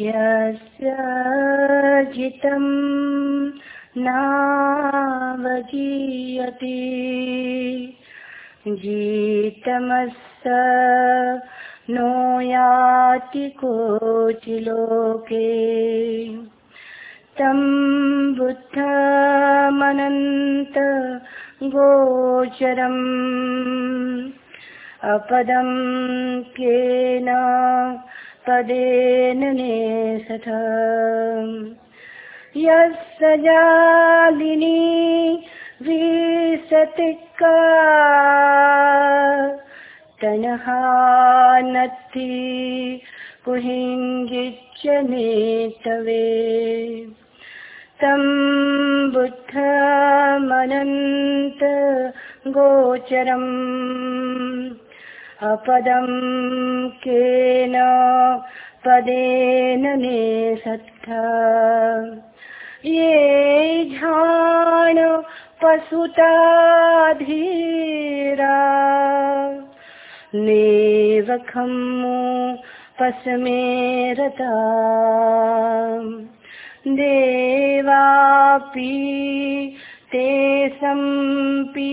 यस्य जितं नावजीयते जीतमस्य नो याति कोचिलोके तं बुद्धमनन्त गोचरम् अपदं केन पदेन नेसथ यस्य जालिनी विसतिका तनहानत्ति कुहिञ्जिच्च नेतवे। तं बुद्धमनन्त गोचरम्। अपदं केन पदेन नेसत्थ ये झाण पशुताधीरा नेवखम्मु पसमेरता देवापि ते सम्पीहयन्ति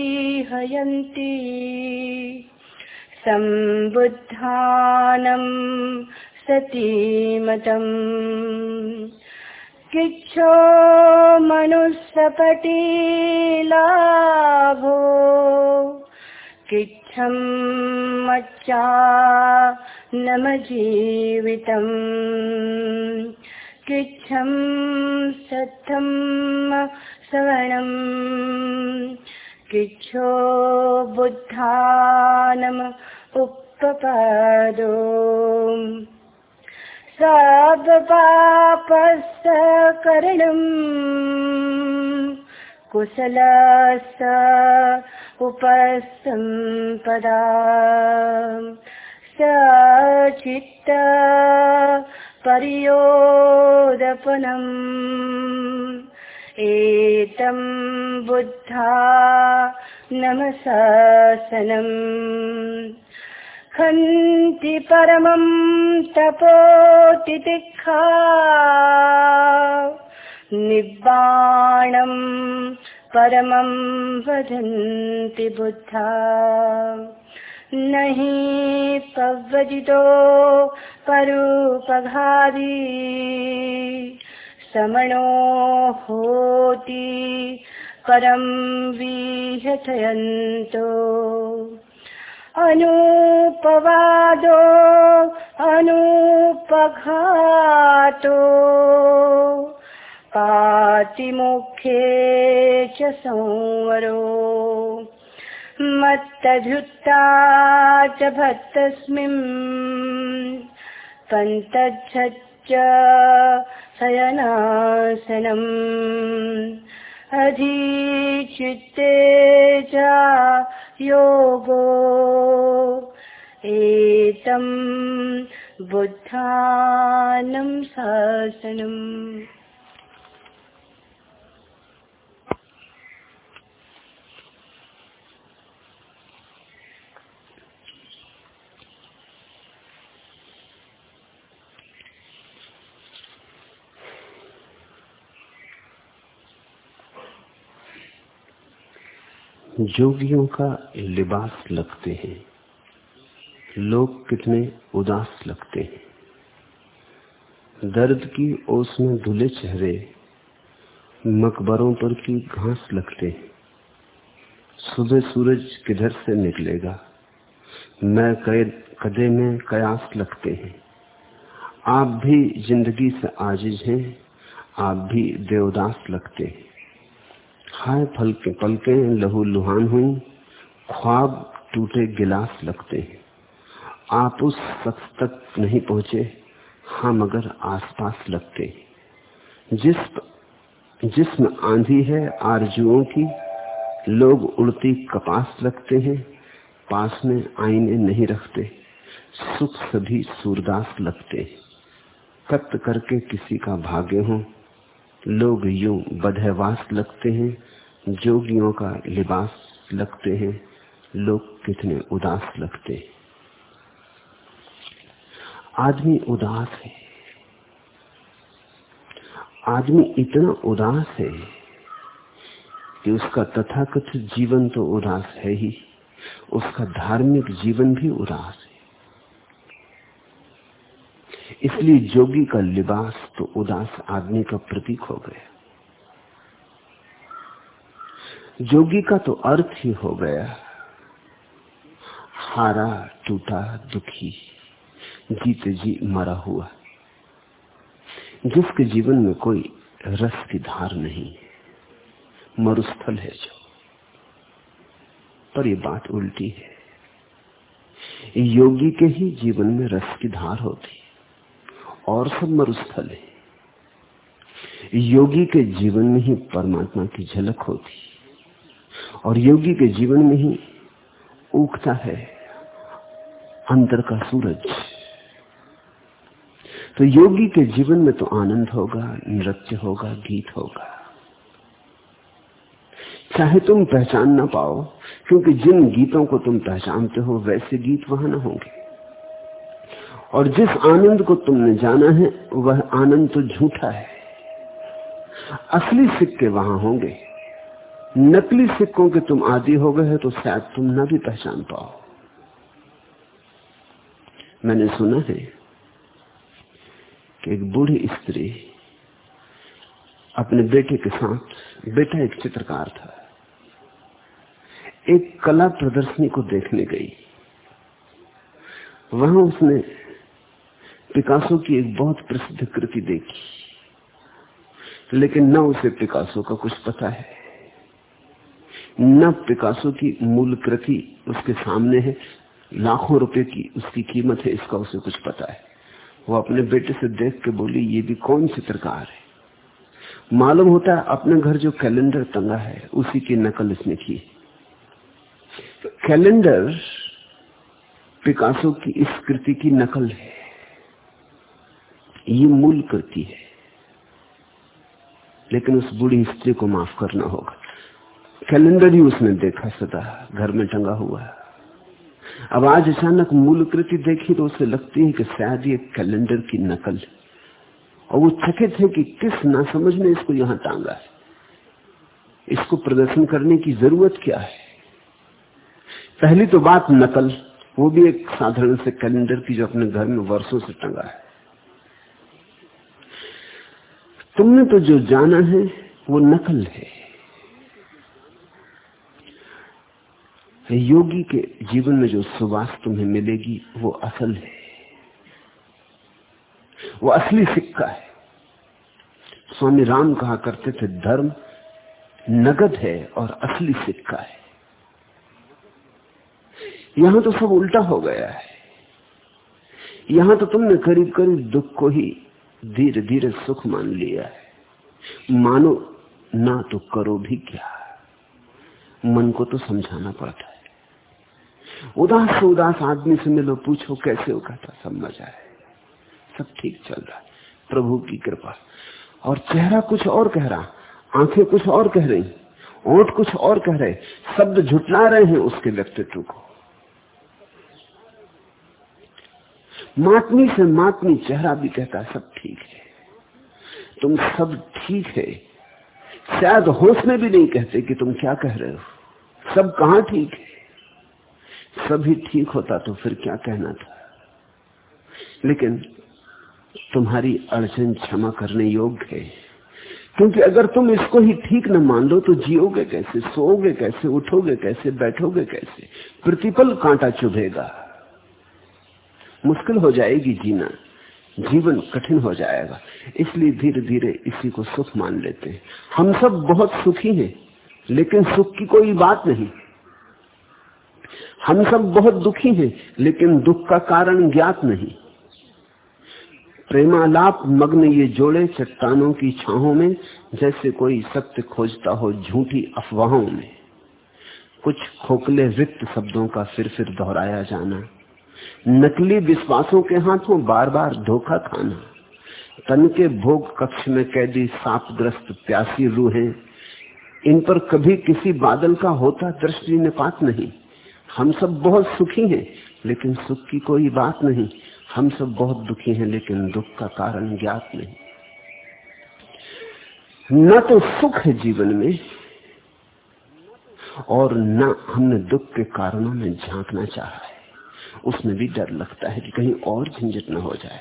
सम्बुद्धानं सतीमतम्। किच्छो मनुष्यपटीलाभो किच्छं मच्चा नमजीवितम् किच्छं सत्थं सवणम् किच्छो बुद्धानम् उपपादो। करणम् कुशलस्य उपसम्पदा सचित्त पर्योदपनम् एतं बुद्धा नमशासनम् खन्ति परमं तपोतितिखा निब्बाणं परमं वदन्ति बुद्धा। न हि पव्वजितो परूपघारी। समणो होति परं विहतयन्तो अनुपवादो अनुपघातो। पातिमुखे च संवरो। मत्तधुत्ता च भक्तस्मिन् पन्तच्छच्च शयनासनम् अधिचित्ते च योगो एतं बुद्धानं शासनम् जोगियों का लिबास लगते हैं। लोग कितने उदास लगते हैं। दर्द की ओस में धुले चेहरे, मकबरों पर की घास लगते हैं। सुबह सूरज किधर से निकलेगा? मैं कदे में कयास लगते हैं। आप भी ज़िंदगी से आजिज हैं, आप भी देवदास लगते हैं। हाय फलके पलके लहू लुहान हुई, ख्वाब टूटे, गिलास लगते हैं। आप उस शख्स तक नहीं पहुँचे हाँ मगर आसपास लगते हैं। जिस जिसमें आंधी है आरजुओं की, लोग उड़ती कपास लगते हैं, पास में आईने नहीं रखते, सुख सभी सूरदास लगते हैं। करके किसी का भाग्य हो लोग यूँ बधवास लगते हैं, जोगियों का लिबास लगते हैं, लोग कितने उदास लगते हैं। आदमी उदास है। आदमी इतना उदास है कि उसका तथाकथित जीवन तो उदास है ही, उसका धार्मिक जीवन भी उदास है। इसलिए जोगी का लिबास तो उदास आदमी का प्रतीक हो गया। जोगी का तो अर्थ ही हो गया, हारा टूटा दुखी, जीते जी मरा हुआ, जिसके जीवन में कोई रस की धार नहीं है, मरुस्थल है जो। पर ये बात उल्टी है, योगी के ही जीवन में रस की धार होती और सब मरुस्थल है। योगी के जीवन में ही परमात्मा की झलक होती और योगी के जीवन में ही उगता है अंतर का सूरज। तो योगी के जीवन में तो आनंद होगा, नृत्य होगा, गीत होगा। चाहे तुम पहचान ना पाओ, क्योंकि जिन गीतों को तुम पहचानते हो, वैसे गीत वहाँ ना होंगे। और जिस आनंद को तुमने जाना है, वह आनंद तो झूठा है। असली सिक्के वहाँ होंगे। नकली सिक्कों के तुम आदि हो गए तो शायद तुम ना भी पहचान पाओ। मैंने सुना है कि एक बूढ़ी स्त्री अपने बेटे के साथ, बेटा एक चित्रकार था। एक कला प्रदर्शनी को देखने गई। वहाँ उसने पिकासो की एक बहुत प्रसिद्ध कृति देखी। लेकिन न उसे पिकासो का कुछ पता है। न पिकासो की मूल कृति उसके सामने है। लाखों रुपए की उसकी कीमत है, इसका उसे कुछ पता है। वो अपने बेटे से देख के बोली, ये भी कौन चित्रकार है? मालूम होता है अपने घर जो कैलेंडर टंगा है, उसी की नकल इसने की कैलेंडर पिकासो की इस कृति की नकल है। ये मूल कृति है। लेकिन उस बूढ़ी स्त्री को माफ़ करना होगा। कैलेंडर ही उसने देखा सदा, घर में टंगा हुआ है। अब आज अचानक मूल कृति देखी तो उसे लगती है कि शायद ये कैलेंडर की नकल है। और वो चकित है कि किस नासमझ ने इसको यहाँ टांगा है। इसको प्रदर्शन करने की ज़रूरत क्या है? पहली तो बात नकल, वो भी एक साधारण से कैलेंडर की जो अपने घर में वर्षों से टंगा है। तुमने तो जो जाना है, वो नकल है। योगी के जीवन में जो सुवास तुम्हें मिलेगी, वो असल है। वो असली सिक्का है। स्वामी राम कहा करते थे, धर्म नगद है और असली सिक्का है। यहाँ तो सब उल्टा हो गया है। यहाँ तो तुमने करीब करीब दुख को ही धीरे धीरे सुख मान लिया है। मानो ना तो करो भी क्या मन को तो समझाना पड़ता है। उदास से उदास आदमी से मिलो, पूछो कैसे हो, कहता सब मज़ा है। सब ठीक चल रहा है। प्रभु की कृपा। और चेहरा कुछ और कह रहा, आँखें कुछ और कह रही ओठ कुछ और कह रहे, शब्द झुटला रहे हैं उसके व्यक्तित्व को। मातमी से मातमी चेहरा भी कहता, सब ठीक है। तुम सब ठीक है। शायद होश में भी नहीं कहते कि तुम क्या कह रहे हो। सब कहा ठीक है? सभी ठीक होता तो फिर क्या कहना था? लेकिन तुम्हारी अड़चन क्षमा करने योग्य है। क्योंकि अगर तुम इसको ही ठीक न मान लो तो जियोगे कैसे, सोओगे कैसे, उठोगे कैसे, बैठोगे कैसे? प्रतिपल कांटा चुभेगा। मुश्किल हो जाएगी जीना। जीवन कठिन हो जाएगा। इसलिए धीरे धीरे इसी को सुख मान लेते हैं। हम सब बहुत सुखी हैं, लेकिन सुख की कोई बात नहीं। हम सब बहुत दुखी हैं, लेकिन दुख का कारण ज्ञात नहीं। प्रेमालाप मग्न ये जोड़े चट्टानों की छाहों में, जैसे कोई सत्य खोजता हो झूठी अफवाहों में। कुछ खोखले रिक्त शब्दों का फिर फिर दोहराया जाना। नकली विश्वासों के हाथों बार बार धोखा खाना, तन के भोग कक्ष में कैदी सापग्रस्त प्यासी रूहें, इन पर कभी किसी बादल का होता दृष्टि निपात नहीं। हम सब बहुत सुखी हैं, लेकिन सुख की कोई बात नहीं। हम सब बहुत दुखी हैं, लेकिन दुख का कारण ज्ञात नहीं। न तो सुख है जीवन में, और न हमने दुख के कारणों में झांकना चाहा है। उसमें भी डर लगता है कि कहीं और झंझट न हो जाए।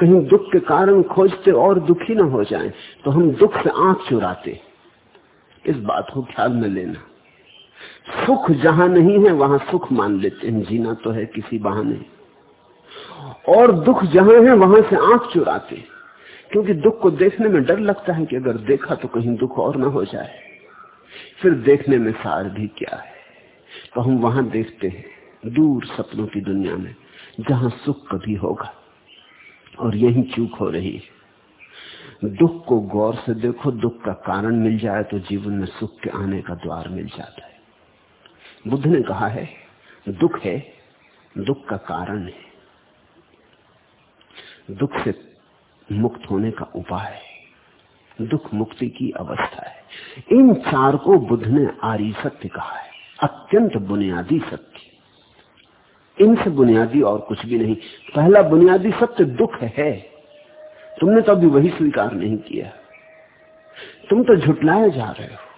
कहीं दुख के कारण खोजते और दुखी न हो जाए तो हम दुख से आँख चुराते। इस बात को ख्याल में लेना। सुख जहाँ नहीं है, वहाँ सुख मान लेते हैं। जीना तो है किसी बहाने। और दुख जहाँ है, वहाँ से आँख चुराते। क्योंकि दुख को देखने में डर लगता है कि अगर देखा तो कहीं दुख और ना हो जाए। फिर देखने में सार भी क्या है? तो हम वहाँ देखते हैं। दूर सपनों की दुनिया में, जहाँ सुख कभी होगा। और यही चूक हो रही है। दुख को गौर से देखो, दुख का कारण मिल जाए तो जीवन में सुख के आने का द्वार मिल जाता है। बुद्ध ने कहा है, दुख है, दुख का कारण है। दुख से मुक्त होने का उपाय है। दुख मुक्ति की अवस्था है। इन चार को बुद्ध ने आरी सत्य कहा है। अत्यंत बुनियादी सत्य। इनसे बुनियादी और कुछ भी नहीं। पहला बुनियादी सत्य दुख है। तुमने तो अभी वही स्वीकार नहीं किया। तुम तो झुटलाए जा रहे हो।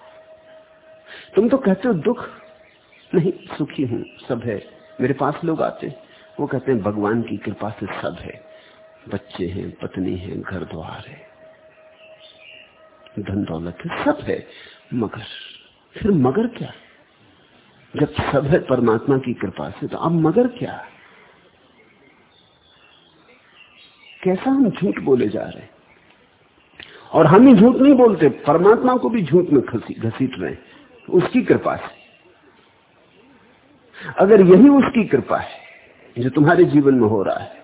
तुम तो कहते हो दुख नहीं, सुखी हूँ, सब है। मेरे पास लोग आते वो कहते हैं, भगवान की कृपा से सब है। बच्चे हैं, पत्नी है, घर द्वार है। धन दौलत है, सब है। मगर, फिर मगर क्या? जब सब है परमात्मा की कृपा से तो अब मगर क्या? कैसा हम झूठ बोले जा रहे हैं? और हम ही झूठ नहीं बोलते, परमात्मा को भी झूठ में घसीट रहे हैं, उसकी कृपा से। अगर यही उसकी कृपा है, जो तुम्हारे जीवन में हो रहा है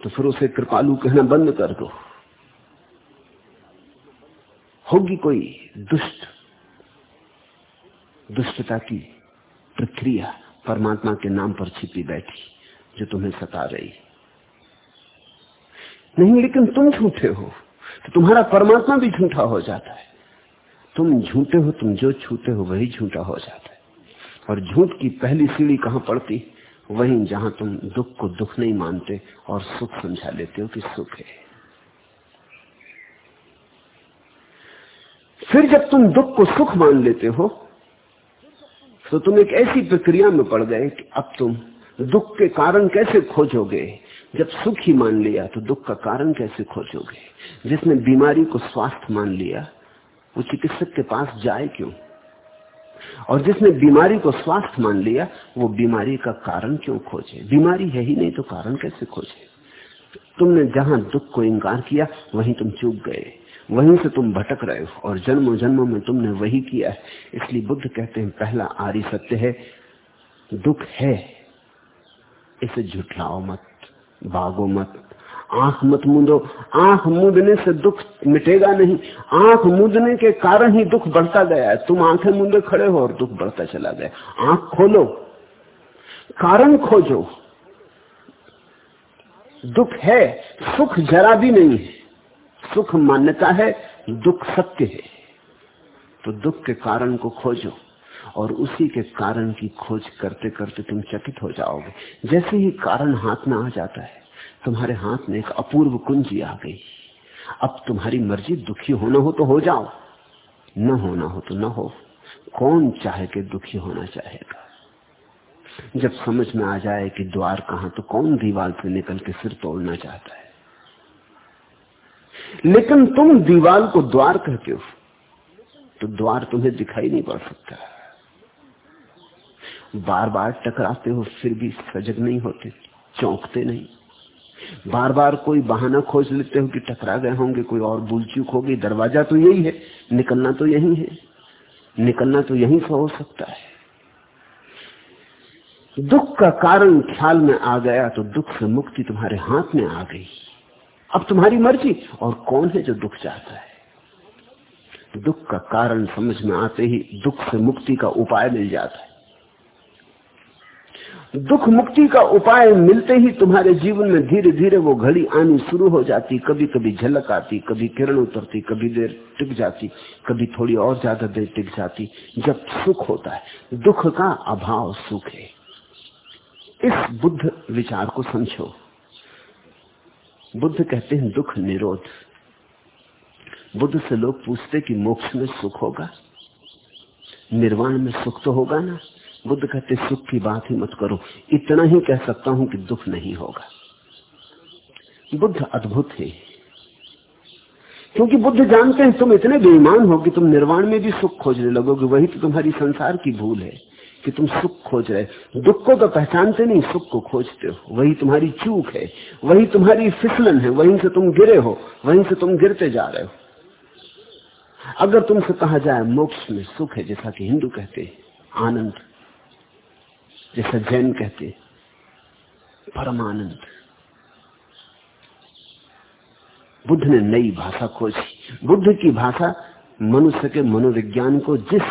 तो फिर उसे कृपालु कहना बंद कर दो। होगी कोई दुष्ट दुष्टता की प्रक्रिया परमात्मा के नाम पर छिपी बैठी, जो तुम्हें सता रही। नहीं, लेकिन तुम झूठे हो तो तुम्हारा परमात्मा भी झूठा हो जाता है। तुम झूठे हो, तुम जो छूते हो, वही झूठा हो जाता है। और झूठ की पहली सीढ़ी कहाँ पड़ती? वहीं जहाँ तुम दुख को दुख नहीं मानते और सुख समझा लेते हो कि सुख है। फिर जब तुम दुख को सुख मान लेते हो तो तुम एक ऐसी प्रक्रिया में पड़ गए कि अब तुम दुख के कारण कैसे खोजोगे? जब सुख ही मान लिया तो दुख का कारण कैसे खोजोगे? जिसने बीमारी को स्वास्थ्य मान लिया, वो चिकित्सक के पास जाए क्यों? और जिसने बीमारी को स्वास्थ्य मान लिया, वो बीमारी का कारण क्यों खोजे? बीमारी है ही नहीं तो कारण कैसे खोजे? तुमने जहाँ दुख को इंकार किया, वहीं तुम चूक गए। वहीं से तुम भटक रहे हो और जन्म जन्म में तुमने वही किया है। इसलिए बुद्ध कहते हैं, पहला आर्य सत्य है, दुख है। इसे झुठलाओ मत भागो मत। आँख मत मूंदो, आँख मूंदने से दुख मिटेगा नहीं। आँख मूंदने के कारण ही दुख बढ़ता गया है। तुम आँखें मूंदे खड़े हो और दुख बढ़ता चला गया आँख खोलो, कारण खोजो। दुख है, सुख जरा भी नहीं है। सुख मान्यता है, दुख सत्य है। तो दुख के कारण को खोजो और उसी के कारण की खोज करते करते तुम चकित हो जाओगे। जैसे ही कारण हाथ में आ जाता है, तुम्हारे हाथ में एक अपूर्व कुंजी आ गई। अब तुम्हारी मर्ज़ी दुखी होना हो तो हो जाओ, न होना हो तो न हो। कौन चाहे के दुखी होना चाहेगा? जब समझ में आ जाए कि द्वार कहाँ तो कौन दीवार से निकल के सिर तोड़ना चाहता है? लेकिन तुम दीवाल को द्वार कहते हो तो द्वार तुम्हें दिखाई नहीं पड़ सकता। बार बार टकराते हो, फिर भी सजग नहीं होते, चौंकते नहीं। बार बार कोई बहाना खोज लेते हो कि टकरा गए होंगे, कोई और भूल चूक होगी। दरवाज़ा तो यही है, निकलना तो यही है। निकलना तो यहीं से हो सकता है। दुख का कारण ख्याल में आ गया तो दुख से मुक्ति तुम्हारे हाथ में आ गई। अब तुम्हारी मर्ज़ी। और कौन है जो दुख चाहता है? दुख का कारण समझ में आते ही दुख से मुक्ति का उपाय मिल जाता है। दुख मुक्ति का उपाय मिलते ही तुम्हारे जीवन में धीरे धीरे वो घड़ी आनी शुरू हो जाती। कभी कभी झलक आती, कभी किरण उतरती, कभी देर टिक जाती, कभी थोड़ी और ज़्यादा देर टिक जाती, जब सुख होता है। दुख का अभाव सुख है। इस बुद्ध विचार को समझो बुद्ध कहते हैं दुख निरोध। बुद्ध से लोग पूछते कि मोक्ष में सुख होगा? निर्वाण में सुख तो होगा ना? बुद्ध कहते, सुख की बात ही मत करो। इतना ही कह सकता हूँ कि दुख नहीं होगा। बुद्ध अद्भुत है। क्योंकि बुद्ध जानते हैं, तुम इतने बेईमान हो कि तुम निर्वाण में भी सुख खोजने लगोगे, वही तो तुम्हारी संसार की भूल है। कि तुम सुख खोज रहे दुख को तो पहचानते नहीं, सुख को खोजते हो। वही तुम्हारी चूक है, वही तुम्हारी फिसलन है, वहीं से तुम गिरे हो, वहीं से तुम गिरते जा रहे हो। अगर तुमसे कहा जाए मोक्ष में सुख है, जैसा कि हिंदू कहते आनंद, जैसा जैन कहते परमानंद। बुद्ध ने नई भाषा खोजी। बुद्ध की भाषा मनुष्य के मनोविज्ञान को जिस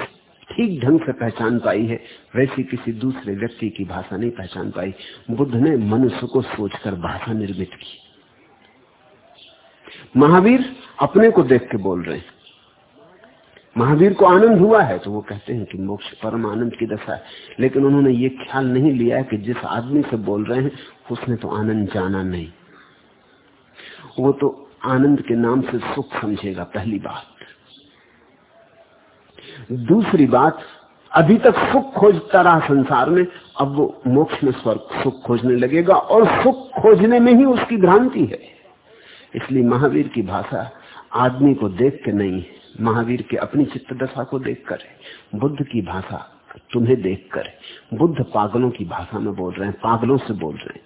ठीक ढंग से पहचान पाई है, वैसी किसी दूसरे व्यक्ति की भाषा नहीं पहचान पाई। बुद्ध ने मनुष्य को सोचकर भाषा निर्मित की। महावीर अपने को देख के बोल रहे हैं। महावीर को आनंद हुआ है तो वो कहते हैं कि मोक्ष परम आनंद की दशा है। लेकिन उन्होंने ये ख्याल नहीं लिया कि जिस आदमी से बोल रहे हैं, उसने तो आनंद जाना नहीं। वो तो आनंद के नाम से सुख समझेगा, पहली बात। दूसरी बात, अभी तक सुख खोजता रहा संसार में, अब वो मोक्ष में स्वर्ग सुख खोजने लगेगा और सुख खोजने में ही उसकी भ्रांति है। इसलिए महावीर की भाषा आदमी को देख के नहीं है महावीर के अपनी चित्त दशा को देख कर बुद्ध की भाषा तुम्हें देख कर बुद्ध पागलों की भाषा में बोल रहे हैं, पागलों से बोल रहे हैं।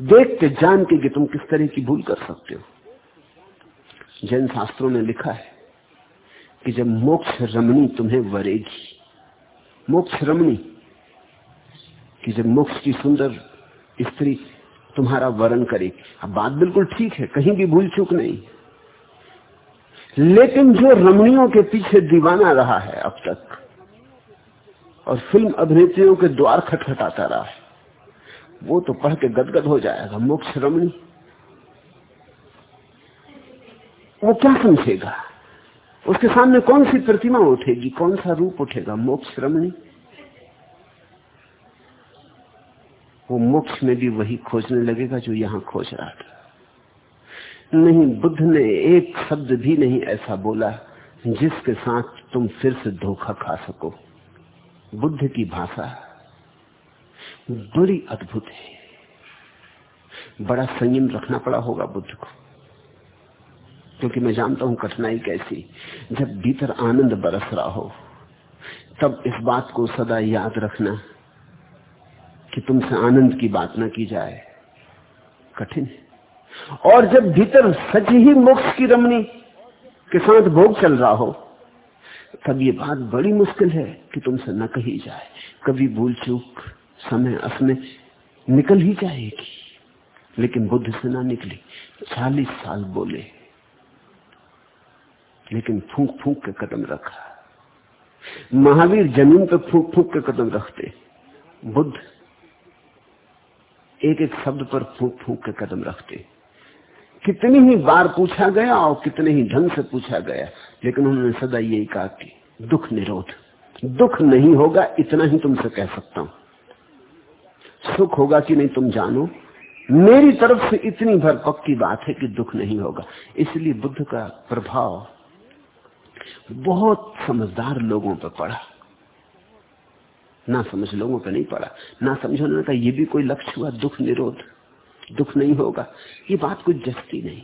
देख के जान के कि तुम किस तरह की भूल कर सकते हो। जैन शास्त्रों ने लिखा है कि जब मोक्ष रमणी तुम्हें वरेगी। मोक्ष रमणी कि जब मोक्ष की सुंदर स्त्री तुम्हारा वरण करेगी। अब बात बिल्कुल ठीक है, कहीं भी भूल चूक नहीं। लेकिन जो रमणियों के पीछे दीवाना रहा है अब तक, और फ़िल्म अभिनेत्रियों के द्वार खटखटाता रहा है, वो तो पढ़ के गदगद हो जाएगा। मोक्ष रमणी, वो क्या समझेगा? उसके सामने कौन सी प्रतिमा उठेगी? कौन सा रूप उठेगा? मोक्ष रमणी। वो मोक्ष में भी वही खोजने लगेगा जो यहाँ खोज रहा था। नहीं, बुद्ध ने एक शब्द भी नहीं ऐसा बोला जिसके साथ तुम फिर से धोखा खा सको। बुद्ध की भाषा बड़ी अद्भुत है। बड़ा संयम रखना पड़ा होगा बुद्ध को। क्योंकि मैं जानता हूँ कठिनाई कैसी। जब भीतर आनंद बरस रहा हो, तब इस बात को सदा याद रखना कि तुमसे आनंद की बात ना की जाए। कठिन और जब भीतर सच ही मोक्ष की रमनी के साथ भोग चल रहा हो, तब ये बात बड़ी मुश्किल है कि तुमसे न कही जाए। कभी भूल चूक, समय असमय निकल ही जाएगी। लेकिन बुद्ध से ना निकली, चालीस साल बोले। लेकिन फूक फूक के कदम रखा। महावीर ज़मीन पर फूक फूक के कदम रखते। बुद्ध एक एक शब्द पर फूक फूक के कदम रखते। कितनी ही बार पूछा गया और कितने ही ढंग से पूछा गया, लेकिन उन्होंने सदा यही कहा कि दुख निरोध। दुख नहीं होगा, इतना ही तुमसे कह सकता हूँ। सुख होगा कि नहीं तुम जानो? मेरी तरफ़ से इतनी भर पक्की बात है कि दुख नहीं होगा। इसलिए बुद्ध का प्रभाव बहुत समझदार लोगों पर पड़ा। ना समझ लोगों पर नहीं पड़ा, ना समझो ना का ये भी कोई लक्ष्य हुआ, दुख निरोध, दुख नहीं होगा। ये बात कुछ जस्ती नहीं।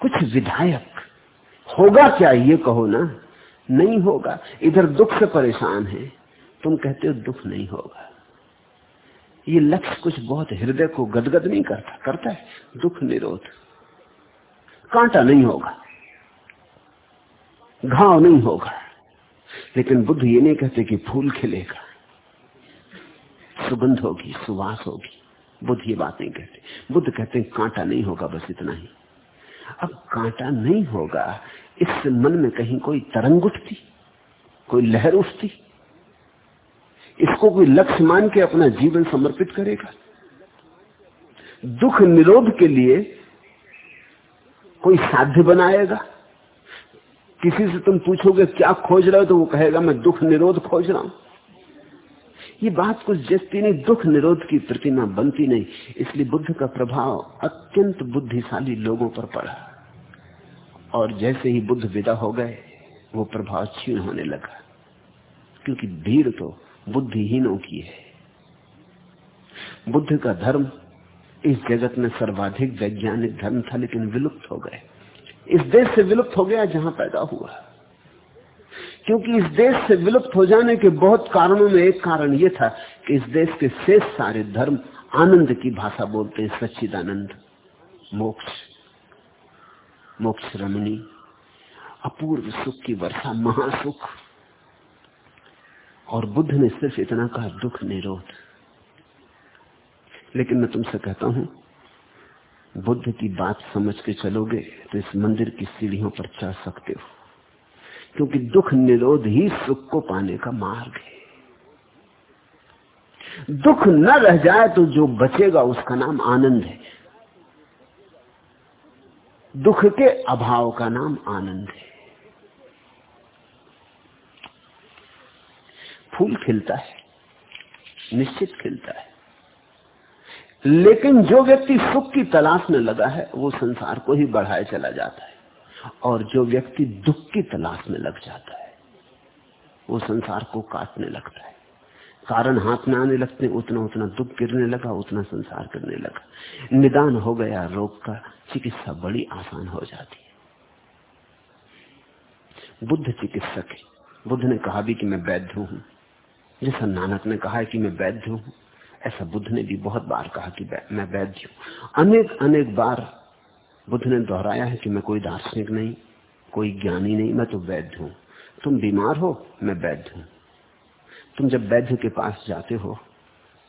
कुछ विधायक, होगा क्या ये कहो ना? नहीं होगा। इधर दुख से परेशान है, तुम कहते हो दुख नहीं होगा। ये लक्ष्य कुछ बहुत हृदय को गदगद नहीं करता करता है, दुख निरोध। कांटा नहीं होगा। घाव नहीं होगा। लेकिन बुद्ध ये नहीं कहते कि फूल खिलेगा। सुगंध होगी, सुवास होगी। बुद्ध ये बात नहीं कहते। बुद्ध कहते हैं, कांटा नहीं होगा, बस इतना ही। अब कांटा नहीं होगा, इससे मन में कहीं कोई तरंग उठती, कोई लहर उठती। इसको कोई लक्ष्य मान के अपना जीवन समर्पित करेगा। दुख निरोध के लिए कोई साध्य बनाएगा। किसी से तुम पूछोगे, क्या खोज रहे हो? तो वो कहेगा, मैं दुख निरोध खोज रहा हूँ। ये बात कुछ जस्ती नहीं, दुख निरोध की प्रतिमा बनती नहीं। इसलिए बुद्ध का प्रभाव अत्यंत बुद्धिशाली लोगों पर पड़ा। और जैसे ही बुद्ध विदा हो गए, वो प्रभाव क्षीण होने लगा। क्योंकि भीड़ तो बुद्धिहीनों की है। बुद्ध का धर्म इस जगत में सर्वाधिक वैज्ञानिक धर्म था, लेकिन विलुप्त हो गए। इस देश से विलुप्त हो गया जहाँ पैदा हुआ। क्योंकि इस देश से विलुप्त हो जाने के बहुत कारणों में एक कारण यह था कि इस देश के शेष सारे धर्म आनंद की भाषा बोलते हैं, सच्चिदानंद, मोक्ष मोक्ष रमणी अपूर्व सुख की वर्षा, महासुख। और बुद्ध ने सिर्फ़ इतना कहा, दुख निरोध। लेकिन मैं तुमसे कहता हूँ बुद्ध की बात समझ के चलोगे तो इस मंदिर की सीढ़ियों पर चढ़ सकते हो। क्योंकि दुख निरोध ही सुख को पाने का मार्ग है। दुख न रह जाए तो जो बचेगा उसका नाम आनंद है। दुख के अभाव का नाम आनंद है। फूल खिलता है, निश्चित खिलता है। लेकिन जो व्यक्ति सुख की तलाश में लगा है, वो संसार को ही बढ़ाए चला जाता है। और जो व्यक्ति दुख की तलाश में लग जाता है, वो संसार को काटने लगता है। कारण हाथ में आने लगते, उतना उतना दुख गिरने लगा, उतना संसार गिरने लगा। निदान हो गया रोग का, चिकित्सा बड़ी आसान हो जाती है। बुद्ध चिकित्सक है। बुद्ध ने कहा भी कि मैं वैद्य हूँ। जैसा नानक ने कहा है कि मैं वैद्य हूँ। ऐसा बुद्ध ने भी बहुत बार कहा कि मैं वैद्य हूँ। अनेक अनेक बार बुद्ध ने दोहराया है कि मैं कोई दार्शनिक नहीं, कोई ज्ञानी नहीं, मैं तो वैद्य हूँ। तुम बीमार हो, मैं वैद्य हूँ। तुम जब वैद्य के पास जाते हो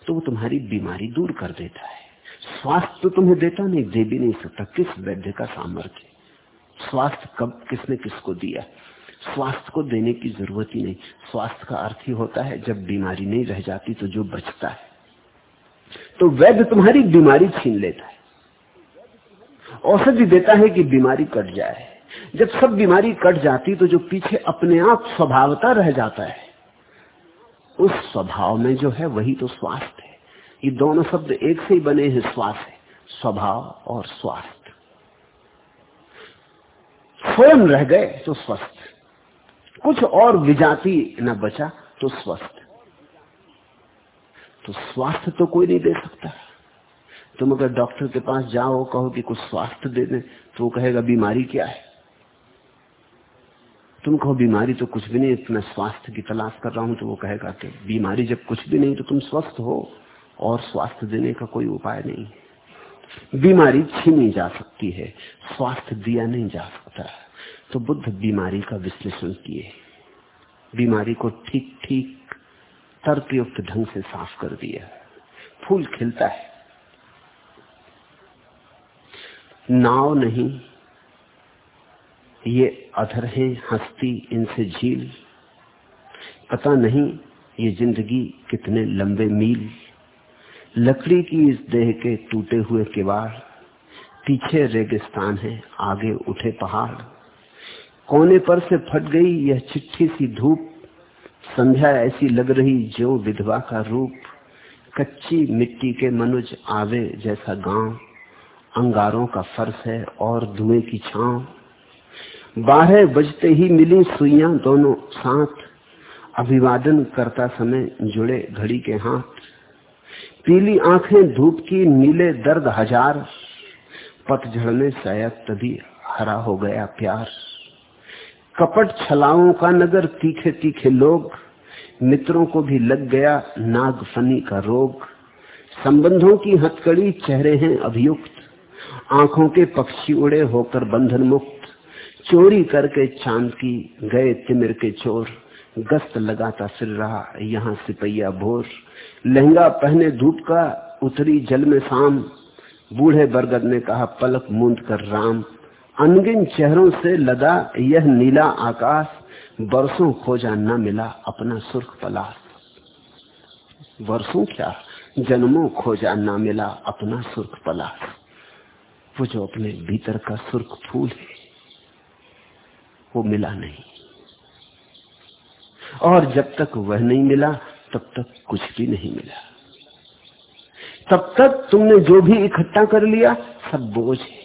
तो वो तुम्हारी बीमारी दूर कर देता है। स्वास्थ्य तो तुम्हें देता नहीं, दे भी नहीं सकता। किस वैद्य का सामर्थ्य? स्वास्थ्य कब किसने किसको दिया? स्वास्थ्य को देने की ज़रूरत ही नहीं। स्वास्थ्य का अर्थ ही होता है, जब बीमारी नहीं रह जाती तो जो बचता है। तो वैद्य तुम्हारी बीमारी छीन लेता है। औषधि देता है कि बीमारी कट जाए। जब सब बीमारी कट जाती तो जो पीछे अपने आप स्वभावता रह जाता है, उस स्वभाव में जो है वही तो स्वास्थ्य है। ये दोनों शब्द एक से ही बने हैं, स्वास्थ्य स्वभाव और स्वास्थ्य। स्वयं रह गए तो स्वस्थ। कुछ और विजाति न बचा तो स्वस्थ। तो स्वास्थ्य तो कोई नहीं दे सकता। तुम अगर डॉक्टर के पास जाओ कहो कि कुछ स्वास्थ्य दे दे तो वो कहेगा, बीमारी क्या है? तुम कहो, बीमारी तो कुछ भी नहीं, मैं स्वास्थ्य की तलाश कर रहा हूँ तो वो कहेगा कि बीमारी जब कुछ भी नहीं तो तुम स्वस्थ हो, और स्वास्थ्य देने का कोई उपाय नहीं। बीमारी छीनी जा सकती है, स्वास्थ्य दिया नहीं जा सकता। तो बुद्ध बीमारी का विश्लेषण किए। बीमारी को ठीक ठीक तर्कयुक्त ढंग से साफ़ कर दिया फूल खिलता है। नाव नहीं, ये अधर है, हस्ती इनसे झील। पता नहीं ये ज़िंदगी कितने लंबे मील। लकड़ी की इस देह के टूटे हुए किवाड़, पीछे रेगिस्तान है, आगे उठे पहाड़। कोने पर से फट गई यह चिट्ठी सी धूप संध्या ऐसी लग रही जो विधवा का रूप, कच्ची मिट्टी के मनुज आवे जैसा गाँव, अंगारों का फर्श है और धुएँ की छांव। बारह बजते ही मिली सुइया दोनों साथ, अभिवादन करता समय जुड़े घड़ी के हाथ। पीली आँखें धूप की नीले दर्द हज़ार, पतझड़ में शायद तभी हरा हो गया प्यार। कपट छलाओं का नगर तीखे तीखे लोग, मित्रों को भी लग गया नाग फनी का रोग। संबंधों की हथकड़ी, चेहरे हैं अभियुक्त। आँखों के पक्षी उड़े होकर बंधन मुक्त। चोरी करके चाँद की गए तिमिर के चोर। गस्त लगाता फिर रहा यहाँ सिपैया भोर। लहंगा पहने धूप का, उतरी जल में शाम। बूढ़े बरगद ने कहा, पलक मूंद कर राम। अनगिन चेहरों से लदा यह नीला आकाश बरसों खोजा न मिला अपना सुर्ख पलाश। वर्षों क्या जन्मों खोजा न मिला अपना सुर्ख पलाश। वो जो अपने भीतर का सुर्ख फूल है, वो मिला नहीं। और जब तक वह नहीं मिला, तब तक कुछ भी नहीं मिला। तब तक तुमने जो भी इकट्ठा कर लिया, सब बोझ है।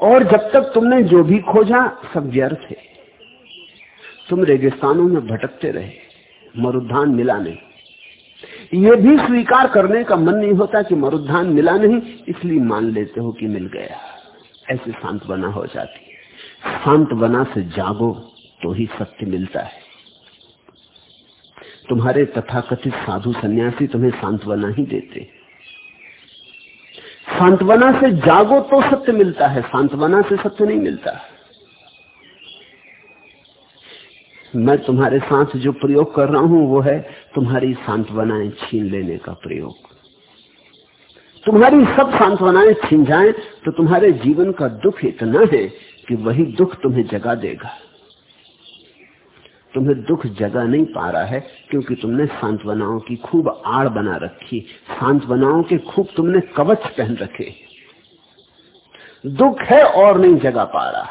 और जब तक तुमने जो भी खोजा, सब व्यर्थ है। तुम रेगिस्तानों में भटकते रहे, मरुद्धान मिला नहीं। ये भी स्वीकार करने का मन नहीं होता कि मरुद्धान मिला नहीं, इसलिए मान लेते हो कि मिल गया। ऐसे सांत्वना हो जाती है। सांत्वना से जागो तो ही सत्य मिलता है। तुम्हारे तथाकथित साधु सन्यासी तुम्हें सांत्वना ही देते। सांत्वना से जागो तो सत्य मिलता है, सांत्वना से सत्य नहीं मिलता। मैं तुम्हारे साथ जो प्रयोग कर रहा हूँ, वो है तुम्हारी सांत्वनाएँ छीन लेने का प्रयोग। तुम्हारी सब सांत्वनाएँ छीन जाए तो तुम्हारे जीवन का दुख इतना है कि वही दुख तुम्हें जगा देगा। तुम्हें दुख जगा नहीं पा रहा है क्योंकि तुमने सांत्वनाओं की खूब आड़ बना रखी। सांत्वनाओं के खूब तुमने कवच पहन रखे। दुख है और नहीं जगा पा रहा।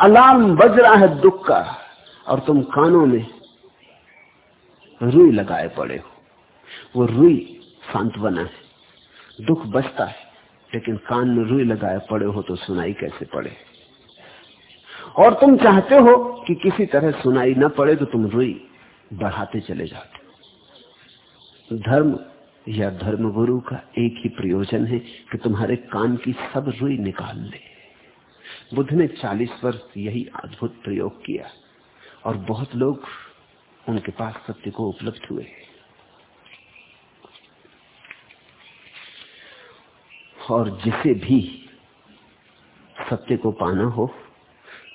अलार्म बज रहा है दुख का और तुम कानों में रुई लगाए पड़े हो। वो रुई सांत्वना है। दुख बचता है, लेकिन कान में रुई लगाए पड़े हो तो सुनाई कैसे पड़े? और तुम चाहते हो कि किसी तरह सुनाई न पड़े तो तुम रुई बढ़ाते चले जाते धर्म या धर्म गुरु का एक ही प्रयोजन है कि तुम्हारे कान की सब रुई निकाल ले। बुद्ध ने 40 वर्ष यही अद्भुत प्रयोग किया और बहुत लोग उनके पास सत्य को उपलब्ध हुए। और जिसे भी सत्य को पाना हो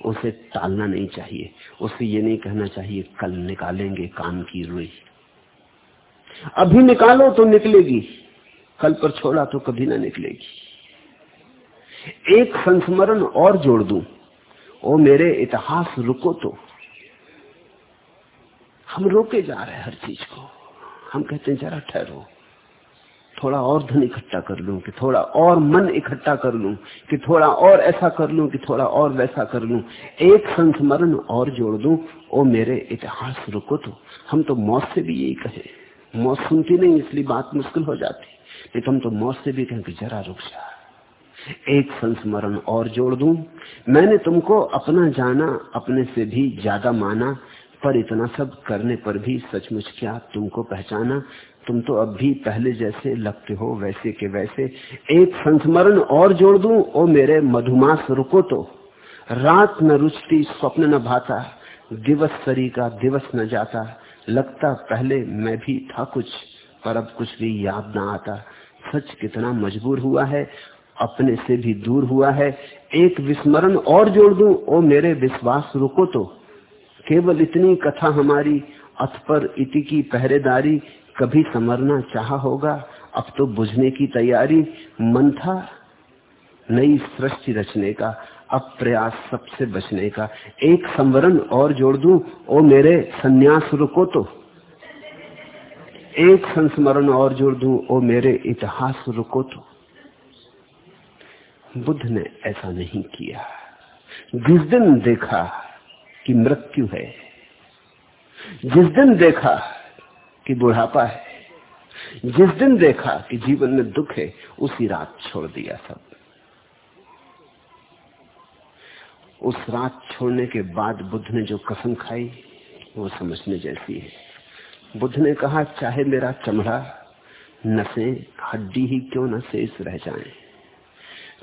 उसे टालना नहीं चाहिए। उसे ये नहीं कहना चाहिए, कल निकालेंगे कान की रुई। अभी निकालो तो निकलेगी, कल पर छोड़ा तो कभी ना निकलेगी। एक संस्मरण और जोड़ दूँ, ओ मेरे इतिहास रुको तो। हम रोके जा रहे हैं हर चीज़ को। हम कहते हैं, जरा ठहरो। थोड़ा और धन इकट्ठा कर लूँ, कि थोड़ा और मन इकट्ठा कर लूँ, कि थोड़ा और ऐसा कर लूँ, कि थोड़ा और वैसा कर लूँ। एक संस्मरण और जोड़ दूँ, ओ मेरे इतिहास रुको तो। हम तो मौत से भी यही कहे। मौत सुनती नहीं, इसलिए बात मुश्किल हो जाती। लेकिन हम तो मौत से भी कहें कि जरा रुक जा। एक संस्मरण और जोड़ दूँ। मैंने तुमको अपना जाना, अपने से भी ज़्यादा माना पर इतना सब करने पर भी सचमुच क्या तुमको पहचाना? तुम तो अब भी पहले जैसे लगते हो, वैसे के वैसे। एक संस्मरण और जोड़ दूँ, ओ मेरे मधुमास, रुको तो। रात न रुचती, स्वप्न न भाता, दिवस सरी का दिवस न जाता। लगता पहले मैं भी था कुछ, पर अब कुछ भी याद ना आता। सच कितना मजबूर हुआ है, अपने से भी दूर हुआ है। एक विस्मरण और जोड़ दूँ, ओ मेरे विश्वास, रुको तो। केवल इतनी कथा हमारी अथ पर इति की पहरेदारी कभी समरना चाह होगा। अब तो बुझने की तैयारी, मन था नई सृष्टि रचने का, अब प्रयास सबसे बचने का। एक संवरण और जोड़ दूँ, ओ मेरे सन्यास रुको तो। एक संस्मरण और जोड़ दूँ, ओ मेरे इतिहास रुको तो। बुद्ध ने ऐसा नहीं किया। जिस दिन देखा कि मृत्यु है। जिस दिन देखा कि बुढ़ापा है, जिस दिन देखा कि जीवन में दुख है, उसी रात छोड़ दिया सब। उस रात छोड़ने के बाद बुद्ध ने जो कसम खाई, वो समझने जैसी है। बुद्ध ने कहा, चाहे मेरा चमड़ा नसे, हड्डी ही क्यों न शेष रह जाए?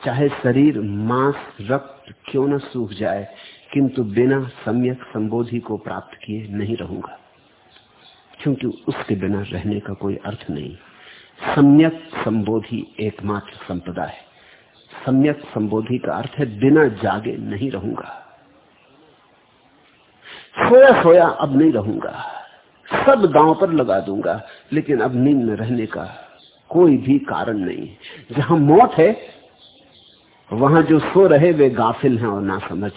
चाहे शरीर, मांस, रक्त क्यों न सूख जाए? किंतु बिना सम्यक संबोधि को प्राप्त किए नहीं रहूँगा। क्योंकि उसके बिना रहने का कोई अर्थ नहीं। सम्यक संबोधि एकमात्र संपदा है। सम्यक संबोधि का अर्थ है बिना जागे नहीं रहूँगा। सोया सोया अब नहीं रहूँगा। सब गाँव पर लगा दूँगा, लेकिन अब नींद में रहने का कोई भी कारण नहीं। जहाँ मौत है, वहाँ जो सो रहे वे गाफिल हैं और ना समझ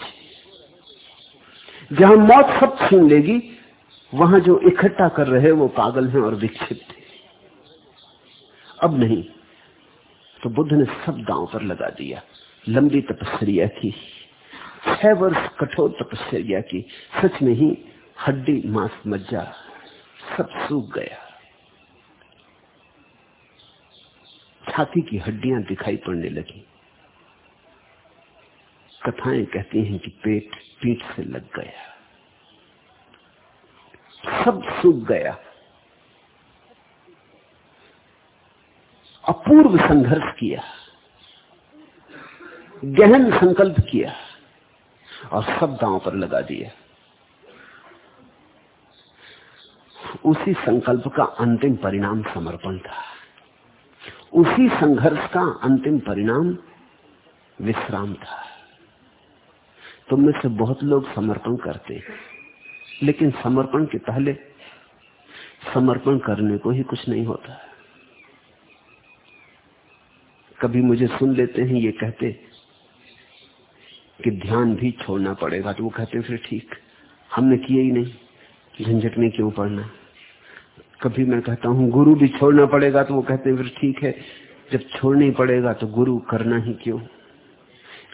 जहाँ मौत सब छीन लेगी, वहाँ जो इकट्ठा कर रहे वो पागल हैं और विक्षिप्त हैं। अब नहीं तो बुद्ध ने सब गाँव पर लगा दिया, लंबी तपस्या की, छह वर्ष कठोर तपस्या की, सच में ही हड्डी, मांस, मज्जा, सब सूख गया। छाती की हड्डियाँ दिखाई पड़ने लगी। कथाएँ कहती हैं कि पेट पीठ से लग गया। सब सूख गया। अपूर्व संघर्ष किया। गहन संकल्प किया। और सब दांव पर लगा दिया। उसी संकल्प का अंतिम परिणाम समर्पण था। उसी संघर्ष का अंतिम परिणाम विश्राम था। तुम में से बहुत लोग समर्पण करते हैं। लेकिन समर्पण के पहले समर्पण करने को ही कुछ नहीं होता कभी मुझे सुन लेते हैं, ये कहते कि ध्यान भी छोड़ना पड़ेगा तो वो कहते फिर ठीक। हमने किया ही नहीं, झंझट में क्यों पड़ना? कभी मैं कहता हूँ, गुरु भी छोड़ना पड़ेगा तो वो कहते फिर ठीक है। जब छोड़ना ही पड़ेगा तो गुरु करना ही क्यों?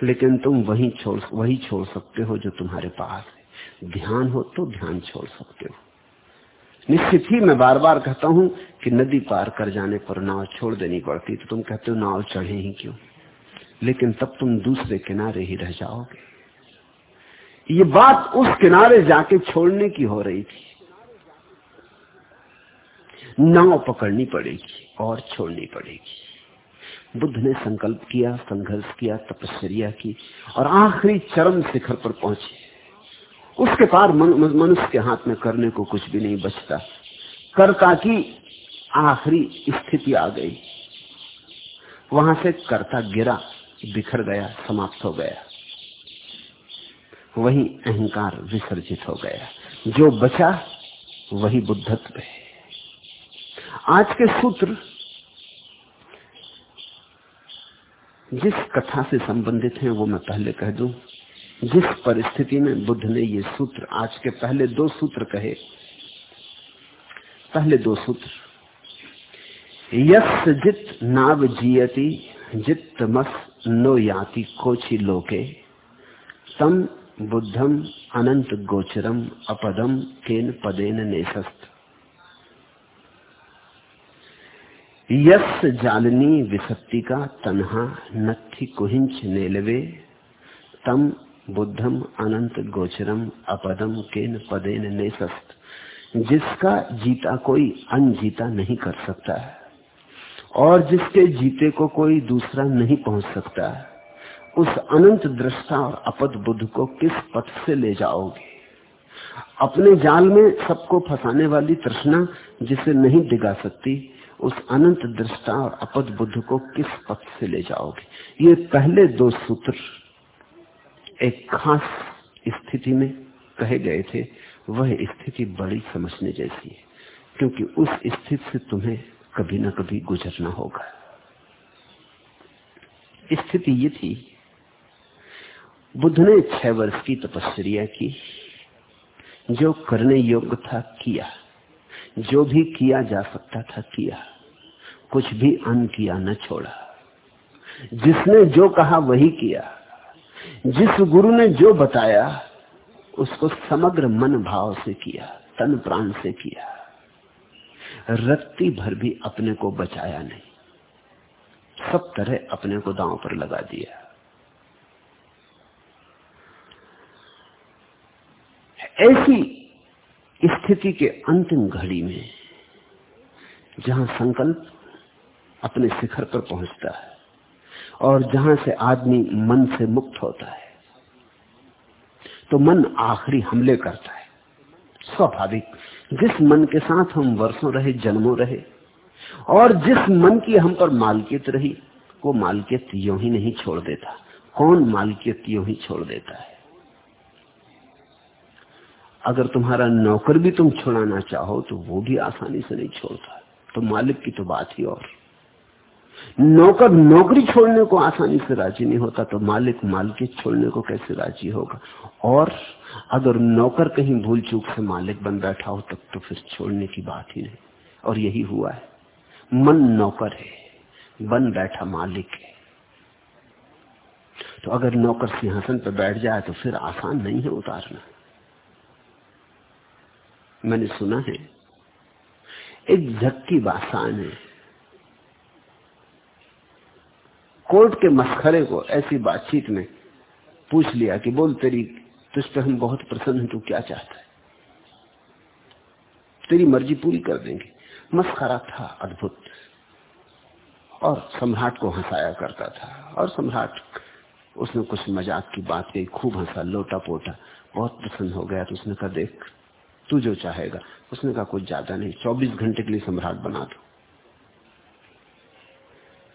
लेकिन तुम वही छोड़ वही छोड़ सकते हो जो तुम्हारे पास है। ध्यान हो तो ध्यान छोड़ सकते हो। निश्चित ही मैं बार बार कहता हूँ कि नदी पार कर जाने पर नाव छोड़ देनी पड़ती तो तुम कहते हो नाव चढ़े ही क्यों? लेकिन तब तुम दूसरे किनारे ही रह जाओगे। ये बात उस किनारे जाके छोड़ने की हो रही थी। नाव पकड़नी पड़ेगी और छोड़नी पड़ेगी। बुद्ध ने संकल्प किया, संघर्ष किया, तपस्या की और आखिरी चरम शिखर पर पहुँचे। उसके पार मनुष्य के हाथ में करने को कुछ भी नहीं बचता। कर्ता की आखिरी स्थिति आ गई। वहाँ से कर्ता गिरा, बिखर गया, समाप्त हो गया। वही अहंकार विसर्जित हो गया। जो बचा, वही बुद्धत्व है। आज के सूत्र जिस कथा से संबंधित हैं वो मैं पहले कह दूँ। जिस परिस्थिति में बुद्ध ने ये सूत्र, आज के पहले दो सूत्र कहे। पहले दो सूत्र। यस जित नाव जियति जित मस नो याति कोचि लोके तम बुद्धम अनंत गोचरम अपदम केन पदेन नेशस्त यस जालनी विसक्ति का तन्हा नथी कुहिंच नेलवे, तम बुद्धम अनंत गोचरम, अपदम केन पदेन नेसस्त। जिसका जीता कोई अनजीता नहीं कर सकता है, और जिसके जीते को कोई दूसरा नहीं पहुँच सकता है, उस अनंत दृष्टा और अपद बुद्ध को किस पथ से ले जाओगे? अपने जाल में सबको फंसाने वाली तृष्णा जिसे नहीं दिगा सकती उस अनंत दृष्टा और अपद बुद्ध को किस पथ से ले जाओगे? ये पहले दो सूत्र एक खास स्थिति में कहे गए थे, वह स्थिति बड़ी समझने जैसी है, क्योंकि उस स्थिति से तुम्हें कभी ना कभी गुजरना होगा। स्थिति ये थी, बुद्ध ने छह वर्ष की तपस्या की, जो करने योग्य था, किया। जो भी किया जा सकता था किया। कुछ भी अन किया न छोड़ा। जिसने जो कहा वही किया। जिस गुरु ने जो बताया, उसको समग्र मन भाव से किया, तन प्राण से किया। रत्ती भर भी अपने को बचाया नहीं। सब तरह अपने को दांव पर लगा दिया। ऐसी स्थिति के अंतिम घड़ी में जहाँ संकल्प अपने शिखर पर पहुँचता है और जहाँ से आदमी मन से मुक्त होता है तो मन आखिरी हमले करता है। स्वाभाविक, जिस मन के साथ हम वर्षों रहे, जन्मों रहे, और जिस मन की हम पर मालकियत रही, वो मालकियत यो ही नहीं छोड़ देता। कौन मालकियत यो ही छोड़ देता है? अगर तुम्हारा नौकर भी तुम छुड़ाना चाहो तो वो भी आसानी से नहीं छोड़ता तो मालिक की तो बात ही और। नौकर नौकरी छोड़ने को आसानी से राज़ी नहीं होता तो मालिक मालिक छोड़ने को कैसे राज़ी होगा? और अगर नौकर कहीं भूल चूक से मालिक बन बैठा हो, तब तो फिर छोड़ने की बात ही नहीं। और यही हुआ है। मन नौकर है, बन बैठा मालिक है। तो अगर नौकर सिंहासन पर बैठ जाए तो फिर आसान नहीं है उतारना। मैंने सुना है। एक झक्की बासान है। कोर्ट के मस्खरे को ऐसी बातचीत में पूछ लिया कि बोल तेरी, तुझ पर हम बहुत प्रसन्न तू क्या चाहता है? तेरी मर्ज़ी पूरी कर देंगे। मस्खरा था अद्भुत। और सम्राट को हंसाया करता था। और सम्राट, उसने कुछ मज़ाक की बात कही, खूब हंसा लोटा पोटा बहुत प्रसन्न हो गया। तो उसने कहा, देख तू जो चाहेगा। उसने कहा, कुछ ज़्यादा नहीं, चौबीस घंटे के लिए सम्राट बना दो।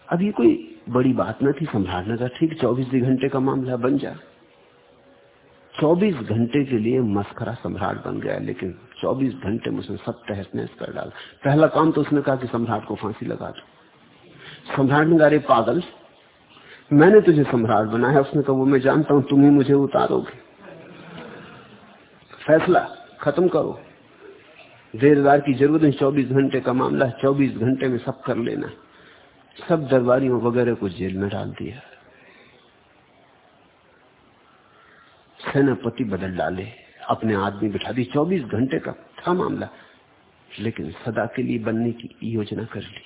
अब ये कोई बड़ी बात न थी, सम्राट ने कहा, ठीक, चौबीस घंटे का मामला बन जा। चौबीस घंटे के लिए मस्करा सम्राट बन गया, लेकिन चौबीस घंटे में उसने सब तहस नहस कर डाला। पहला काम तो उसने कहा कि सम्राट को फांसी लगा दो। सम्राट ने कहा पागल, मैंने तुझे सम्राट बनाया। उसने कहा, वो मैं जानता हूँ, तुम ही मुझे उतारोगे। फैसला। खत्म करो। देरदार की ज़रूरत है चौबीस घंटे का मामला, चौबीस घंटे में सब कर लेना। सब दरबारियों वगैरह को जेल में डाल दिया। सेनापति बदल डाले, अपने आदमी बिठा दी चौबीस घंटे का था मामला, लेकिन सदा के लिए बनने की योजना कर ली।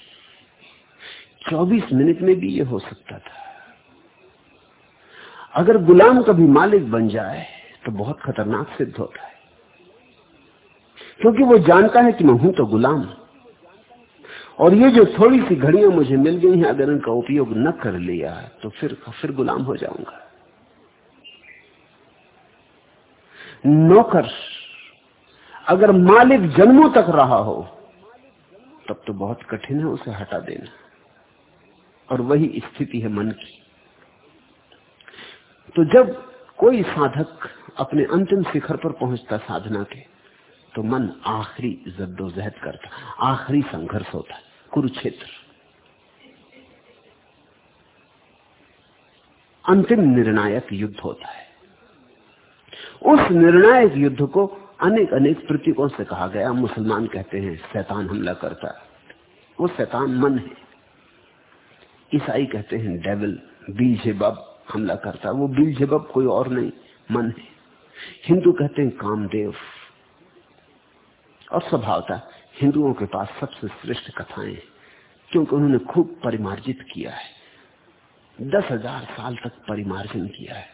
चौबीस मिनट में भी ये हो सकता था। अगर गुलाम कभी मालिक बन जाए तो बहुत खतरनाक सिद्ध होता है। क्योंकि वो जानता है कि मैं हूँ तो गुलाम। और ये जो थोड़ी सी घड़ियाँ मुझे मिल गई हैं, अगर इनका उपयोग न कर लिया तो फिर फिर गुलाम हो जाऊँगा। नौकर, अगर मालिक जन्मों तक रहा हो, तब तो बहुत कठिन है उसे हटा देना। और वही स्थिति है मन की। तो जब कोई साधक अपने अंतिम शिखर पर पहुँचता साधना के तो मन आखिरी जद्दोजहद करता, आखिरी संघर्ष होता कुरुक्षेत्र। अंतिम निर्णायक युद्ध होता है। उस निर्णायक युद्ध को अनेक अनेक प्रतीकों से कहा गया। मुसलमान कहते हैं, शैतान हमला करता वो शैतान मन है। ईसाई कहते हैं, डेविल, बीलजेबब हमला करता वो बीलजेबब कोई और नहीं, मन है। हिंदू कहते हैं, कामदेव। और स्वभावता हिंदुओं के पास सबसे श्रेष्ठ कथाएँ क्योंकि उन्होंने खूब परिमार्जित किया है। दस हज़ार साल तक परिमार्जन किया है।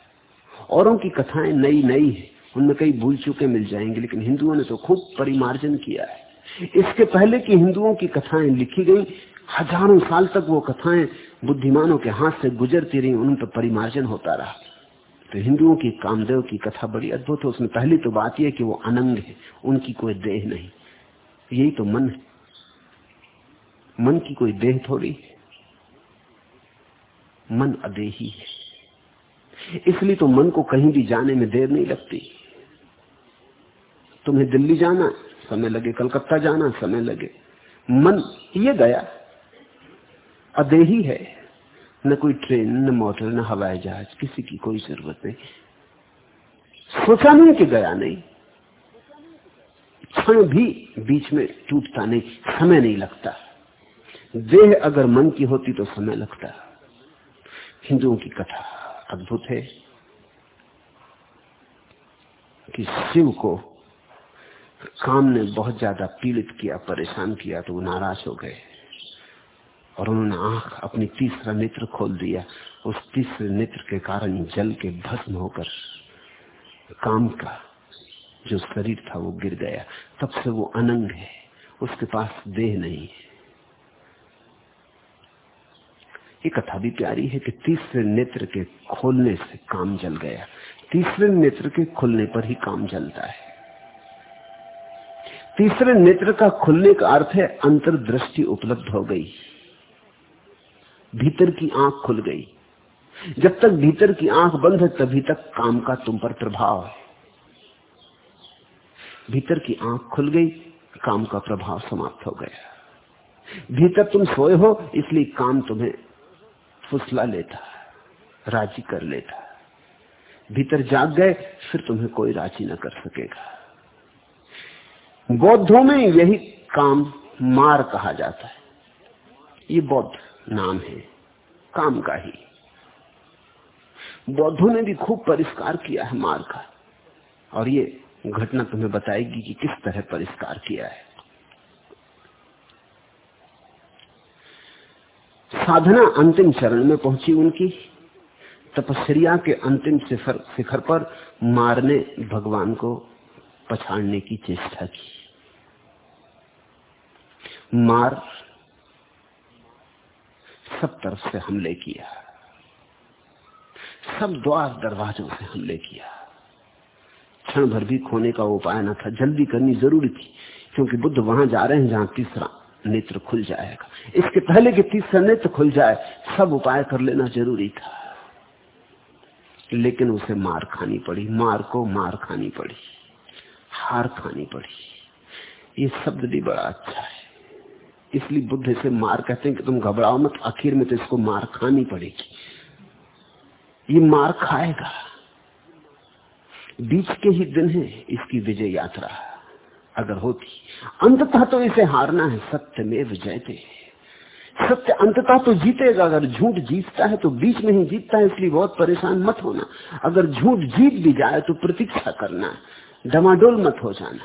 औरों की कथाएँ नई नई है, उनमें कई भूल चुके मिल जाएँगे, लेकिन हिंदुओं ने तो खूब परिमार्जन किया है। इसके पहले की हिंदुओं की कथाएँ लिखी गई, हज़ारों साल तक वो कथाएँ बुद्धिमानों के हाथ से गुजरती रही, उन पर परिमार्जन होता रहा। तो हिंदुओं की कामदेव की कथा बड़ी अद्भुत है। उसमें पहली तो बात यह कि वो अनंग है, उनकी कोई देह नहीं। यही तो मन है। मन की कोई देह थोड़ी मन अदेही है। इसलिए तो मन को कहीं भी जाने में देर नहीं लगती। तुम्हें दिल्ली जाना, समय लगे कलकत्ता जाना, समय लगे। मन, ये गया अदेही है। न कोई ट्रेन, न मोटर, न हवाई जहाज़, किसी की कोई ज़रूरत नहीं। सोचा नहीं कि गया नहीं। क्षण भी बीच में टूटता नहीं, समय नहीं लगता। देह अगर मन की होती तो समय लगता। हिंदुओं की कथा अद्भुत है कि शिव को काम ने बहुत ज़्यादा पीड़ित किया, परेशान किया तो वो नाराज़ हो गए। और उन्होंने आँख अपनी तीसरा नेत्र खोल दिया। उस तीसरे नेत्र के कारण जल के भस्म होकर काम का जो शरीर था वो गिर गया। तब से वो अनंग है। उसके पास देह नहीं है। ये कथा भी प्यारी है कि तीसरे नेत्र के खोलने से काम जल गया। तीसरे नेत्र के खुलने पर ही काम जलता है। तीसरे नेत्र का खुलने का अर्थ है अंतर्दृष्टि उपलब्ध हो गई। भीतर की आँख खुल गई। जब तक भीतर की आँख बंद है, तभी तक काम का तुम पर प्रभाव है। भीतर की आँख खुल गई, काम का प्रभाव समाप्त हो गया। भीतर तुम सोए हो, इसलिए काम तुम्हें फुसला लेता राज़ी कर लेता भीतर जाग गए, फिर तुम्हें कोई राज़ी न कर सकेगा। बौद्धों में यही काम मार कहा जाता है। ये बौद्ध नाम है, काम का ही। बौद्धों ने भी खूब परिष्कार किया है मार का। और ये घटना तुम्हें बताएगी कि किस तरह परिष्कार किया है। साधना अंतिम चरण में पहुँची उनकी। तपस्या के अंतिम शिखर शिखर पर मारने भगवान को पछाड़ने की चेष्टा की। मार सब तरफ़ से हमले किया। सब द्वार दरवाजों से हमले किया। क्षण भर भी खोने का उपाय न था। जल्दी करनी ज़रूरी थी, क्योंकि बुद्ध वहाँ जा रहे हैं जहाँ तीसरा नेत्र खुल जाएगा। इसके पहले कि तीसरा नेत्र खुल जाए, सब उपाय कर लेना ज़रूरी था। लेकिन उसे मार खानी पड़ी। मार को मार खानी पड़ी। हार खानी पड़ी। ये शब्द भी बड़ा अच्छा है। इसलिए बुद्ध इसे मार कहते हैं कि तुम घबराओ मत, आखिर में तो इसको मार खानी पड़ेगी। ये मार खाएगा। बीच के ही दिन है इसकी विजय यात्रा। अगर होती, अंततः तो इसे हारना है, सत्य में विजय थे सत्य अंततः तो जीतेगा, अगर झूठ जीतता है तो बीच में ही जीतता है, इसलिए बहुत परेशान मत होना। अगर झूठ जीत भी जाए तो प्रतीक्षा करना डमाडोल मत हो जाना।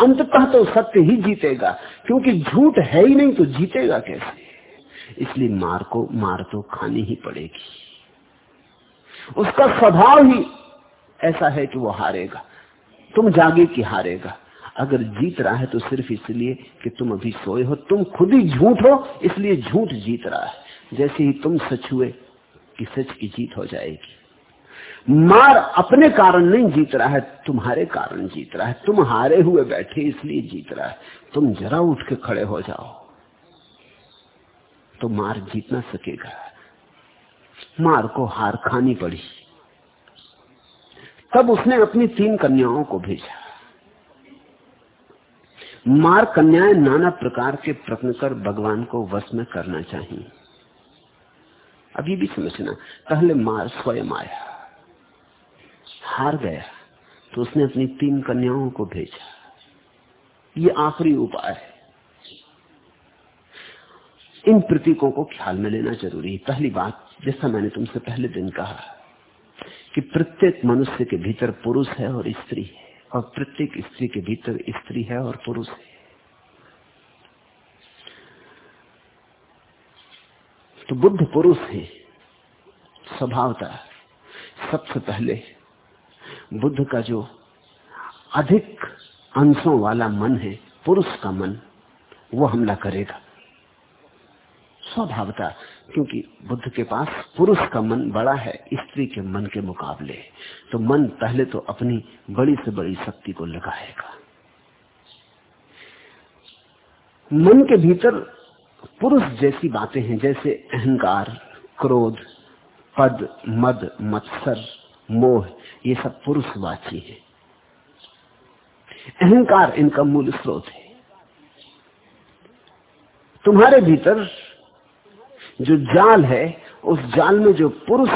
अंततः तो सत्य ही जीतेगा। क्योंकि झूठ है ही नहीं तो जीतेगा कैसे? इसलिए मार को, मार तो खानी ही पड़ेगी। उसका स्वभाव ही ऐसा है कि वो हारेगा। तुम जागे कि हारेगा। अगर जीत रहा है तो सिर्फ़ इसलिए कि तुम अभी सोए हो। तुम खुद ही झूठ हो, इसलिए झूठ जीत रहा है। जैसे ही तुम सच हुए कि सच की जीत हो जाएगी। मार अपने कारण नहीं जीत रहा है, तुम्हारे कारण जीत रहा है। तुम हारे हुए बैठे इसलिए जीत रहा है। तुम जरा उठ के खड़े हो जाओ तो मार जीत ना सकेगा। मार को हार खानी पड़ी। तब उसने अपनी तीन कन्याओं को भेजा। मार कन्याएँ नाना प्रकार के प्रश्न कर भगवान को वश में करना चाहिए। अभी भी समझना, पहले मार स्वयं आया। हार गया तो उसने अपनी तीन कन्याओं को भेजा। ये आखिरी उपाय है। इन प्रतीकों को ख्याल में लेना ज़रूरी है। पहली बात, जैसा मैंने तुमसे पहले दिन कहा, कि प्रत्येक मनुष्य के भीतर पुरुष है और स्त्री है, और प्रत्येक स्त्री के भीतर स्त्री है और पुरुष है। तो बुद्ध पुरुष है, स्वभावता सबसे पहले बुद्ध का जो अधिक अंशों वाला मन है, पुरुष का मन, वो हमला करेगा। स्वभावता, क्योंकि बुद्ध के पास पुरुष का मन बड़ा है, स्त्री के मन के मुकाबले तो मन पहले तो अपनी बड़ी से बड़ी शक्ति को लगाएगा। मन के भीतर पुरुष जैसी बातें हैं, जैसे अहंकार, क्रोध, पद, मद, मत्सर मोह, ये सब पुरुषवाची है। अहंकार इनका मूल स्रोत है। तुम्हारे भीतर जो जाल है, उस जाल में जो पुरुष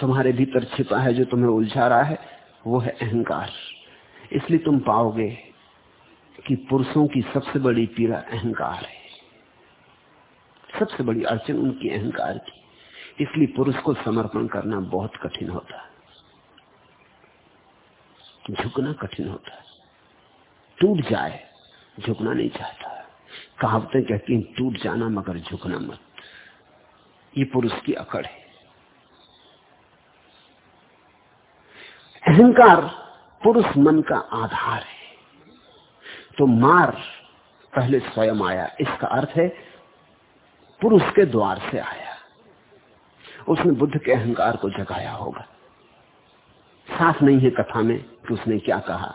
तुम्हारे भीतर छिपा है, जो तुम्हें उलझा रहा है, वो है अहंकार। इसलिए तुम पाओगे कि पुरुषों की सबसे बड़ी पीड़ा अहंकार है। सबसे बड़ी अड़चन उनकी अहंकार की। इसलिए पुरुष को समर्पण करना बहुत कठिन होता है। झुकना कठिन होता है। टूट जाए, झुकना नहीं चाहता कहावतें कहती हैं, टूट जाना मगर झुकना मत। ये पुरुष की अकड़ है। अहंकार पुरुष मन का आधार है। तो मार पहले स्वयं आया। इसका अर्थ है, पुरुष के द्वार से आया। उसने बुद्ध के अहंकार को जगाया होगा। साफ़ नहीं है कथा में कि उसने क्या कहा।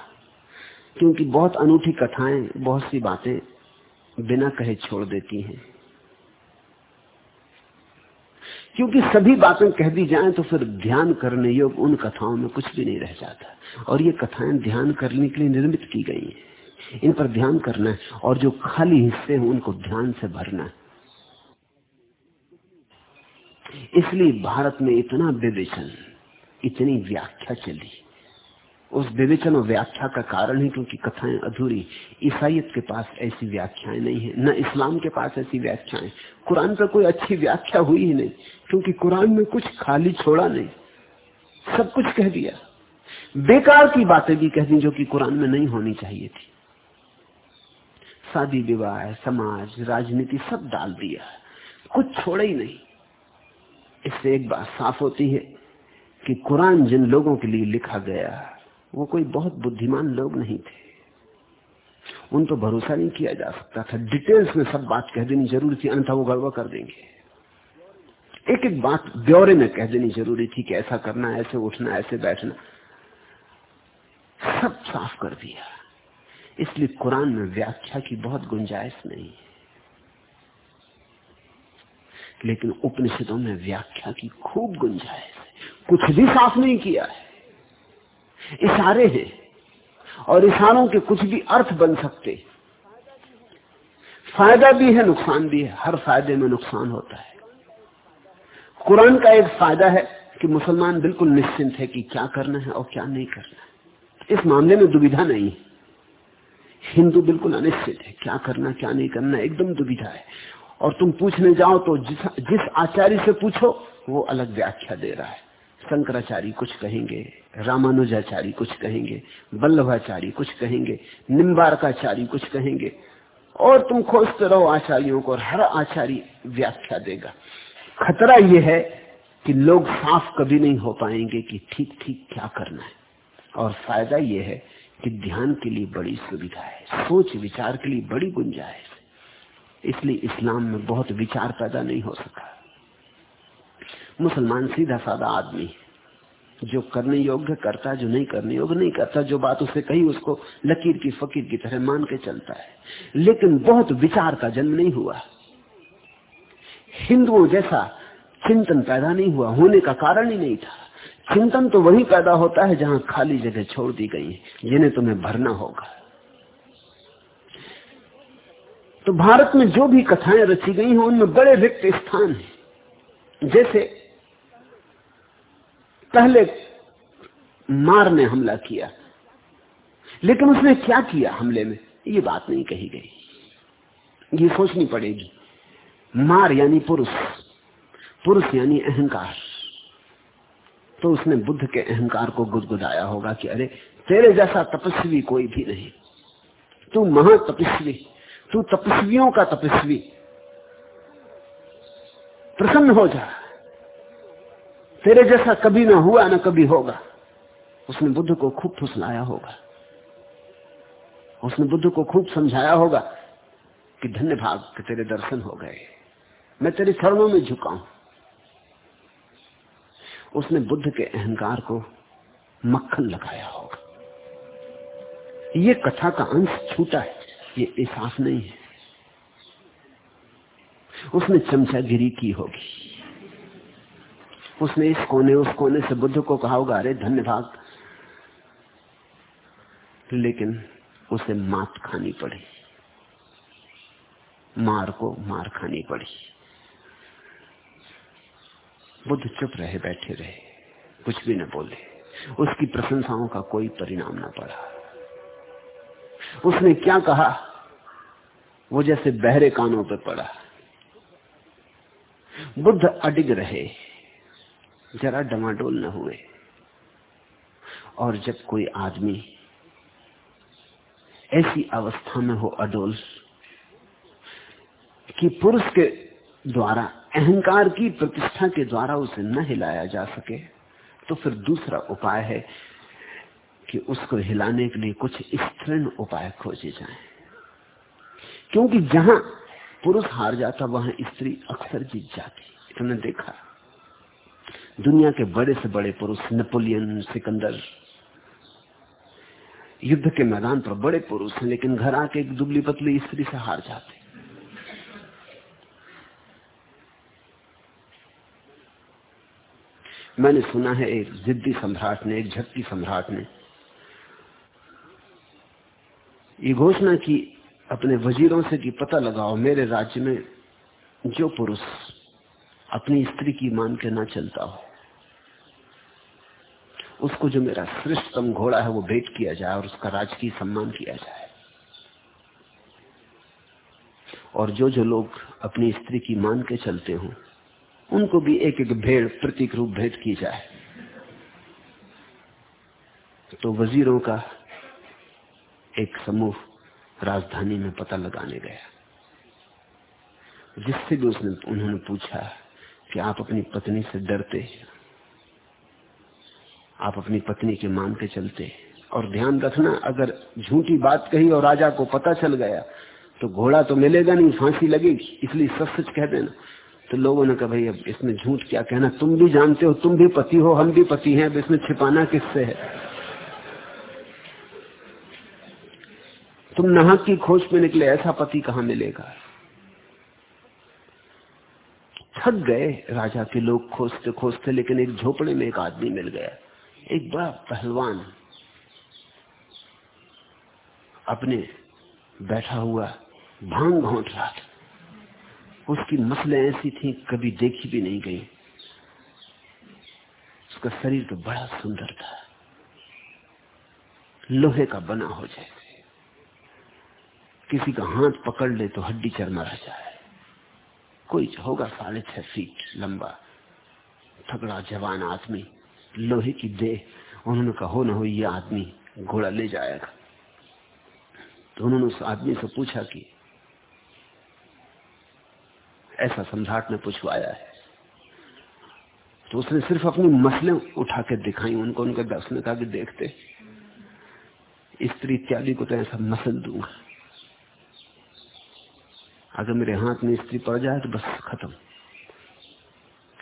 क्योंकि बहुत अनूठी कथाएँ, बहुत सी बातें बिना कहे छोड़ देती हैं। क्योंकि सभी बातें कह दी जाएँ तो फिर ध्यान करने योग उन कथाओं में कुछ भी नहीं रह जाता। और ये कथाएँ ध्यान करने के लिए निर्मित की गई हैं। इन पर ध्यान करना है और जो खाली हिस्से हैं उनको ध्यान से भरना है। इसलिए भारत में इतना विवेचन इतनी व्याख्या चली। उस विवेचन और व्याख्या का कारण है क्योंकि कथाएँ अधूरी ईसाइत के पास ऐसी व्याख्याएँ नहीं है, न इस्लाम के पास ऐसी व्याख्याएँ। कुरान पर कोई अच्छी व्याख्या हुई ही नहीं, क्योंकि कुरान में कुछ खाली छोड़ा नहीं, सब कुछ कह दिया। बेकार की बातें भी कह दी जो कि कुरान में नहीं होनी चाहिए थी। शादी विवाह, समाज, राजनीति सब डाल दिया कुछ छोड़ा ही नहीं। इससे एक बात साफ़ होती है कि कुरान जिन लोगों के लिए लिखा गया, वो कोई बहुत बुद्धिमान लोग नहीं थे। उन तो भरोसा नहीं किया जा सकता था। डिटेल्स में सब बात कह देनी ज़रूरी थी, अन्यथा वो गड़बड़ कर देंगे। एक एक बात ब्यौरे में कह देनी ज़रूरी थी कि ऐसा करना, ऐसे उठना, ऐसे बैठना। सब साफ़ कर दिया। इसलिए कुरान में व्याख्या की बहुत गुंजाइश नहीं है। लेकिन उपनिषदों में व्याख्या की खूब गुंजाइश। कुछ भी साफ़ नहीं किया है। इशारे हैं और इशारों के कुछ भी अर्थ बन सकते फ़ायदा भी है, नुकसान भी है। हर फ़ायदे में नुकसान होता है। कुरान का एक फ़ायदा है कि मुसलमान बिल्कुल निश्चिंत है कि क्या करना है और क्या नहीं करना है। इस मामले में दुविधा नहीं है। हिंदू बिल्कुल अनिश्चित है। क्या करना, क्या नहीं करना, एकदम दुविधा है। और तुम पूछने जाओ तो जिस जिस आचार्य से पूछो, वो अलग व्याख्या दे रहा है। शंकराचार्य कुछ कहेंगे, रामानुजाचार्य कुछ कहेंगे, वल्लभाचार्य कुछ कहेंगे, निम्बारकाचार्य कुछ कहेंगे, और तुम खोजते रहो आचार्यों को और हर आचार्य व्याख्या देगा। खतरा यह है कि लोग साफ़ कभी नहीं हो पाएँगे कि ठीक ठीक क्या करना है। और फ़ायदा यह है कि ध्यान के लिए बड़ी सुविधा है, सोच विचार के लिए बड़ी गुंजाइश इसलिए इस्लाम में बहुत विचार पैदा नहीं हो सका। मुसलमान सीधा साधा आदमी है। जो करने योग्य करता जो नहीं करने योग्य नहीं करता, जो बात उसे कही उसको लकीर की फकीर की तरह मान के चलता है। लेकिन बहुत विचार का जन्म नहीं हुआ। हिंदुओं जैसा चिंतन पैदा नहीं हुआ, होने का कारण ही नहीं था। चिंतन तो वही पैदा होता है जहाँ खाली जगह छोड़ दी गई है, जिन्हें तुम्हें भरना होगा। तो भारत में जो भी कथाएँ रची गई हैं, उनमें बड़े रिक्त स्थान हैं। जैसे पहले मार ने हमला किया। लेकिन उसने क्या किया हमले में? ये बात नहीं कही गई। ये सोचनी पड़ेगी। मार यानी पुरुष। पुरुष यानी अहंकार। तो उसने बुद्ध के अहंकार को गुदगुदाया होगा कि अरे, तेरे जैसा तपस्वी कोई भी नहीं। तू महातपस्वी तू तपस्वियों का तपस्वी। प्रसन्न हो जा। तेरे जैसा कभी ना हुआ, ना कभी होगा। उसने बुद्ध को खूब फुसलाया होगा। उसने बुद्ध को खूब समझाया होगा कि धन्य भाग कि तेरे दर्शन हो गए। मैं तेरे चरणों में झुकाऊं उसने बुद्ध के अहंकार को मक्खन लगाया होगा। ये कथा का अंश छूटा है। ये एहसास नहीं है। उसने चमचागिरी की होगी। उसने इस कोने, उस कोने से बुद्ध को कहा होगा अरे धन्यवाद। लेकिन उसे मात खानी पड़ी। मार को मार खानी पड़ी। बुद्ध चुप रहे, बैठे रहे। कुछ भी न बोले। उसकी प्रशंसाओं का कोई परिणाम न पड़ा। उसने क्या कहा? वो जैसे बहरे कानों पर पड़ा। बुद्ध अडिग रहे। जरा डमाडोल न हुए। और जब कोई आदमी ऐसी अवस्था में हो अडोल, कि पुरुष के द्वारा, अहंकार की प्रतिष्ठा के द्वारा उसे न हिलाया जा सके तो फिर दूसरा उपाय है कि उसको हिलाने के लिए कुछ स्त्रीण उपाय खोजे जाएँ। क्योंकि जहाँ पुरुष हार जाता, वहाँ स्त्री अक्सर जीत जाती। तुमने देखा। दुनिया के बड़े से बड़े पुरुष, नेपोलियन, सिकंदर। युद्ध के मैदान पर बड़े पुरुष हैं, लेकिन घर आके एक दुबली पतली स्त्री से हार जाते मैंने सुना है एक जिद्दी सम्राट ने, एक झक्की सम्राट ने, ये घोषणा की अपने वजीरों से कि पता लगाओ, मेरे राज्य में जो पुरुष अपनी स्त्री की मान के ना चलता हो। उसको जो मेरा श्रेष्ठतम घोड़ा है, वो भेंट किया जाए और उसका राजकीय सम्मान किया जाए। और जो जो लोग अपनी स्त्री की मान के चलते हो, उनको भी एक एक भेड़ प्रतीक रूप भेंट की जाए। तो वजीरों का एक समूह राजधानी में पता लगाने गया। जिससे भी उसने, उन्होंने पूछा कि आप अपनी पत्नी से डरते आप अपनी पत्नी के मान के चलते और ध्यान रखना, अगर झूठी बात कही और राजा को पता चल गया तो घोड़ा तो मिलेगा नहीं, फांसी लगेगी, इसलिए सच सच कह देना। तो लोगों ने कहा, भाई, अब इसमें झूठ क्या कहना? तुम भी जानते हो, तुम भी पति हो, हम भी पति हैं, अब इसमें छिपाना किससे है? तुम नाहक की खोज में निकले, ऐसा पति कहा मिलेगा? थक गए राजा के लोग खोजते खोजते लेकिन एक झोपड़े में एक आदमी मिल गया। एक बड़ा पहलवान अपने बैठा हुआ भाँग घोट रहा था। उसकी मसले ऐसी थी, कभी देखी भी नहीं गई। उसका शरीर तो बड़ा सुंदर था। लोहे का बना हो जाए। किसी का हाथ पकड़ ले तो हड्डी चरमा रह जाए। कोई होगा साढ़े छह फीट लंबा थकड़ा जवान आदमी। लोहे की देह उन्होंने कहा, हो ना हो, ये आदमी घोड़ा ले जाएगा तो उन्होंने उस आदमी से पूछा कि, ऐसा सम्राट ने पूछवाया है। तो उसने सिर्फ़ अपनी मसले उठा के दिखाई, उनको, उनके दस ने कहा कि देखते, स्त्री इत्यादि को तो ऐसा मसल दूँगा। अगर मेरे हाथ में स्त्री पड़ जाए तो बस खत्म।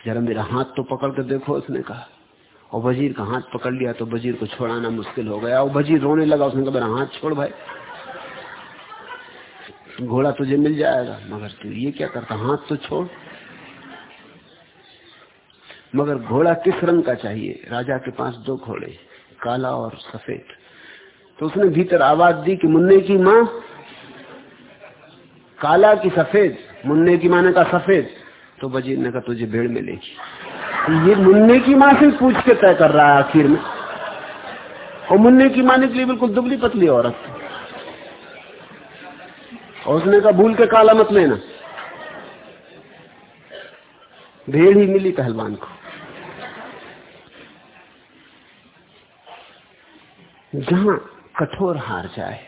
जरा मेरा हाथ तो पकड़ कर देखो, उसने कहा। और वज़ीर का हाथ पकड़ लिया तो वज़ीर को छोड़ाना मुश्किल हो गया। और वज़ीर रोने लगा, उसने कहा हाथ छोड़ भाई। घोड़ा तुझे मिल जाएगा। मगर तू ये क्या करता? हाथ तो छोड़। मगर घोड़ा किस रंग का चाहिए? राजा के पास दो घोड़े, काला और सफ़ेद। तो उसने भीतर आवाज़ दी कि मुन्ने की माँ, काला की सफ़ेद, मुन्ने की माने का सफ़ेद। तो वज़ीर ने कहा, तुझे भेड़ मिलेगी। ये मुन्ने की माँ से पूछ के तय कर रहा है आखिर में। और मुन्ने की माने के लिए बिल्कुल दुबली पतली औरत और उसने कहा, भूल के काला मत लेना। भेड़ ही मिली पहलवान को। जहाँ कठोर हार जाए,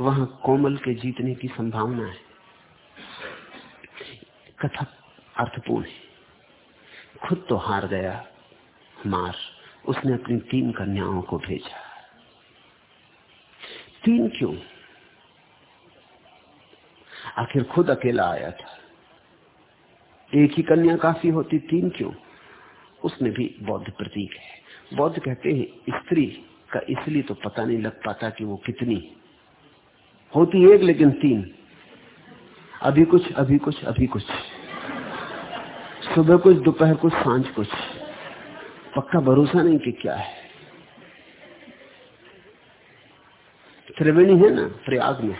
वहाँ कोमल के जीतने की संभावना है। कथा अर्थपूर्ण है। खुद तो हार गया, मार। उसने अपनी तीन कन्याओं को भेजा। तीन क्यों? आखिर खुद अकेला आया था। एक ही कन्या काफ़ी होती, तीन क्यों? उसमें भी बौद्ध प्रतीक है। बौद्ध कहते हैं, स्त्री का इसलिए तो पता नहीं लग पाता कि वो कितनी। होती एक, लेकिन तीन। अभी कुछ अभी कुछ अभी कुछ। सुबह कुछ, दोपहर कुछ, साँझ कुछ। पक्का भरोसा नहीं कि क्या है। त्रिवेणी है ना, प्रयाग में।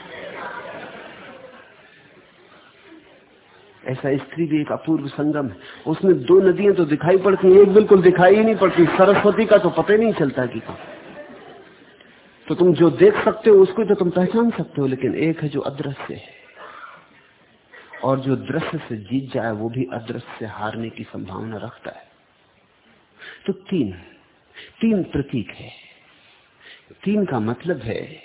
ऐसा स्त्री भी एक अपूर्व संगम है। उसमें दो नदियाँ तो दिखाई पड़ती हैं, एक बिल्कुल दिखाई ही नहीं पड़ती। सरस्वती का तो पता ही नहीं चलता कि तो तुम जो देख सकते हो, उसको तो तुम पहचान सकते हो, लेकिन एक है जो अदृश्य है। और जो दृश्य से जीत जाए, वो भी अदृश्य से हारने की संभावना रखता है। तो तीन तीन प्रतीक है। तीन का मतलब है,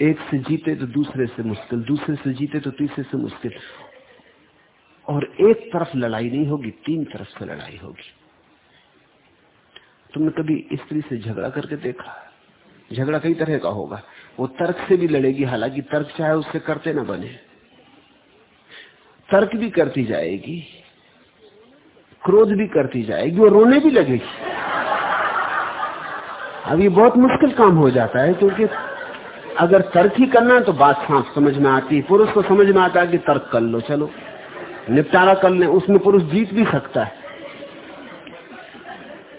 एक से जीते तो दूसरे से मुश्किल, दूसरे से जीते तो तीसरे से मुश्किल। और एक तरफ़ लड़ाई नहीं होगी, तीन तरफ़ से लड़ाई होगी। तुमने कभी स्त्री से झगड़ा करके देखा? झगड़ा कई तरह का होगा। वो तर्क से भी लड़ेगी, हालाँकि तर्क चाहे उससे करते ना बने। तर्क भी करती जाएगी, क्रोध भी करती जाएगी और रोने भी लगेगी। अब ये बहुत मुश्किल काम हो जाता है, क्योंकि अगर तर्क ही करना है तो बात सांप समझ में आती है, पुरुष को समझ में आता है कि तर्क कर लो, चलो। निपटारा कर ले, उसमें पुरुष जीत भी सकता है।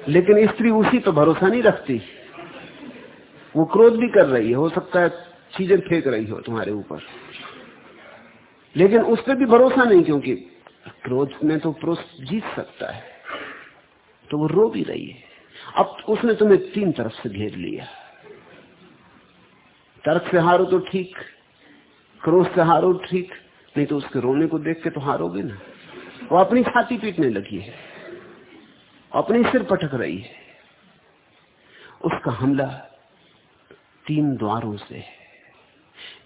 लेकिन स्त्री उसी तो भरोसा नहीं रखती। वो क्रोध भी कर रही है, हो सकता है चीज़ें फेंक रही हो तुम्हारे ऊपर। लेकिन उस पर भी भरोसा नहीं, क्योंकि क्रोध में तो पुरुष जीत सकता है। तो वो रो भी रही है। अब उसने तुम्हें तीन तरफ़ से घेर लिया। तर्क से हारो तो ठीक, क्रोध से हारो ठीक, नहीं तो उसके रोने को देख के तो हारोगे ना। वो अपनी छाती पीटने लगी है, अपने सिर पटक रही है। उसका हमला तीन द्वारों से है।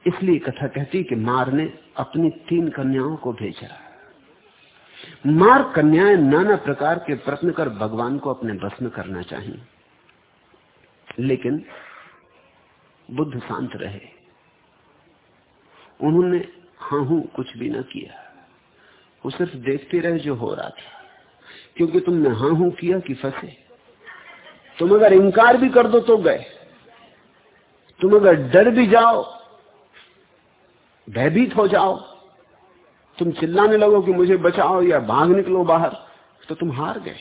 इसलिए कथा कहती कि मार ने अपनी तीन कन्याओं को भेजा। मार कन्याएँ नाना प्रकार के प्रश्न कर भगवान को अपने बस में करना चाहिए। लेकिन बुद्ध शांत रहे। उन्होंने हाँ हूँ कुछ भी ना किया। वो सिर्फ़ देखते रहे जो हो रहा था। क्योंकि तुमने हाँ हूँ किया कि फंसे। तुम अगर इंकार भी कर दो तो गए। तुम अगर डर भी जाओ भयभीत हो जाओ। तुम चिल्लाने लगो कि मुझे बचाओ या भाग निकलो बाहर तो तुम हार गए।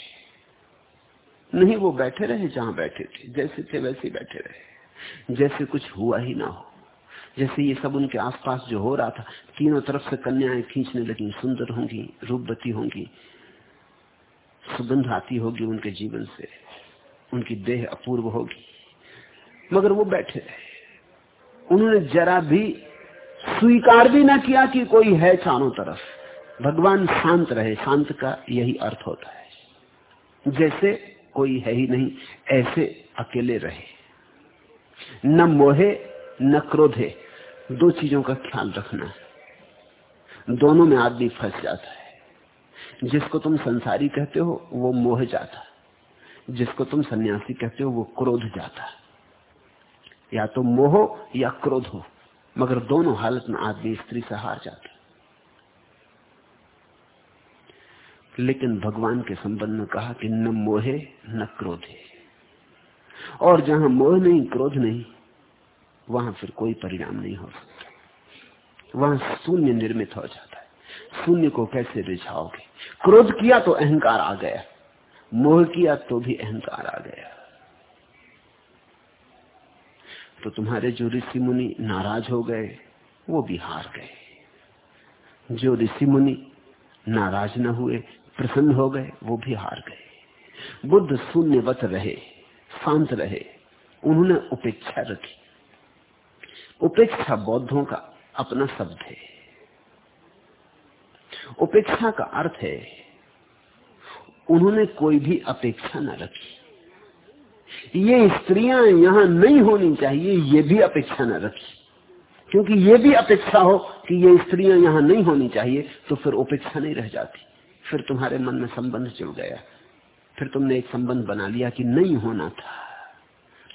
नहीं, वो बैठे रहे जहाँ बैठे थे, जैसे थे वैसे बैठे रहे। जैसे कुछ हुआ ही ना हो, जैसे ये सब उनके आसपास जो हो रहा था, तीनों तरफ़ से कन्याएँ खींचने लगी, सुंदर होंगी, रूपवती होंगी, सुगंध आती होगी उनके जीवन से, उनकी देह अपूर्व होगी। मगर वो बैठे रहे। उन्होंने जरा भी स्वीकार भी ना किया कि कोई है चारों तरफ़। भगवान शांत रहे। शांत का यही अर्थ होता है। जैसे कोई है ही नहीं, ऐसे अकेले रहे। न मोहे, न क्रोधे, दो चीज़ों का ख्याल रखना है। दोनों में आदमी फंस जाता है। जिसको तुम संसारी कहते हो, वो मोह जाता जिसको तुम सन्यासी कहते हो, वो क्रोध जाता या तो मोह या क्रोध हो। मगर दोनों हालत में आदमी स्त्री से हार जाता लेकिन भगवान के संबंध में कहा कि न मोहे, न क्रोधे। और जहाँ मोह नहीं, क्रोध नहीं, वहाँ फिर कोई परिणाम नहीं हो सकता। वहाँ शून्य निर्मित हो जाता है। शून्य को कैसे रिझाओगे? क्रोध किया तो अहंकार आ गया। मोह किया तो भी अहंकार आ गया। तो तुम्हारे जो ऋषि मुनि नाराज़ हो गए, वो भी हार गए। जो ऋषि मुनि नाराज़ न हुए, प्रसन्न हो गए, वो भी हार गए। बुद्ध शून्यवत रहे, शांत रहे, उन्होंने उपेक्षा रखी। उपेक्षा बौद्धों का अपना शब्द है। उपेक्षा का अर्थ है, उन्होंने कोई भी अपेक्षा न रखी। ये स्त्रियाँ यहाँ नहीं होनी चाहिए, ये भी अपेक्षा न रखी। क्योंकि ये भी अपेक्षा हो कि ये स्त्रियाँ यहाँ नहीं होनी चाहिए तो फिर उपेक्षा नहीं रह जाती। फिर तुम्हारे मन में संबंध जुड़ गया। फिर तुमने एक संबंध बना लिया कि नहीं होना था।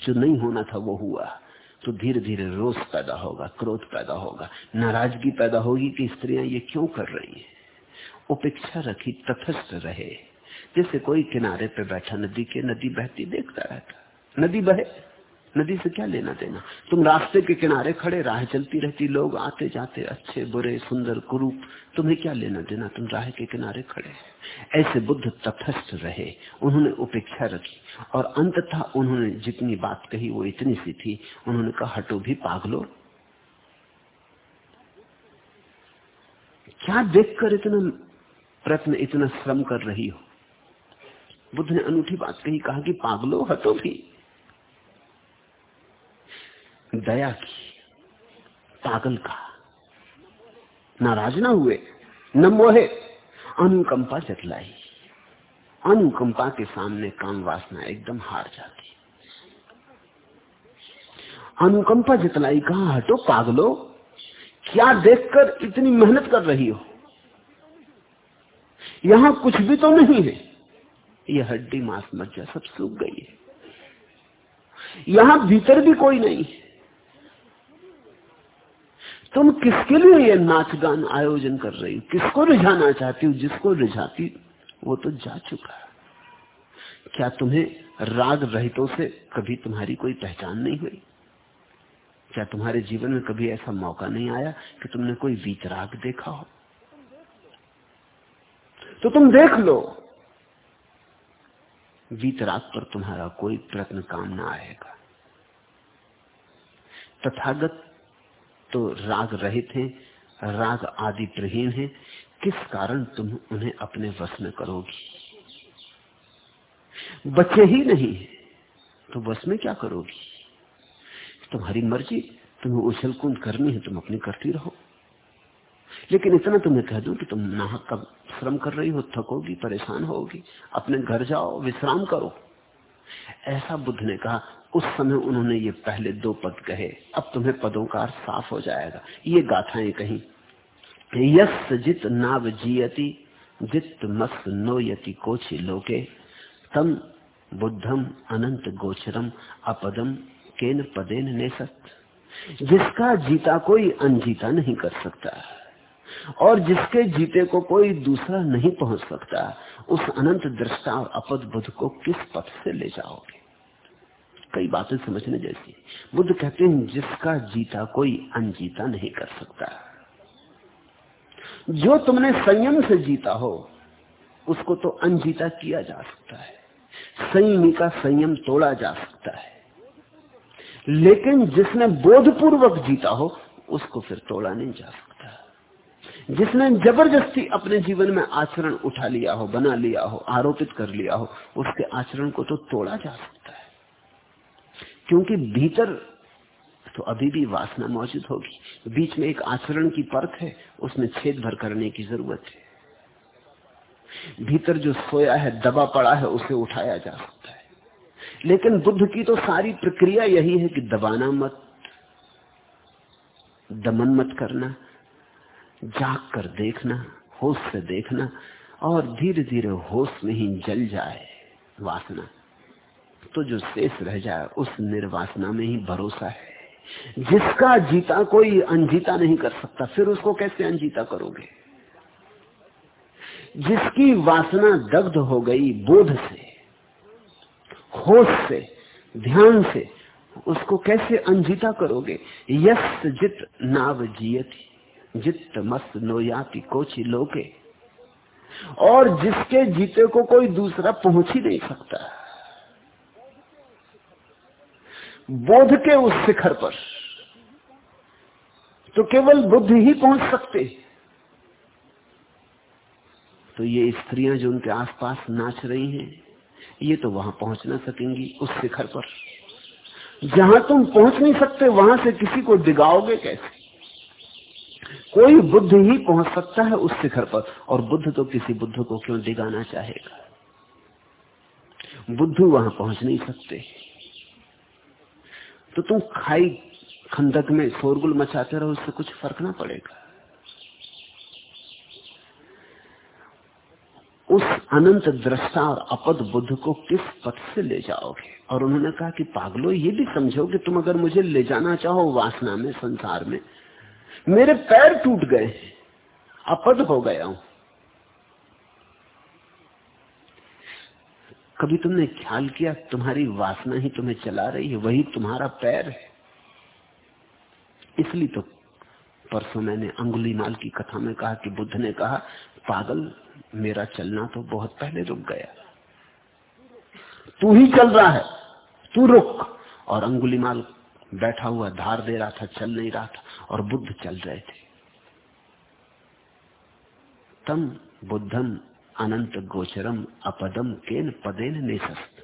जो नहीं होना था वो हुआ। तो धीरे धीरे रोष पैदा होगा, क्रोध पैदा होगा। नाराज़गी पैदा होगी कि स्त्रियाँ ये क्यों कर रही हैं। उपेक्षा रखी तथस्थ रहे। जैसे कोई किनारे पे बैठा, नदी के नदी बहती, देखता रहता। नदी बहे, नदी से क्या लेना देना? तुम रास्ते के किनारे खड़े, राह चलती रहती, लोग आते जाते अच्छे, बुरे, सुंदर, कुरूप, तुम्हें क्या लेना देना? तुम राह के किनारे खड़े ऐसे बुद्ध तथस्थ रहे, उन्होंने उपेक्षा रखी, और अंततः उन्होंने जितनी बात कही वो इतनी सी थी। उन्होंने कहा, हटो भी पागलो। क्या देखकर इतना प्रश्न इतना श्रम कर रही हो? बुद्ध ने अनूठी बात कही, कहा कि पागलो, हटो भी। दया की, पागल का। नाराज़ ना हुए, न मोहे, अनुकंपा जतलाई। अनुकंपा के सामने काम वासना एकदम हार जाती। अनुकंपा जतलाई, कहा, हटो पागलो, क्या देखकर इतनी मेहनत कर रही हो? यहाँ कुछ भी तो नहीं है। यह हड्डी मांस मज्जा सब सूख गई है। यहाँ भीतर भी कोई नहीं है। तुम किसके लिए ये नाच गान आयोजन कर रही हो? किसको रिझाना चाहती हो? जिसको रिझाती, वो तो जा चुका है। क्या तुम्हें राग रहितों से कभी तुम्हारी कोई पहचान नहीं हुई? क्या तुम्हारे जीवन में कभी ऐसा मौका नहीं आया कि तुमने कोई वीतराग देखा हो? तो तुम देख लो, वीतराग पर तुम्हारा कोई प्रश्न काम ना आएगा। तथागत तो राग रहित हैं, राग आदि प्रहीन है। किस कारण तुम उन्हें अपने वश में करोगी? बच्चे ही नहीं तो वश में क्या करोगी? तुम्हारी मर्ज़ी, तुम्हें उछल कूद करनी है, तुम अपनी करती रहो। लेकिन इतना तुम्हें कह दूँ कि तुम नाहक का श्रम कर रही हो, थकोगी, परेशान होगी, अपने घर जाओ, विश्राम करो। ऐसा बुद्ध ने कहा उस समय उन्होंने ये पहले दो पद कहे। अब तुम्हें पदों का अर्थ साफ़ हो जाएगा। ये गाथाएँ कही। यस जित नाव जियती जित मस्त नो यति कोचि लोके, तम बुद्धम अनंत गोचरम अपदम केन पदेन नेसत। जिसका जीता कोई अनजीता नहीं कर सकता, और जिसके जीते को कोई दूसरा नहीं पहुँच सकता, उस अनंत दृष्टा और अपद बुद्ध को किस पथ से ले जाओगे? कई बातें समझने जैसी। बुद्ध कहते हैं, जिसका जीता कोई अनजीता नहीं कर सकता। जो तुमने संयम से जीता हो, उसको तो अनजीता किया जा सकता है। संयमी का संयम तोड़ा जा सकता है। लेकिन जिसने बोधपूर्वक जीता हो, उसको फिर तोड़ा नहीं जा सकता। जिसने ज़बरदस्ती अपने जीवन में आचरण उठा लिया हो, बना लिया हो, आरोपित कर लिया हो, उसके आचरण को तो तोड़ा जा सकता है। क्योंकि भीतर तो अभी भी वासना मौजूद होगी। बीच में एक आचरण की परत है, उसमें छेद भर करने की ज़रूरत है। भीतर जो सोया है, दबा पड़ा है, उसे उठाया जा सकता है। लेकिन बुद्ध की तो सारी प्रक्रिया यही है कि दबाना मत, दमन मत करना, जाग कर देखना, होश से देखना, और धीरे धीरे होश में ही जल जाए वासना। तो जो शेष रह जाए, उस निर्वासना में ही भरोसा है। जिसका जीता कोई अनजीता नहीं कर सकता, फिर उसको कैसे अनजीता करोगे? जिसकी वासना दग्ध हो गई बोध से, होश से, ध्यान से, उसको कैसे अनजीता करोगे? यस जित नाव जियती जित मस्त नोयाति कोची लोके। और जिसके जीते को कोई दूसरा पहुँच ही नहीं सकता। बोध के उस शिखर पर। तो केवल बुद्ध ही पहुँच सकते तो ये स्त्रियाँ जो उनके आसपास नाच रही हैं, ये तो वहाँ पहुँच ना सकेंगी उस शिखर पर। जहाँ तुम पहुँच नहीं सकते, वहाँ से किसी को डिगाओगे कैसे? कोई बुद्ध ही पहुँच सकता है उस शिखर पर, और बुद्ध तो किसी बुद्ध को क्यों डिगाना चाहेगा? बुद्ध वहाँ पहुँच नहीं सकते। तो तुम खाई खंदक में शोरगुल मचाते रहो, उससे कुछ फ़र्क ना पड़ेगा। उस अनंत दृष्टा और अपद बुद्ध को किस पथ से ले जाओगे? और उन्होंने कहा कि पागलो, ये भी समझो कि तुम अगर मुझे ले जाना चाहो वासना में, संसार में, मेरे पैर टूट गए अपद हो गया हूँ। कभी तुमने ख्याल किया, तुम्हारी वासना ही तुम्हें चला रही है, वही तुम्हारा पैर है? इसलिए तो परसों मैंने अंगुली माल की कथा में कहा कि बुद्ध ने कहा, पागल, मेरा चलना तो बहुत पहले रुक गया। तू ही चल रहा है, तू रुक। और अंगुलीमाल बैठा हुआ धार दे रहा था, चल नहीं रहा था, और बुद्ध चल रहे थे। तम बुद्धम अनंत गोचरम अपदम केन पदेन नेसस्त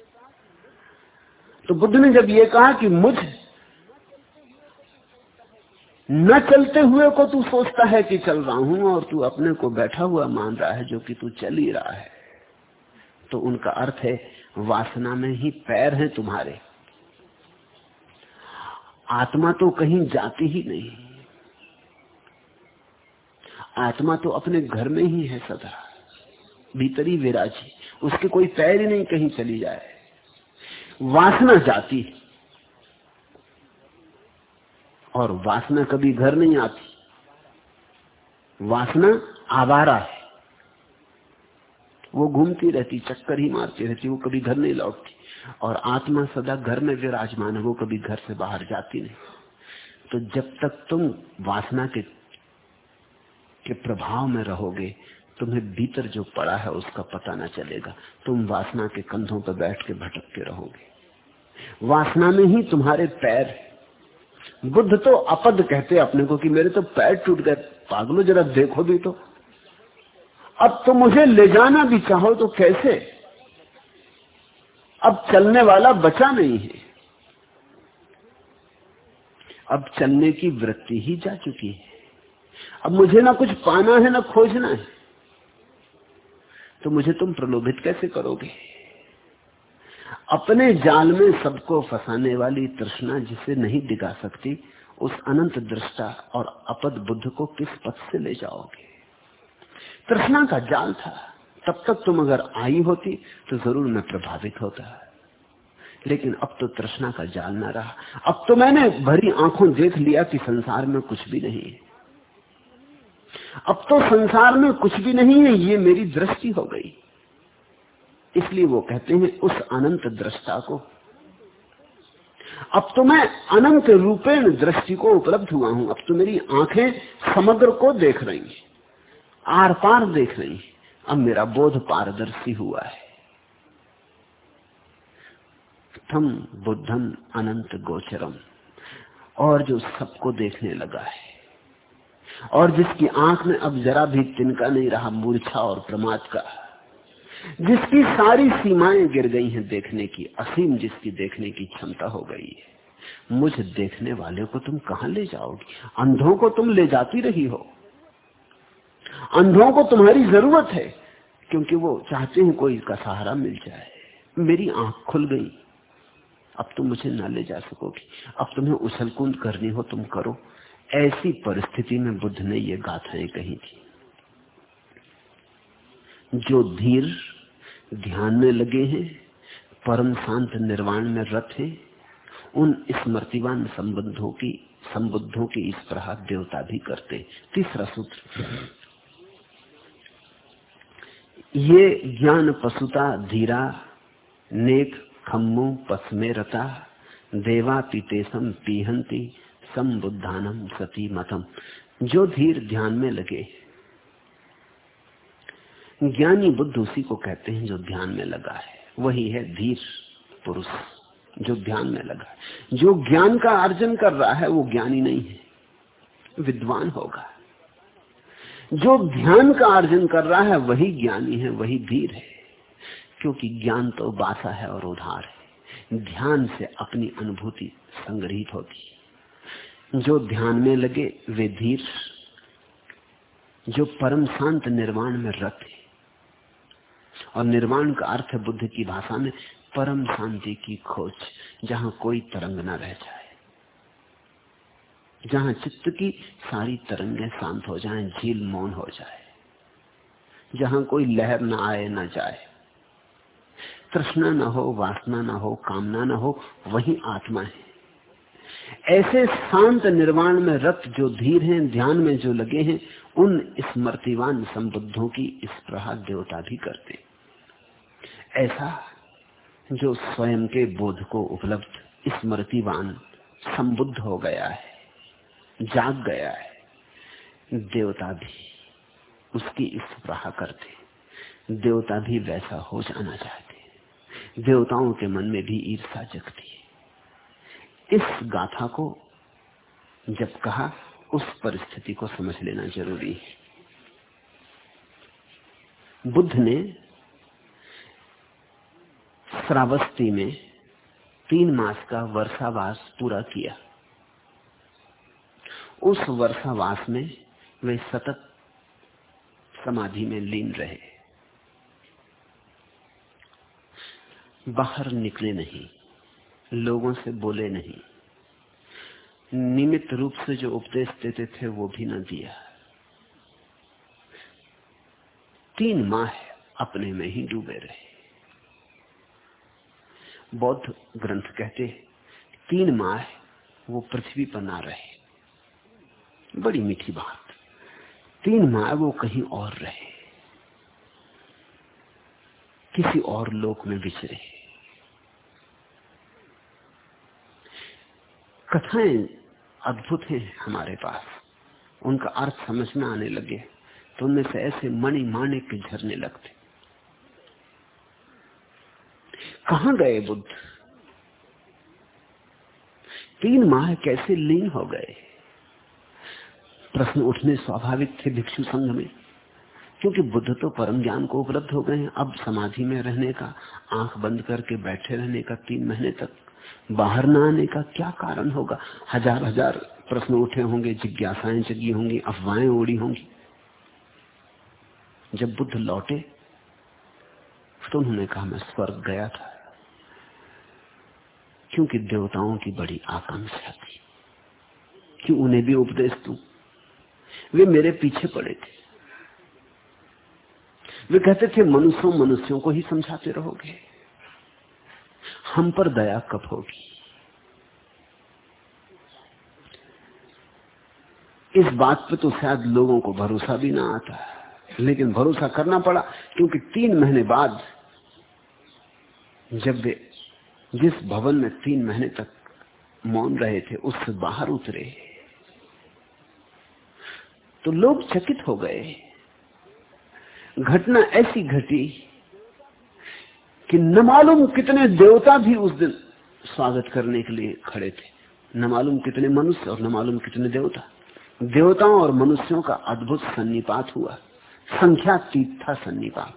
तो बुद्ध ने जब ये कहा कि मुझ न चलते हुए को तू सोचता है कि चल रहा हूँ और तू अपने को बैठा हुआ मान रहा है जो कि तू चल ही रहा है तो उनका अर्थ है वासना में ही पैर हैं तुम्हारे। आत्मा तो कहीं जाती ही नहीं। आत्मा तो अपने घर में ही है सदा भीतरी विराजी, उसके कोई पैर ही नहीं कहीं चली जाए। वासना जाती और वासना कभी घर नहीं आती। वासना आवारा है। वो घूमती रहती, चक्कर ही मारती रहती, वो कभी घर नहीं लौटती। और आत्मा सदा घर में विराजमान है, वो कभी घर से बाहर जाती नहीं। तो जब तक तुम वासना के के प्रभाव में रहोगे तुम्हें भीतर जो पड़ा है उसका पता ना चलेगा। तुम वासना के कंधों पर बैठ के भटकते रहोगे। वासना में ही तुम्हारे पैर बुद्ध तो अपद कहते अपने को कि मेरे तो पैर टूट गए। पागलो, जरा देखो भी तो। अब तो मुझे ले जाना भी चाहो तो कैसे? अब चलने वाला बचा नहीं है। अब चलने की वृत्ति ही जा चुकी है। अब मुझे ना कुछ पाना है, ना खोजना है। तो मुझे तुम प्रलोभित कैसे करोगे? अपने जाल में सबको फंसाने वाली तृष्णा जिसे नहीं दिखा सकती, उस अनंत दृष्टा और अपद बुद्ध को किस पथ से ले जाओगे? तृष्णा का जाल था। तब तक तुम अगर आई होती तो ज़रूर मैं प्रभावित होता। लेकिन अब तो तृष्णा का जाल ना रहा। अब तो मैंने भरी आँखों देख लिया कि संसार में कुछ भी नहीं है। अब तो संसार में कुछ भी नहीं है, ये मेरी दृष्टि हो गई। इसलिए वो कहते हैं, उस अनंत दृष्टा को। अब तो मैं अनंत रूपेण दृष्टि को उपलब्ध हुआ हूँ। अब तो मेरी आँखें समग्र को देख रही हैं, आर पार देख रही हैं। अब मेरा बोध पारदर्शी हुआ है। थम बुद्धम अनंत गोचरम, और जो सबको देखने लगा है। और जिसकी आँख में अब जरा भी तिनका नहीं रहा, मूर्छा और प्रमाद का। जिसकी सारी सीमाएँ गिर गई हैं देखने की, असीम जिसकी देखने की क्षमता हो गई है। मुझ देखने वाले को तुम कहाँ ले जाओगी? अंधों को तुम ले जाती रही हो। अंधों को तुम्हारी ज़रूरत है, क्योंकि वो चाहते हैं कोई का सहारा मिल जाए। मेरी आँख खुल गई। अब तुम मुझे ना ले जा सकोगी। अब तुम्हें उछल कूद करनी हो, तुम करो। ऐसी परिस्थिति में बुद्ध ने ये गाथाएँ कही थी। जो धीर ध्यान में लगे हैं, परम शांत निर्वाण में रथ हैं, उन स्मृतिवान संबंधों की, संबुद्धों की इस तरह देवता भी करते तीसरा सूत्र। ये ज्ञान पशुता धीरा, नेक खम्मु पसमे रता, देवा पीतेशम पीहंती संबुद्धानम सती मतम। जो धीर ध्यान में लगे। ज्ञानी बुद्ध उसी को कहते हैं जो ध्यान में लगा है। वही है धीर पुरुष जो ध्यान में लगा है। जो ज्ञान का अर्जन कर रहा है, वो ज्ञानी नहीं है। विद्वान होगा। जो ध्यान का अर्जन कर रहा है, वही ज्ञानी है, वही धीर है। क्योंकि ज्ञान तो बासा है और उधार है। ध्यान से अपनी अनुभूति संग्रहित होती जो ध्यान में लगे वे धीर जो परम शांत निर्वाण में रथ और निर्वाण का अर्थ है बुद्ध की भाषा में परम शांति की खोज जहाँ कोई तरंग न रह जाए। जहाँ चित्त की सारी तरंगें शांत हो जाएँ, झील मौन हो जाए। जहाँ कोई लहर न आए न जाए। तृष्णा न हो वासना न हो कामना न हो वही आत्मा है। ऐसे शांत निर्वाण में रत जो धीर हैं, ध्यान में जो लगे हैं, उन स्मृतिवान संबुद्धों की इस प्रहार देवता भी करते ऐसा जो स्वयं के बोध को उपलब्ध, स्मृतिवान संबुद्ध हो गया है, जाग गया है, देवता भी उसकी स्प्रहा करते देवता भी वैसा हो जाना चाहते देवताओं के मन में भी ईर्षा जगती है। इस गाथा को जब कहा, उस परिस्थिति को समझ लेना ज़रूरी है। बुद्ध ने श्रावस्ती में तीन मास का वर्षावास पूरा किया। उस वर्षावास में वे सतत समाधि में लीन रहे। बाहर निकले नहीं। लोगों से बोले नहीं। निमित रूप से जो उपदेश देते थे, वो भी न दिया। तीन माह अपने में ही डूबे रहे। बौद्ध ग्रंथ कहते तीन माह वो पृथ्वी पर ना रहे। बड़ी मीठी बात। तीन माह वो कहीं और रहे। किसी और लोक में विचरे कथाएँ अद्भुत हैं हमारे पास। उनका अर्थ समझ में आने लगे तो उनमें से ऐसे मणि माने के झरने लगते। कहा गए बुद्ध? तीन माह कैसे लीन हो गए? प्रश्न उठने स्वाभाविक थे भिक्षु संघ में, क्योंकि बुद्ध तो परम ज्ञान को उपलब्ध हो गए हैं। अब समाधि में रहने का, आँख बंद करके बैठे रहने का तीन महीने तक बाहर न आने का क्या कारण होगा? हज़ार हज़ार प्रश्न उठे होंगे, जिज्ञासाएँ जगी होंगी, अफवाहें उड़ी होंगी। जब बुद्ध लौटे तो उन्होंने कहा, मैं स्वर्ग गया था, क्योंकि देवताओं की बड़ी आकांक्षा थी। कि उन्हें भी उपदेश दू? वे मेरे पीछे पड़े थे। वे कहते थे, मनुष्यों मनुष्यों को ही समझाते रहोगे। हम पर दया कब होगी? इस बात पे तो शायद लोगों को भरोसा भी ना आता लेकिन भरोसा करना पड़ा, क्योंकि तीन महीने बाद जब वे जिस भवन में तीन महीने तक मौन रहे थे, उससे बाहर उतरे तो लोग चकित हो गए। घटना ऐसी घटी कि न मालूम कितने देवता भी उस दिन स्वागत करने के लिए खड़े थे। न मालूम कितने मनुष्य और न मालूम कितने देवता। देवताओं और मनुष्यों का अद्भुत सन्निपात हुआ। संख्या तीत था सन्निपात।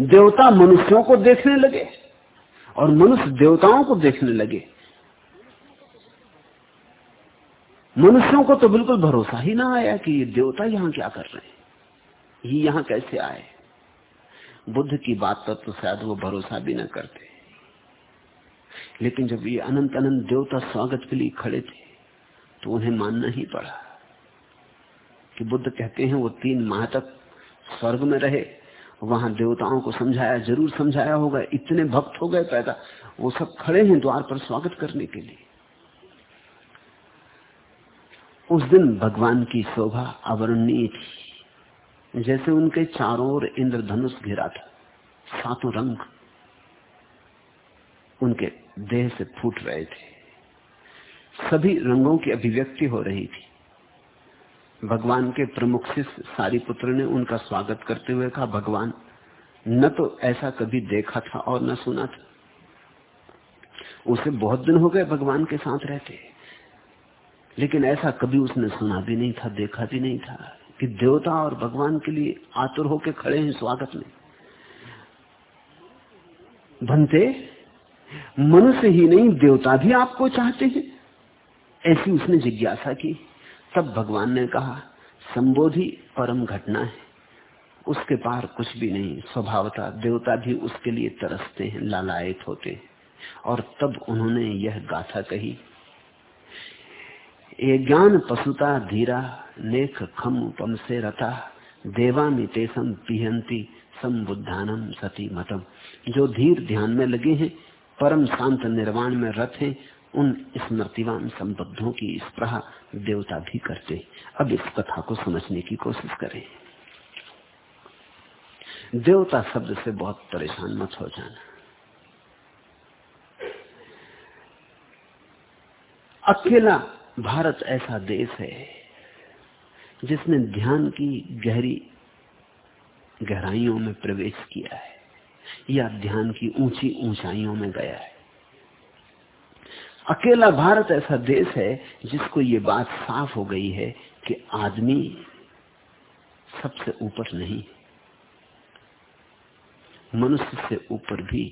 देवता मनुष्यों को देखने लगे और मनुष्य देवताओं को देखने लगे। मनुष्यों को तो बिल्कुल भरोसा ही ना आया कि ये देवता यहाँ क्या कर रहे हैं। ये यहाँ कैसे आए? बुद्ध की बात पर तो शायद वो भरोसा भी न करते। लेकिन जब ये अनंत अनंत देवता स्वागत के लिए खड़े थे तो उन्हें मानना ही पड़ा कि बुद्ध कहते हैं, वो तीन माह तक स्वर्ग में रहे, वहाँ देवताओं को समझाया, ज़रूर समझाया होगा, इतने भक्त हो गए पैदा, वो सब खड़े हैं द्वार पर स्वागत करने के लिए। उस दिन भगवान की शोभा अवर्णनीय थी। जैसे उनके चारों ओर इंद्रधनुष घिरा था, सातों रंग उनके देह से फूट रहे थे। सभी रंगों की अभिव्यक्ति हो रही थी। भगवान के प्रमुख शिष्य सारी पुत्र ने उनका स्वागत करते हुए कहा, भगवान, न तो ऐसा कभी देखा था और न सुना था। उसे बहुत दिन हो गए भगवान के साथ रहते। लेकिन ऐसा कभी उसने सुना भी नहीं था, देखा भी नहीं था। कि देवता और भगवान के लिए आतुर होकर खड़े हैं स्वागत में। बनते, मनुष्य ही नहीं, देवता भी आपको चाहते हैं। ऐसी उसने जिज्ञासा की। तब भगवान ने कहा, संबोधि परम घटना है। उसके पार कुछ भी नहीं, स्वभावता देवता भी उसके लिए तरसते हैं, लालायत होते हैं। और तब उन्होंने यह गाथा कही, ये ज्ञान पशुता धीरा नेख खम पम से रता देवा मितेसम पिहंती संबुद्धानम सती मतम। जो धीर ध्यान में लगे हैं, परम शांत निर्वाण में रथ हैं, उन स्मृतिवान संबद्धों की स्प्रहा देवता भी करते अब इस कथा को समझने की कोशिश करें। देवता शब्द से बहुत परेशान मत हो जाना। अकेला भारत ऐसा देश है जिसने ध्यान की गहरी गहराइयों में प्रवेश किया है, या ध्यान की ऊँची ऊंचाइयों में गया है। अकेला भारत ऐसा देश है जिसको ये बात साफ़ हो गई है कि आदमी सबसे ऊपर नहीं मनुष्य से ऊपर भी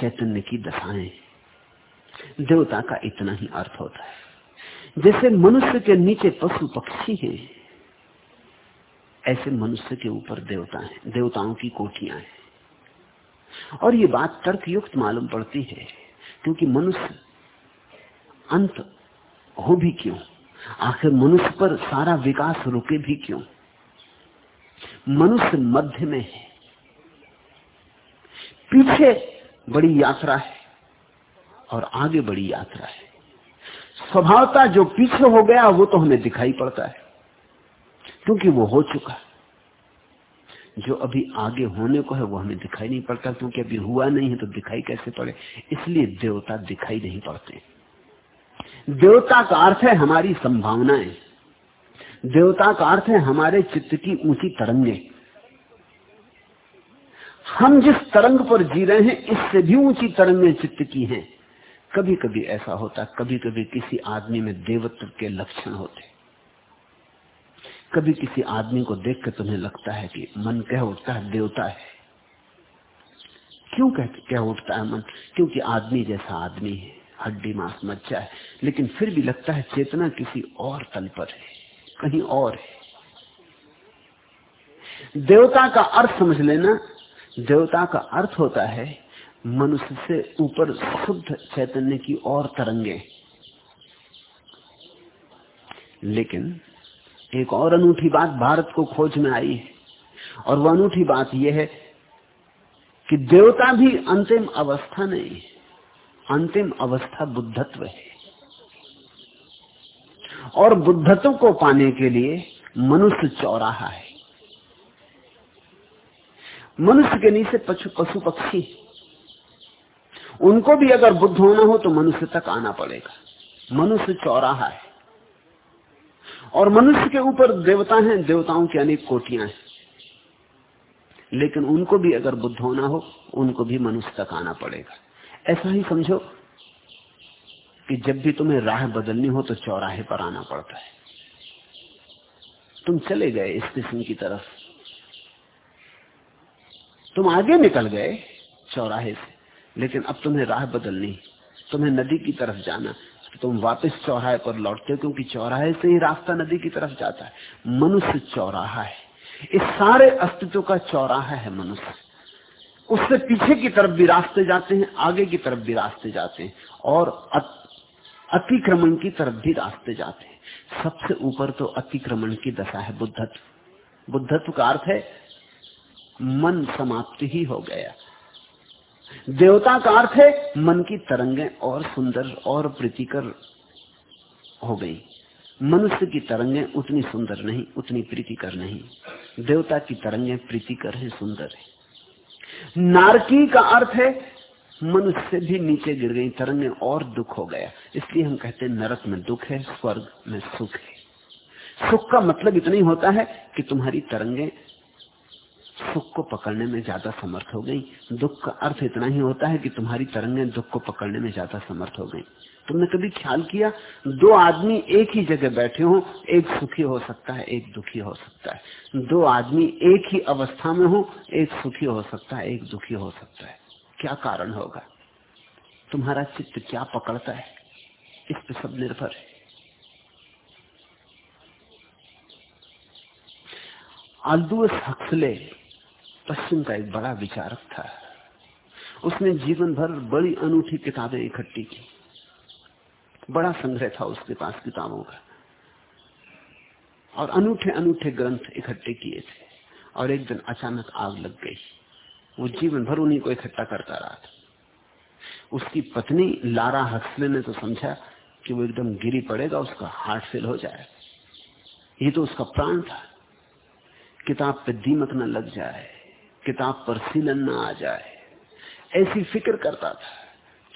चैतन्य की दशाएँ देवता का इतना ही अर्थ होता है। जैसे मनुष्य के नीचे पशु पक्षी हैं, ऐसे मनुष्य के ऊपर देवता हैं, देवताओं की कोठियाँ हैं। और ये बात तर्कयुक्त मालूम पड़ती है, क्योंकि मनुष्य अंत हो भी क्यों? आखिर मनुष्य पर सारा विकास रुके भी क्यों? मनुष्य मध्य में है। पीछे बड़ी यात्रा है और आगे बड़ी यात्रा है। स्वभावता जो पीछे हो गया, वो तो हमें दिखाई पड़ता है। क्योंकि वो हो चुका जो अभी आगे होने को है, वो हमें दिखाई नहीं पड़ता। क्योंकि अभी हुआ नहीं है तो दिखाई कैसे पड़े? इसलिए देवता दिखाई नहीं पड़ते। देवता का अर्थ है हमारी संभावनाएँ। देवता का अर्थ है हमारे चित्त की ऊँची तरंगे। हम जिस तरंग पर जी रहे हैं, इससे भी ऊँची तरंगें चित्त की हैं। कभी कभी ऐसा होता कभी कभी किसी आदमी में देवत्व के लक्षण होते। कभी किसी आदमी को देख कर तुम्हें लगता है कि मन कह उठता है, देवता है। क्यों कह कह उठता है मन? क्योंकि आदमी जैसा आदमी है, हड्डी मांस मज्जा है, लेकिन फिर भी लगता है चेतना किसी और तल पर है, कहीं और है। देवता का अर्थ समझ लेना, देवता का अर्थ होता है मनुष्य से ऊपर शुद्ध चैतन्य की और तरंगे। लेकिन एक और अनूठी बात भारत को खोज में आई है, और वह अनूठी बात यह है कि देवता भी अंतिम अवस्था नहीं है अंतिम अवस्था बुद्धत्व है। और बुद्धत्व को पाने के लिए मनुष्य चौराहा है। मनुष्य के नीचे पशु पक्षी उनको भी अगर बुद्ध होना हो तो मनुष्य तक आना पड़ेगा। मनुष्य चौराहा है। और मनुष्य के ऊपर देवता हैं, देवताओं की अनेक कोटियाँ हैं। लेकिन उनको भी अगर बुद्ध होना हो, उनको भी मनुष्य तक आना पड़ेगा। ऐसा ही समझो कि जब भी तुम्हें राह बदलनी हो तो चौराहे पर आना पड़ता है। तुम चले गए स्टेशन की तरफ़। तुम आगे निकल गए चौराहे से। लेकिन अब तुम्हें राह बदलनी तुम्हें नदी की तरफ़ जाना तो तुम वापस चौराहे पर लौटते हो, क्योंकि चौराहे से ही रास्ता नदी की तरफ़ जाता है। मनुष्य चौराहा है। इस सारे अस्तित्व का चौराहा है मनुष्य। उससे पीछे की तरफ़ भी रास्ते जाते हैं, आगे की तरफ़ भी रास्ते जाते हैं, और अतिक्रमण की तरफ़ भी रास्ते जाते हैं। सबसे ऊपर तो अतिक्रमण की दशा है बुद्धत्व। बुद्धत्व का अर्थ है, मन समाप्ति ही हो गया। देवता का अर्थ है मन की तरंगें और सुंदर और प्रीतिकर हो गई। मनुष्य की तरंगें उतनी सुंदर नहीं, उतनी प्रीतिकर नहीं। देवता की तरंगें प्रीतिकर है, सुंदर है। नारकी का अर्थ है, मनुष्य से भी नीचे गिर गई, तरंगें और दुख हो गया। इसलिए हम कहते हैं, नरक में दुख है, स्वर्ग में सुख है। सुख का मतलब इतना ही होता है कि तुम्हारी तरंगें सुख को पकड़ने में ज़्यादा समर्थ हो गई। दुख का अर्थ इतना ही होता है कि तुम्हारी तरंगें दुख को पकड़ने में ज़्यादा समर्थ हो गई। तुमने कभी ख्याल किया, दो आदमी एक ही जगह बैठे हो, एक सुखी हो सकता है, एक दुखी हो सकता है। दो आदमी एक ही अवस्था में हो, एक सुखी हो सकता है, एक दुखी हो सकता है। क्या कारण होगा? तुम्हारा चित्त क्या पकड़ता है? इस पर सब निर्भर है। आल्दुअस हक्सले पश्चिम का एक बड़ा विचारक था। उसने जीवन भर बड़ी अनूठी किताबें इकट्ठी की। बड़ा संग्रह था उसके पास किताबों का। और अनूठे अनूठे ग्रंथ इकट्ठे किए थे। और एक दिन अचानक आग लग गई। वो जीवन भर उन्हीं को इकट्ठा करता रहा था। उसकी पत्नी लारा हक्सले ने तो समझा कि वो एकदम गिरी पड़ेगा, उसका हार्ट फेल हो जाए। ये तो उसका प्राण था। किताब पे दीमक न लग जाए। किताब पर सीलन न आ जाए। ऐसी फ़िक्र करता था।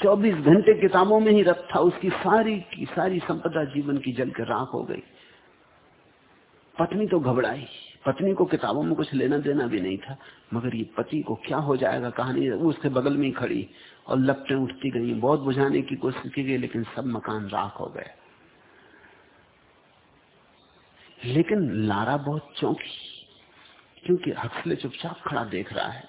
24 घंटे किताबों में ही रख था। उसकी सारी की सारी संपदा जीवन की जल के राख हो गई। पत्नी तो घबराई। पत्नी को किताबों में कुछ लेना देना भी नहीं था। मगर ये पति को क्या हो जाएगा कहानी? उसके बगल में ही खड़ी और लपटें उठती गई। बहुत बुझाने की कोशिश की गई, लेकिन सब मकान राख हो गए। लेकिन लारा बहुत चौंकी। क्योंकि हक्सले चुपचाप खड़ा देख रहा है।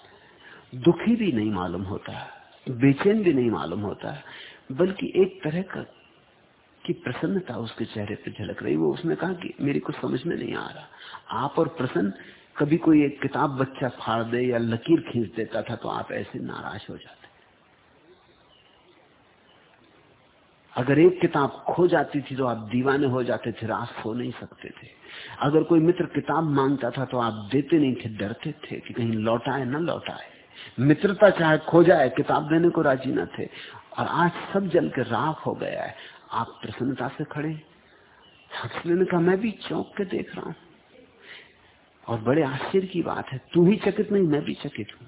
दुखी भी नहीं मालूम होता है बेचैन भी नहीं मालूम होता है बल्कि एक तरह का की प्रसन्नता उसके चेहरे पर झलक रही। वो उसने कहा कि मेरी कुछ समझ में नहीं आ रहा। आप और प्रसन्न, कभी कोई एक किताब बच्चा फाड़ दे या लकीर खींच देता था तो आप ऐसे नाराज़ हो जाते। अगर एक किताब खो जाती थी तो आप दीवाने हो जाते थे रात सो नहीं सकते थे। अगर कोई मित्र किताब माँगता था तो आप देते नहीं थे, डरते थे कि कहीं लौटाए न लौटाए। मित्रता चाहे खो जाए, किताब देने को राज़ी न थे। और आज सब जल के राख हो गया है। आप प्रसन्नता से खड़े। हक्सले ने कहा मैं भी चौंक के देख रहा हूँ। और बड़े आश्चर्य की बात है, तू ही चकित नहीं, मैं भी चकित हूँ।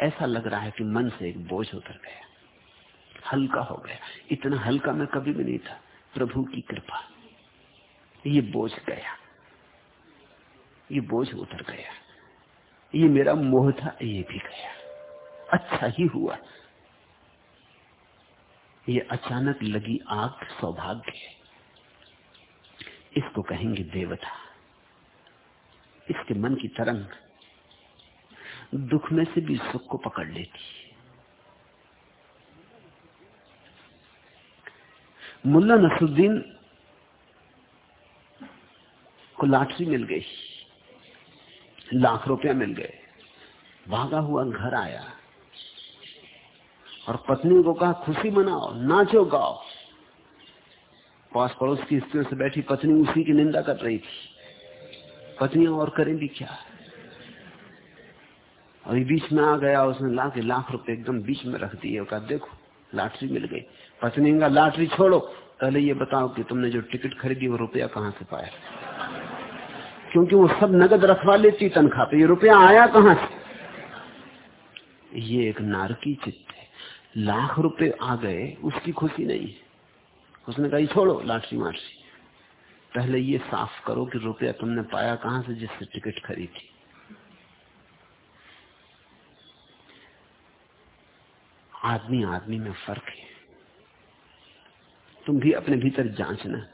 ऐसा लग रहा है कि मन से एक बोझ उतर गया। हल्का हो गया। इतना हल्का मैं कभी भी नहीं था। प्रभु की कृपा। ये बोझ गया। ये बोझ उतर गया। ये मेरा मोह था, ये भी गया। अच्छा ही हुआ। ये अचानक लगी आग सौभाग्य। इसको कहेंगे देवता। इसके मन की तरंग दुख में से भी सुख को पकड़ लेती है। मुल्ला नसरुद्दीन को लाटरी मिल गई। लाख रुपया मिल गए। भागा हुआ घर आया। और पत्नी को कहा, खुशी मनाओ, नाचो, गाओ। पास पड़ोस की स्त्रियों से बैठी पत्नी उसी की निंदा कर रही थी। पत्नी और करें भी क्या? और बीच में आ गया, उसने ला के लाख रुपए एकदम बीच में रख दिए कहा, देखो, लॉटरी मिल गई। पत्नी का लॉटरी छोड़ो, पहले ये बताओ कि तुमने जो टिकट खरीदी वो रुपया कहाँ से पाया? क्योंकि वो सब नगद रखवा लेती तनख्वाह पे। ये रुपया आया कहाँ से? ये एक नारकी चित्त है। लाख रुपए आ गए, उसकी खुशी नहीं है। उसने कहा छोड़ो, लाटरी माटरी। पहले ये साफ़ करो कि रुपया तुमने पाया कहाँ से जिससे टिकट खरीदी। आदमी आदमी में फ़र्क है। तुम भी अपने भीतर जांचना।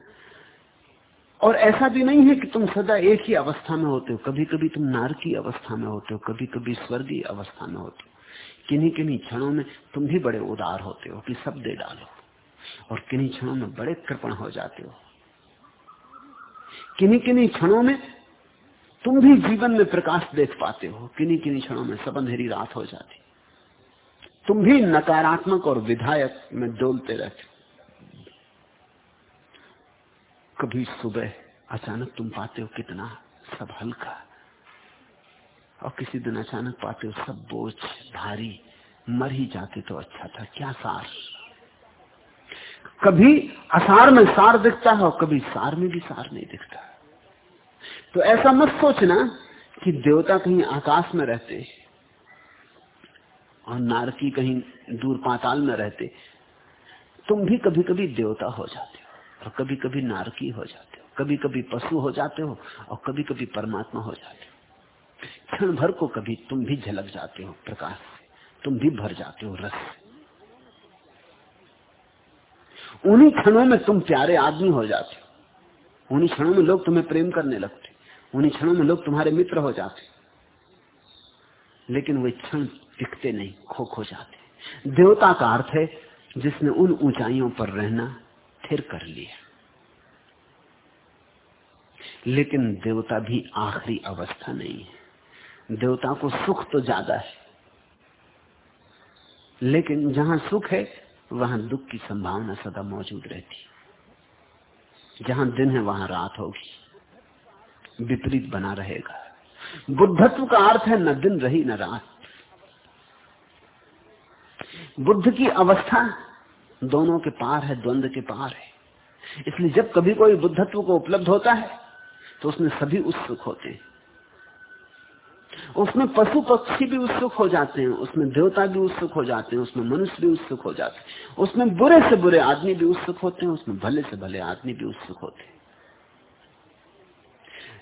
और ऐसा भी नहीं है कि तुम सदा एक ही अवस्था में होते हो। कभी कभी तुम नारकी अवस्था में होते हो कभी कभी स्वर्गीय अवस्था में होते हो। किन्हीं किन्हीं क्षणों में तुम भी बड़े उदार होते हो कि सब दे डालो। और किन्हीं क्षणों में बड़े कृपण हो जाते हो। किन्हीं किन्हीं क्षणों में तुम भी जीवन में प्रकाश देख पाते हो। किन्हीं किन्हीं क्षणों में सब अंधेरी रात हो जाती। तुम भी नकारात्मक और विधायक में डोलते रहते कभी सुबह अचानक तुम पाते हो कितना सब हल्का और किसी दिन अचानक पाते हो सब बोझ, भारी, मर ही जाते तो अच्छा था। क्या सार? कभी असार में सार दिखता है और कभी सार में भी सार नहीं दिखता। तो ऐसा मत सोचना कि देवता कहीं आकाश में रहते और नारकी कहीं दूर पाताल में रहते। तुम भी कभी कभी देवता हो जाते। और कभी कभी नारकी हो जाते हो कभी कभी पशु हो जाते हो और कभी कभी परमात्मा हो जाते हो। क्षण भर को कभी तुम भी झलक जाते हो प्रकाश से, तुम भी भर जाते हो रस से। उन्हीं क्षणों में तुम प्यारे आदमी हो जाते हो। उन्हीं क्षणों में लोग तुम्हें प्रेम करने लगते उन्हीं क्षणों में लोग तुम्हारे मित्र हो जाते लेकिन वे क्षण टिकते नहीं खो खो जाते देवता का अर्थ है, जिसने उन ऊंचाइयों पर रहना थिर कर लिया लेकिन देवता भी आखिरी अवस्था नहीं है। देवता को सुख तो ज़्यादा है। लेकिन जहाँ सुख है, वहाँ दुख की संभावना सदा मौजूद रहती जहाँ दिन है, वहाँ रात होगी। विपरीत बना रहेगा। बुद्धत्व का अर्थ है, न दिन रही, न रात। बुद्ध की अवस्था दोनों के पार है, द्वंद के पार है। इसलिए जब कभी कोई बुद्धत्व को उपलब्ध होता है तो उसमें सभी उत्सुक होते हैं। उसमें पशु पक्षी भी उत्सुक हो जाते हैं, उसमें देवता भी उत्सुक हो जाते हैं, उसमें मनुष्य भी उत्सुक हो जाते हैं। उसमें बुरे से बुरे आदमी भी उत्सुक होते हैं, उसमें भले से भले आदमी भी उत्सुक होते हैं।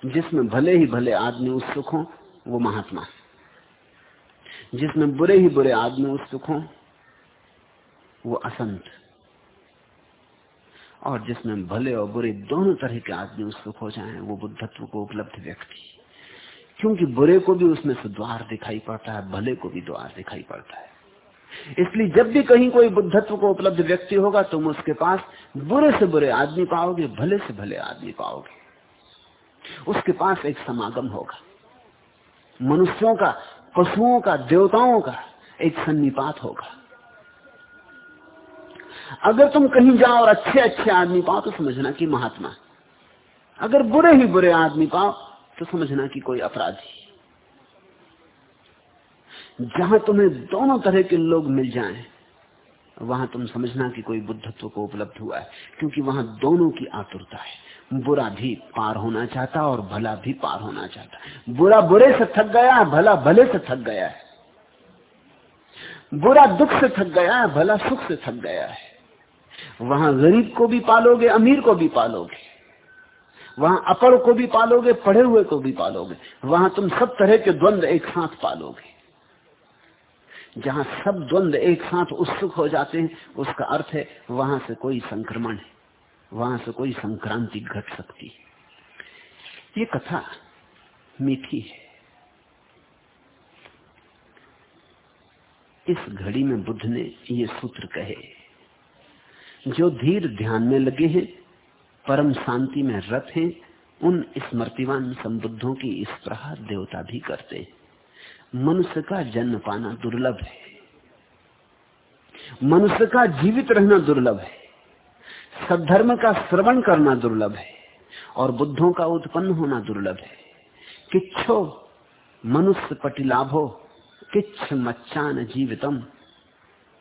जिसमें भले ही भले आदमी उत्सुक हो, वो महात्मा जिसमें बुरे ही बुरे आदमी उत्सुक हो वो असंत। और जिसमें भले और बुरे दोनों तरह के आदमी उत्सुक हो जाए वो बुद्धत्व को उपलब्ध व्यक्ति। क्योंकि बुरे को भी उसमें से द्वार दिखाई पड़ता है, भले को भी द्वार दिखाई पड़ता है। इसलिए जब भी कहीं कोई बुद्धत्व को उपलब्ध व्यक्ति होगा, तुम उसके पास बुरे से बुरे आदमी पाओगे, भले से भले आदमी पाओगे। उसके पास एक समागम होगा। मनुष्यों का, पशुओं का, देवताओं का एक सन्निपात होगा। अगर तुम कहीं जाओ और अच्छे अच्छे आदमी पाओ तो समझना कि महात्मा अगर बुरे ही बुरे आदमी पाओ तो समझना कि कोई अपराधी जहाँ तुम्हें दोनों तरह के लोग मिल जाएँ, वहाँ तुम समझना कि कोई बुद्धत्व को उपलब्ध हुआ है क्योंकि वहाँ दोनों की आतुरता है। बुरा भी पार होना चाहता और भला भी पार होना चाहता बुरा बुरे से थक गया है भला भले से थक गया है। बुरा दुख से थक गया है भला सुख से थक गया है। वहाँ गरीब को भी पालोगे, अमीर को भी पालोगे। वहाँ अपड़ को भी पालोगे, पढ़े हुए को भी पालोगे। वहाँ तुम सब तरह के द्वंद एक साथ पालोगे। जहाँ सब द्वंद एक साथ उत्सुक हो जाते हैं, उसका अर्थ है वहाँ से कोई संक्रमण है, वहाँ से कोई संक्रांति घट सकती है। ये कथा मीठी है। इस घड़ी में बुद्ध ने ये सूत्र कहे जो धीर ध्यान में लगे हैं, परम शांति में रत हैं, उन स्मृतिवान संबुद्धों की स्प्रहा देवता भी करते हैं। मनुष्य का जन्म पाना दुर्लभ है। मनुष्य का जीवित रहना दुर्लभ है। सद्धर्म का श्रवण करना दुर्लभ है और बुद्धों का उत्पन्न होना दुर्लभ है। किच्छो मनुष्य पटिलाभो, किच्छ मच्चान जीवितम,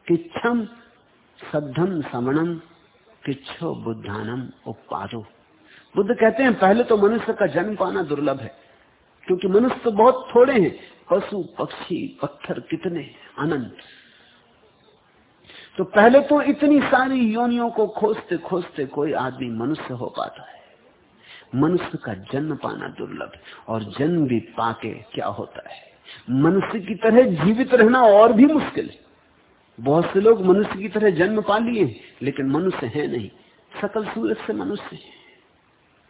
किच्छम सद्धम समणम किच्छो बुद्धानम उपादो। बुद्ध कहते हैं, पहले तो मनुष्य का जन्म पाना दुर्लभ है, क्योंकि मनुष्य तो बहुत थोड़े हैं, पशु, पक्षी, पत्थर कितने अनंत। तो पहले तो इतनी सारी योनियों को खोजते खोजते कोई आदमी मनुष्य हो पाता है। मनुष्य का जन्म पाना दुर्लभ और जन्म भी पाके क्या होता है? मनुष्य की तरह जीवित रहना और भी मुश्किल है। बहुत से लोग मनुष्य की तरह जन्म पा लिए, लेकिन मनुष्य है नहीं। सकल सूरत से मनुष्य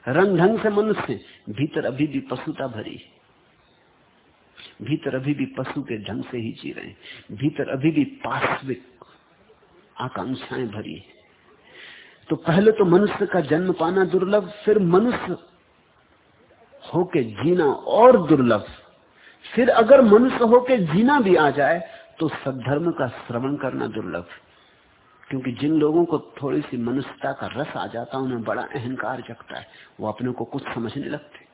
रंग ढंग से मनुष्य भीतर अभी भी पशुता भरी है। भीतर अभी भी पशु के ढंग से ही जी रहे हैं। भीतर अभी भी पार्श्विक आकांक्षाएँ भरी है। तो पहले तो मनुष्य का जन्म पाना दुर्लभ, फिर मनुष्य होके जीना और दुर्लभ। फिर अगर मनुष्य होके जीना भी आ जाए तो सद्धर्म का श्रवण करना दुर्लभ क्योंकि जिन लोगों को थोड़ी सी मनुष्यता का रस आ जाता है, उन्हें बड़ा अहंकार जगता है। वो अपने को कुछ समझने लगते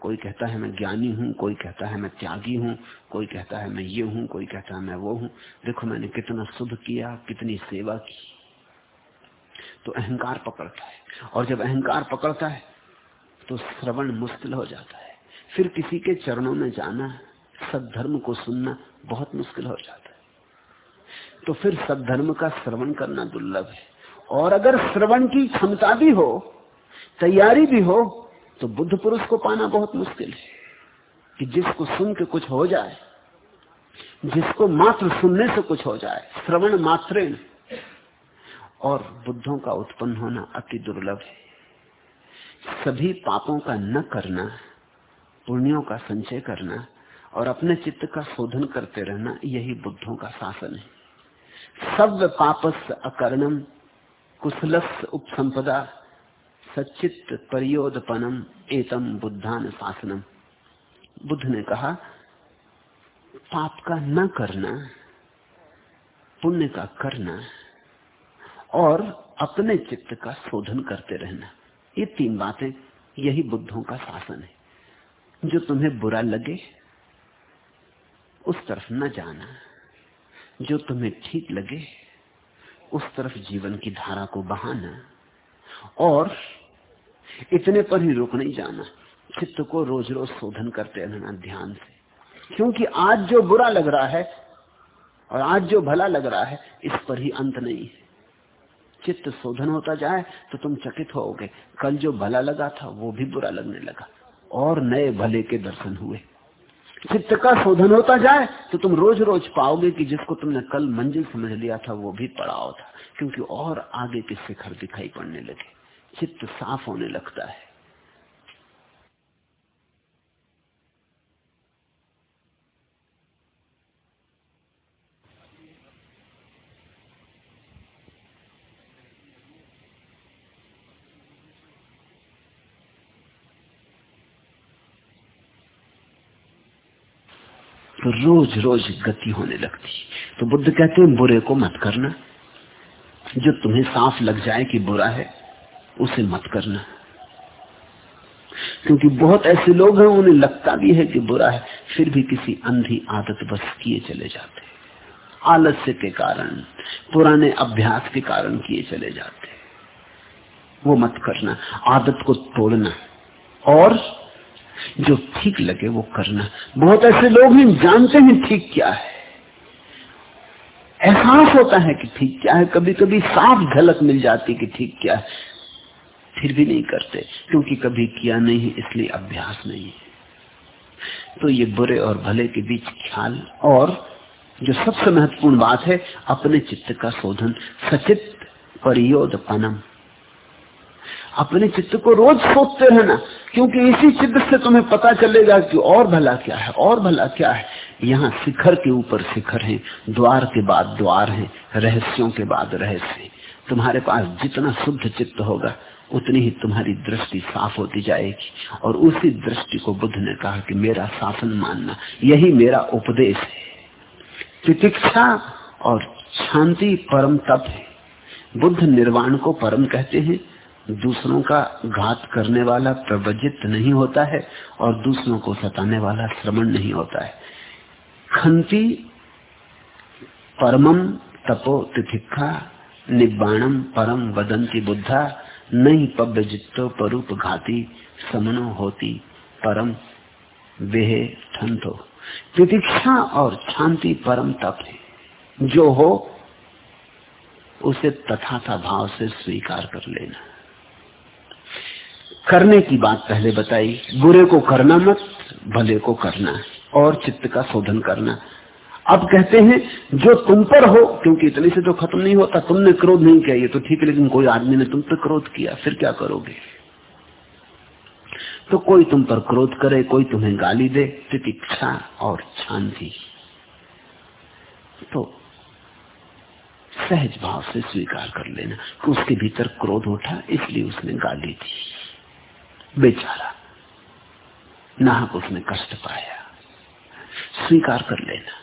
कोई कहता है, मैं ज्ञानी हूँ, कोई कहता है, मैं त्यागी हूँ, कोई कहता है, मैं ये हूँ, कोई कहता है, मैं वो हूँ। देखो, मैंने कितना शुभ किया, कितनी सेवा की। तो अहंकार पकड़ता है। और जब अहंकार पकड़ता है तो श्रवण मुश्किल हो जाता है। फिर किसी के चरणों में जाना, सद्धर्म को सुनना बहुत मुश्किल हो जाता है। तो फिर सद्धर्म का श्रवण करना दुर्लभ है। और अगर श्रवण की क्षमता भी हो, तैयारी भी हो तो बुद्ध पुरुष को पाना बहुत मुश्किल है। कि जिसको सुन के कुछ हो जाए, जिसको मात्र सुनने से कुछ हो जाए, श्रवण मात्र और बुद्धों का उत्पन्न होना अति दुर्लभ है। सभी पापों का न करना, पुण्यों का संचय करना और अपने चित्त का शोधन करते रहना यही बुद्धों का शासन है। सब पापस अकर्णम, कुशलस उपसंपदा सचित परियोदपनम एतम बुद्धान शासनम। बुद्ध ने कहा, पाप का न करना, पुण्य का करना और अपने चित्त का शोधन करते रहना, ये तीन बातें यही बुद्धों का शासन है। जो तुम्हें बुरा लगे उस तरफ़ न जाना। जो तुम्हें ठीक लगे, उस तरफ़ जीवन की धारा को बहाना। और इतने पर ही रुक नहीं जाना। चित्त को रोज रोज शोधन करते रहना ध्यान से। क्योंकि आज जो बुरा लग रहा है और आज जो भला लग रहा है, इस पर ही अंत नहीं है। चित्त शोधन होता जाए तो तुम चकित होगे कल जो भला लगा था, वो भी बुरा लगने लगा। और नए भले के दर्शन हुए। चित्त का शोधन होता जाए तो तुम रोज रोज पाओगे कि जिसको तुमने कल मंजिल समझ लिया था, वो भी पड़ाव था, क्योंकि और आगे के शिखर दिखाई पड़ने लगे। चित्त साफ़ होने लगता है तो रोज रोज गति होने लगती। तो बुद्ध कहते हैं, बुरे को मत करना। जो तुम्हें साफ़ लग जाए कि बुरा है, उसे मत करना। क्योंकि बहुत ऐसे लोग हैं, उन्हें लगता भी है कि बुरा है, फिर भी किसी अंधी आदत बस किए चले जाते। आलस्य के कारण, पुराने अभ्यास के कारण किए चले जाते। वो मत करना, आदत को तोड़ना। और जो ठीक लगे वो करना। बहुत ऐसे लोग हैं, जानते हैं ठीक क्या है। एहसास होता है कि ठीक क्या है। कभी कभी साफ़ झलक मिल जाती कि ठीक क्या है। फिर भी नहीं करते, क्योंकि कभी किया नहीं, इसलिए अभ्यास नहीं है। तो ये बुरे और भले के बीच ख्याल और जो सबसे महत्वपूर्ण बात है, अपने चित्त का शोधन सचित परियोदपनम अपने चित्त को रोज सोचते रहना, क्योंकि इसी चित्त से तुम्हें पता चलेगा कि और भला क्या है, और भला क्या है। यहाँ शिखर के ऊपर शिखर है, द्वार के बाद द्वार है, रहस्यों के बाद रहस्य तुम्हारे पास जितना शुद्ध चित्त होगा, उतनी ही तुम्हारी दृष्टि साफ़ होती जाएगी। और उसी दृष्टि को बुद्ध ने कहा कि मेरा शासन मानना, यही मेरा उपदेश है। तितिक्षा और शांति परम तप है। बुद्ध निर्वाण को परम कहते हैं दूसरों का घात करने वाला प्रवजित नहीं होता है और दूसरों को सताने वाला श्रवण नहीं होता है। खंती परमम तपो तिथिखा निबाणम परम वदंती बुद्धा नहीं पब्जितो परूप घाती समनो होती परम वेह ठंतो। प्रतीक्षा और शांति परम तप है। जो हो, उसे तथा भाव से स्वीकार कर लेना। करने की बात पहले बताई। बुरे को करना मत, भले को करना और चित्त का शोधन करना अब कहते हैं, जो तुम पर हो, क्योंकि इतने से तो खत्म नहीं होता, तुमने क्रोध नहीं किया, ये तो ठीक है, लेकिन कोई आदमी ने तुम पर क्रोध किया, फिर क्या करोगे? तो कोई तुम पर क्रोध करे, कोई तुम्हें गाली दे, तितिक्षा और शांति तो सहज भाव से स्वीकार कर लेना कि उसके भीतर क्रोध उठा, इसलिए उसने गाली दी। बेचारा। नाहक उसने कष्ट पाया। स्वीकार कर लेना।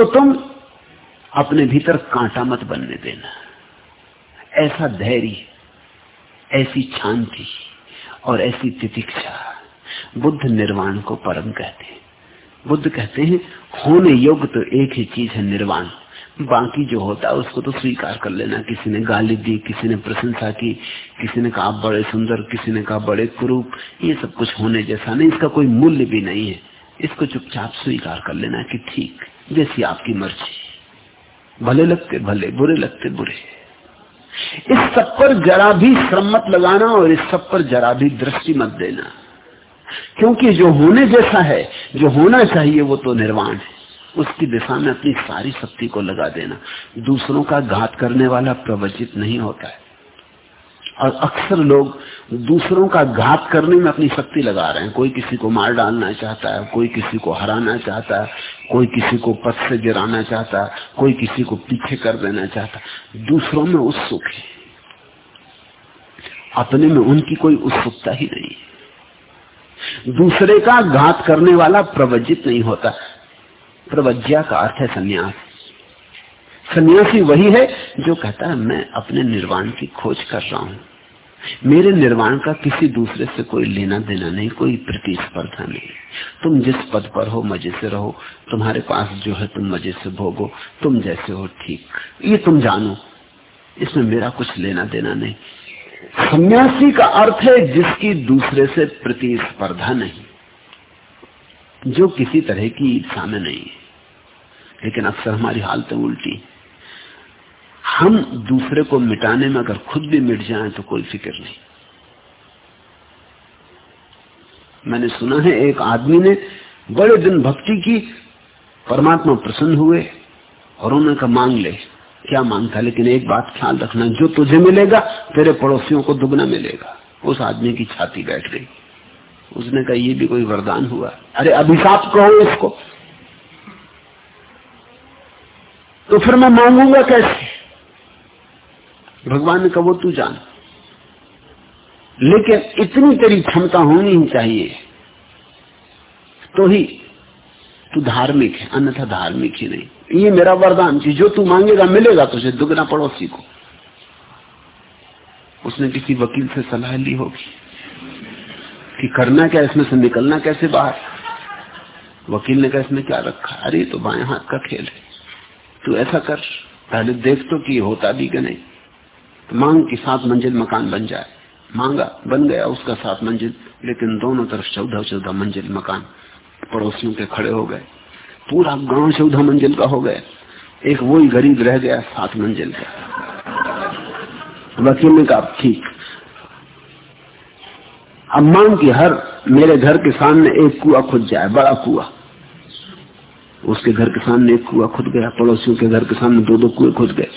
इसको तुम अपने भीतर कांटा मत बनने देना। ऐसा धैर्य, ऐसी शांति और ऐसी तितिक्षा बुद्ध निर्वाण को परम कहते हैं। बुद्ध कहते हैं, होने योग्य तो एक ही चीज़ है निर्वाण। बाकी जो होता है उसको तो स्वीकार कर लेना। किसी ने गाली दी, किसी ने प्रशंसा की, किसी ने कहा बड़े सुंदर, किसी ने कहा बड़े कुरूप। ये सब कुछ होने जैसा नहीं, इसका कोई मूल्य भी नहीं है। इसको चुपचाप स्वीकार कर लेना कि ठीक। जैसी आपकी मर्ज़ी। भले लगते भले, बुरे लगते बुरे। इस सब पर जरा भी श्रम मत लगाना और इस सब पर जरा भी दृष्टि मत देना। क्योंकि जो होने जैसा है, जो होना चाहिए वो तो निर्वाण है। उसकी दिशा में अपनी सारी शक्ति को लगा देना। दूसरों का घात करने वाला प्रवचित नहीं होता है। और अक्सर लोग दूसरों का घात करने में अपनी शक्ति लगा रहे हैं। कोई किसी को मार डालना चाहता है, कोई किसी को हराना चाहता है कोई किसी को पथ से गिराना चाहता, कोई किसी को पीछे कर देना चाहता। दूसरों में उत्सुक है। अपने में उनकी कोई उत्सुकता ही नहीं दूसरे का घात करने वाला प्रवजित नहीं होता। प्रवज्ञा का अर्थ है संन्यास। सन्यासी वही है जो कहता है, मैं अपने निर्वाण की खोज कर रहा हूँ। मेरे निर्वाण का किसी दूसरे से कोई लेना देना नहीं, कोई प्रतिस्पर्धा नहीं। तुम जिस पद पर हो, मज़े से रहो। तुम्हारे पास जो है, तुम मज़े से भोगो। तुम जैसे हो, ठीक। ये तुम जानो। इसमें मेरा कुछ लेना देना नहीं। सन्यासी का अर्थ है जिसकी दूसरे से प्रतिस्पर्धा नहीं, जो किसी तरह की ईर्षा में नहीं है। लेकिन अक्सर हमारी हालतें उल्टी हम दूसरे को मिटाने में अगर खुद भी मिट जाए तो कोई फ़िक्र नहीं। मैंने सुना है, एक आदमी ने बड़े दिन भक्ति की, परमात्मा प्रसन्न हुए और उन्होंने कहा, मांग ले। क्या माँगता लेकिन एक बात ख्याल रखना, जो तुझे मिलेगा, तेरे पड़ोसियों को दुगना मिलेगा। उस आदमी की छाती बैठ गई। उसने कहा, ये भी कोई वरदान हुआ। अरे अभिशाप कहो इसको। तो फिर मैं मांगूँगा कैसे? भगवान ने कहा, वो तू जान। लेकिन इतनी तेरी क्षमता होनी ही चाहिए। तो ही तू धार्मिक है, अन्यथा धार्मिक ही नहीं। ये मेरा वरदान कि जो तू मांगेगा, मिलेगा तुझे। दुगना पड़ोसी को। उसने किसी वकील से सलाह ली होगी कि करना क्या, इसमें से निकलना कैसे बाहर? वकील ने कहा, इसमें क्या रखा? अरे तो बाएँ हाथ का खेल है। तू ऐसा कर। पहले देख तो कि होता भी कि नहीं। मांग की सात मंजिल मकान बन जाए। मांगा, बन गया उसका सात मंजिल, लेकिन दोनों तरफ़ चौदह चौदह मंजिल मकान पड़ोसियों के खड़े हो गए। पूरा गाँव चौदह मंजिल का हो गया। एक वो ही गरीब रह गया सात मंजिल का। वकील ने कहा, ठीक। अब मांग की हर मेरे घर के सामने एक कुआ खुद जाए, बड़ा कुआ। उसके घर के सामने एक कुआ खुद गया, पड़ोसियों के घर के सामने दो दो कुएँ खुद गए।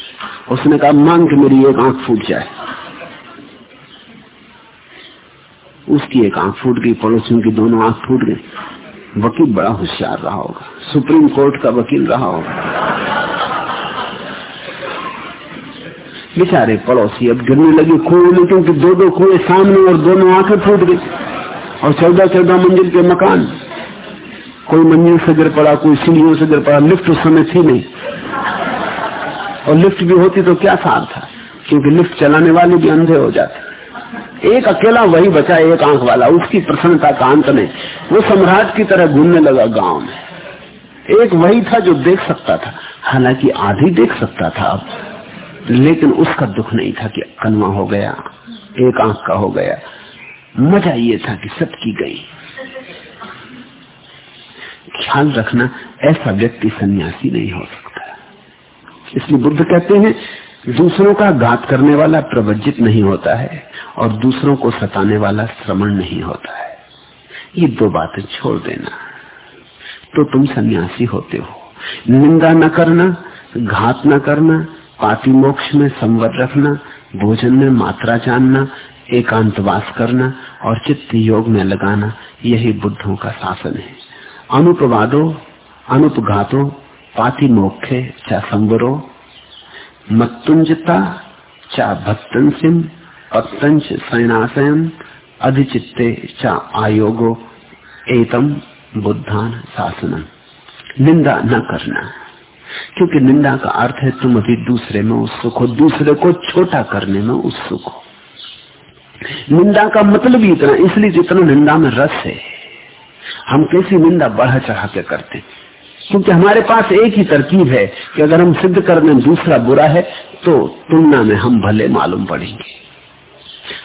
उसने कहा, मांग के मेरी एक आँख फूट जाए। उसकी एक आँख फूट गई, पड़ोसियों की दोनों आँख फूट गई। वकील बड़ा होशियार रहा होगा। सुप्रीम कोर्ट का वकील रहा होगा। बेचारे पड़ोसी अब गिरने लगे कुएँ में, क्योंकि दो दो कुएँ सामने और दोनों आँखें फूट गई। और चौदह चौदह मंजिल के मकान। कोई मंजिल से गिर पड़ा, कोई सीढ़ियों से गिर पड़ा, लिफ्ट उस समय थी नहीं। और लिफ्ट भी होती तो क्या सार था? क्योंकि लिफ्ट चलाने वाले भी अंधे हो जाते। एक अकेला वही बचा, एक आँख वाला, उसकी प्रसन्नता का अंत नहीं। वो सम्राट की तरह घूमने लगा गाँव में। एक वही था जो देख सकता था। हालाँकि आधी देख सकता था अब, लेकिन उसका दुख नहीं था कि कनवा हो गया, एक आँख का हो गया। मज़ा ये था कि सबकी गई। ख्याल रखना ऐसा व्यक्ति सन्यासी नहीं हो सकता। इसलिए बुद्ध कहते हैं, दूसरों का घात करने वाला प्रवज्जित नहीं होता है और दूसरों को सताने वाला श्रवण नहीं होता है। ये दो बातें छोड़ देना। तो तुम सन्यासी होते हो। निंदा न करना, घात न करना पाति मोक्ष में संवर रखना, भोजन में मात्रा जानना, एकांतवास करना और चित्त योग में लगाना, यही बुद्धों का शासन है। अनुपवादो अनुपघातो पाति मोक्षे चा संवरो, मत्तुंजता चा भक्तंसिम पत्तंच सैनाशयन अधिचित्ते चा आयोगो, एतम बुद्धान शासनम। निंदा न करना, क्योंकि निंदा का अर्थ है तुम अभी दूसरे में उत्सुक हो, दूसरे को छोटा करने में उत्सुक हो। निंदा का मतलब ही इतना, इसलिए जितना निंदा में रस है। हम कैसी निंदा बढ़ा चढ़ा के करते? क्योंकि हमारे पास एक ही तरकीब है कि अगर हम सिद्ध कर दें दूसरा बुरा है तो तुलना में हम भले मालूम पड़ेंगे।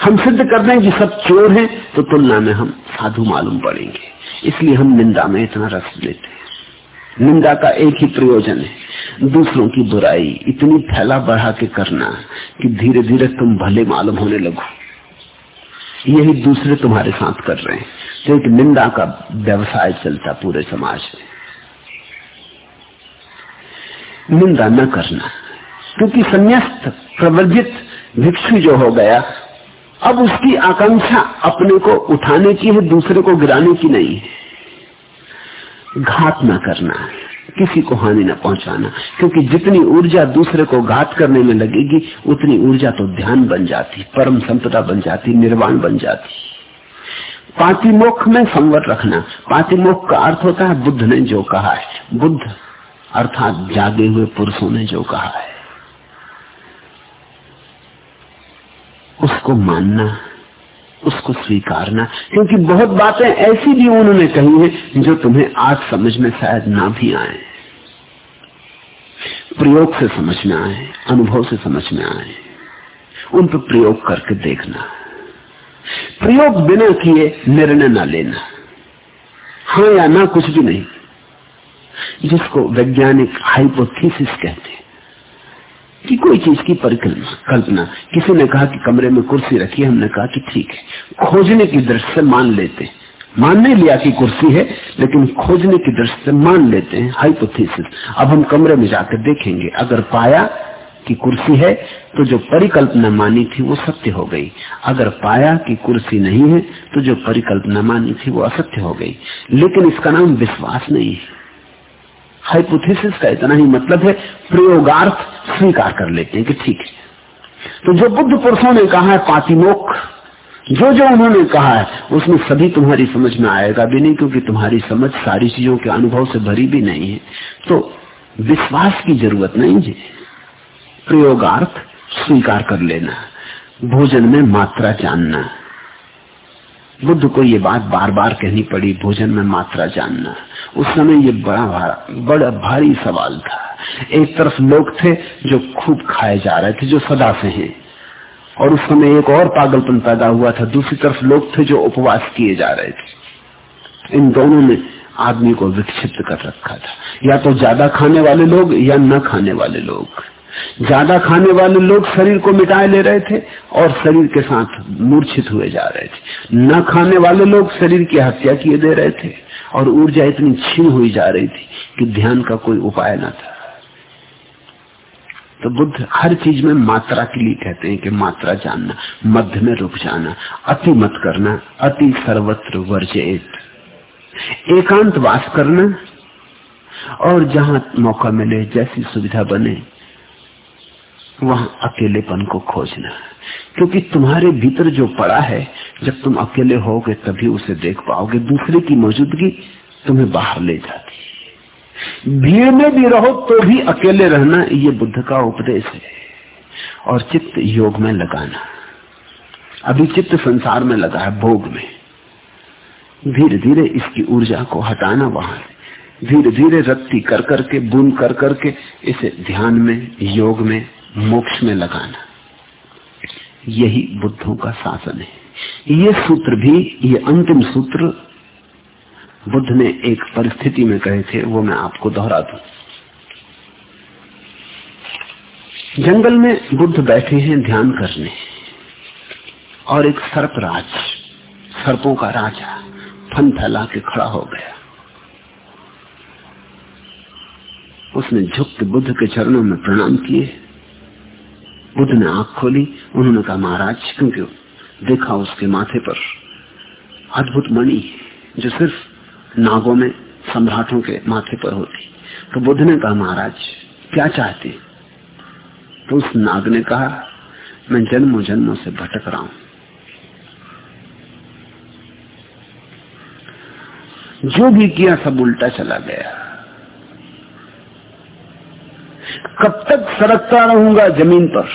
हम सिद्ध कर दें कि सब चोर हैं तो तुलना में हम साधु मालूम पड़ेंगे। इसलिए हम निंदा में इतना रस लेते हैं। निंदा का एक ही प्रयोजन है, दूसरों की बुराई इतनी फैला बढ़ा के करना कि धीरे धीरे तुम भले मालूम होने लगो। यही दूसरे तुम्हारे साथ कर रहे हैं। तो एक निंदा का व्यवसाय चलता पूरे समाज में। निंदा न करना, क्योंकि संन्यास्त, प्रवर्जित भिक्षु जो हो गया, अब उसकी आकांक्षा अपने को उठाने की है, दूसरे को गिराने की नहीं है। घात न करना। किसी को हानि न पहुंचाना। क्योंकि जितनी ऊर्जा दूसरे को घात करने में लगेगी, उतनी ऊर्जा तो ध्यान बन जाती, परम संपदा बन जाती, निर्वाण बन जाती। पातिमोख में संवर रखना। पातिमोख का अर्थ होता है, बुद्ध ने जो कहा है। बुद्ध, अर्थात जागे हुए पुरुषों ने जो कहा है। उसको मानना, उसको स्वीकारना, क्योंकि बहुत बातें ऐसी भी उन्होंने कही है, जो तुम्हें आज समझ में शायद ना भी आए। प्रयोग से समझ में आए, अनुभव से समझ में आए, उन पर प्रयोग करके देखना। प्रयोग बिना किए निर्णय ना लेना। हाँ या ना कुछ भी नहीं, जिसको वैज्ञानिक हाइपोथीसिस कहते हैं। कि कोई चीज़ की परिकल्पना, कल्पना, किसी ने कहा कि कमरे में कुर्सी रखी हमने कहा कि ठीक है, खोजने की दृष्टि से मान लेते मान नहीं लिया कि कुर्सी है, लेकिन खोजने की दृष्टि से मान लेते हैं हाइपोथेसिस अब हम कमरे में जाकर देखेंगे, अगर पाया कि कुर्सी है तो जो परिकल्पना मानी थी वो सत्य हो गई। अगर पाया कि कुर्सी नहीं है तो जो परिकल्पना मानी थी वो असत्य हो गई। लेकिन इसका नाम विश्वास नहीं है। हाइपोथेसिस का इतना ही मतलब है, प्रयोगार्थ स्वीकार कर लेते हैं कि ठीक है। तो जो बुद्ध पुरुषों ने कहा है पातिमोख जो जो उन्होंने कहा है, उसमें सभी तुम्हारी समझ में आएगा भी नहीं, क्योंकि तुम्हारी समझ सारी चीज़ों के अनुभव से भरी भी नहीं है। तो विश्वास की ज़रूरत नहीं है प्रयोगार्थ स्वीकार कर लेना। भोजन में मात्रा जानना। बुद्ध को ये बात बार बार कहनी पड़ी, भोजन में मात्रा जानना। उस समय ये बड़ा भारा, बड़ा भारी सवाल था। एक तरफ़ लोग थे जो खूब खाए जा रहे थे, जो सदा से हैं। और उस समय एक और पागलपन पैदा हुआ था। दूसरी तरफ़ लोग थे जो उपवास किए जा रहे थे। इन दोनों ने आदमी को विक्षिप्त कर रखा था। या तो ज़्यादा खाने वाले लोग या न खाने वाले लोग। ज़्यादा खाने वाले लोग शरीर को मिटाए ले रहे थे और शरीर के साथ मूर्छित हुए जा रहे थे। न खाने वाले लोग शरीर की हत्या किए दे रहे थे और ऊर्जा इतनी छीन हुई जा रही थी कि ध्यान का कोई उपाय न था। तो बुद्ध हर चीज़ में मात्रा के लिए कहते हैं कि मात्रा जानना, मध्य में रुक जाना, अति मत करना, अति सर्वत्र वर्जित। एकांत वास करना, और जहाँ मौका मिले, जैसी सुविधा बने, वहाँ अकेलेपन को खोजना। क्योंकि तुम्हारे भीतर जो पड़ा है, जब तुम अकेले होगे, तभी उसे देख पाओगे। दूसरे की मौजूदगी तुम्हें बाहर ले जाती भीड़ में भी रहो तो भी अकेले रहना ये बुद्ध का उपदेश है। और चित्त योग में लगाना। अभी चित्त संसार में लगा है, भोग में। धीरे धीरे इसकी ऊर्जा को हटाना वहाँ धीरे धीरे रत्ती कर करके बूंद कर करके इसे ध्यान में, योग में, मोक्ष में लगाना। यही बुद्धों का शासन है। ये सूत्र भी, ये अंतिम सूत्र बुद्ध ने एक परिस्थिति में कहे थे, वो मैं आपको दोहरा दू। जंगल में बुद्ध बैठे हैं ध्यान करने। और एक सर्पराज सर्पों का राजा फन फैला के खड़ा हो गया। उसने झुक के बुद्ध के चरणों में प्रणाम किए। बुद्ध ने आँख खोली, उन्होंने कहा, महाराज, क्योंकि देखा उसके माथे पर अद्भुत मणि जो सिर्फ़ नागों में सम्राटों के माथे पर होती। तो बुद्ध ने कहा, महाराज, क्या चाहते? तो उस नाग ने कहा, मैं जन्मों जन्मों से भटक रहा हूँ। जो भी किया, सब उल्टा चला गया। कब तक सरकता रहूँगा ज़मीन पर?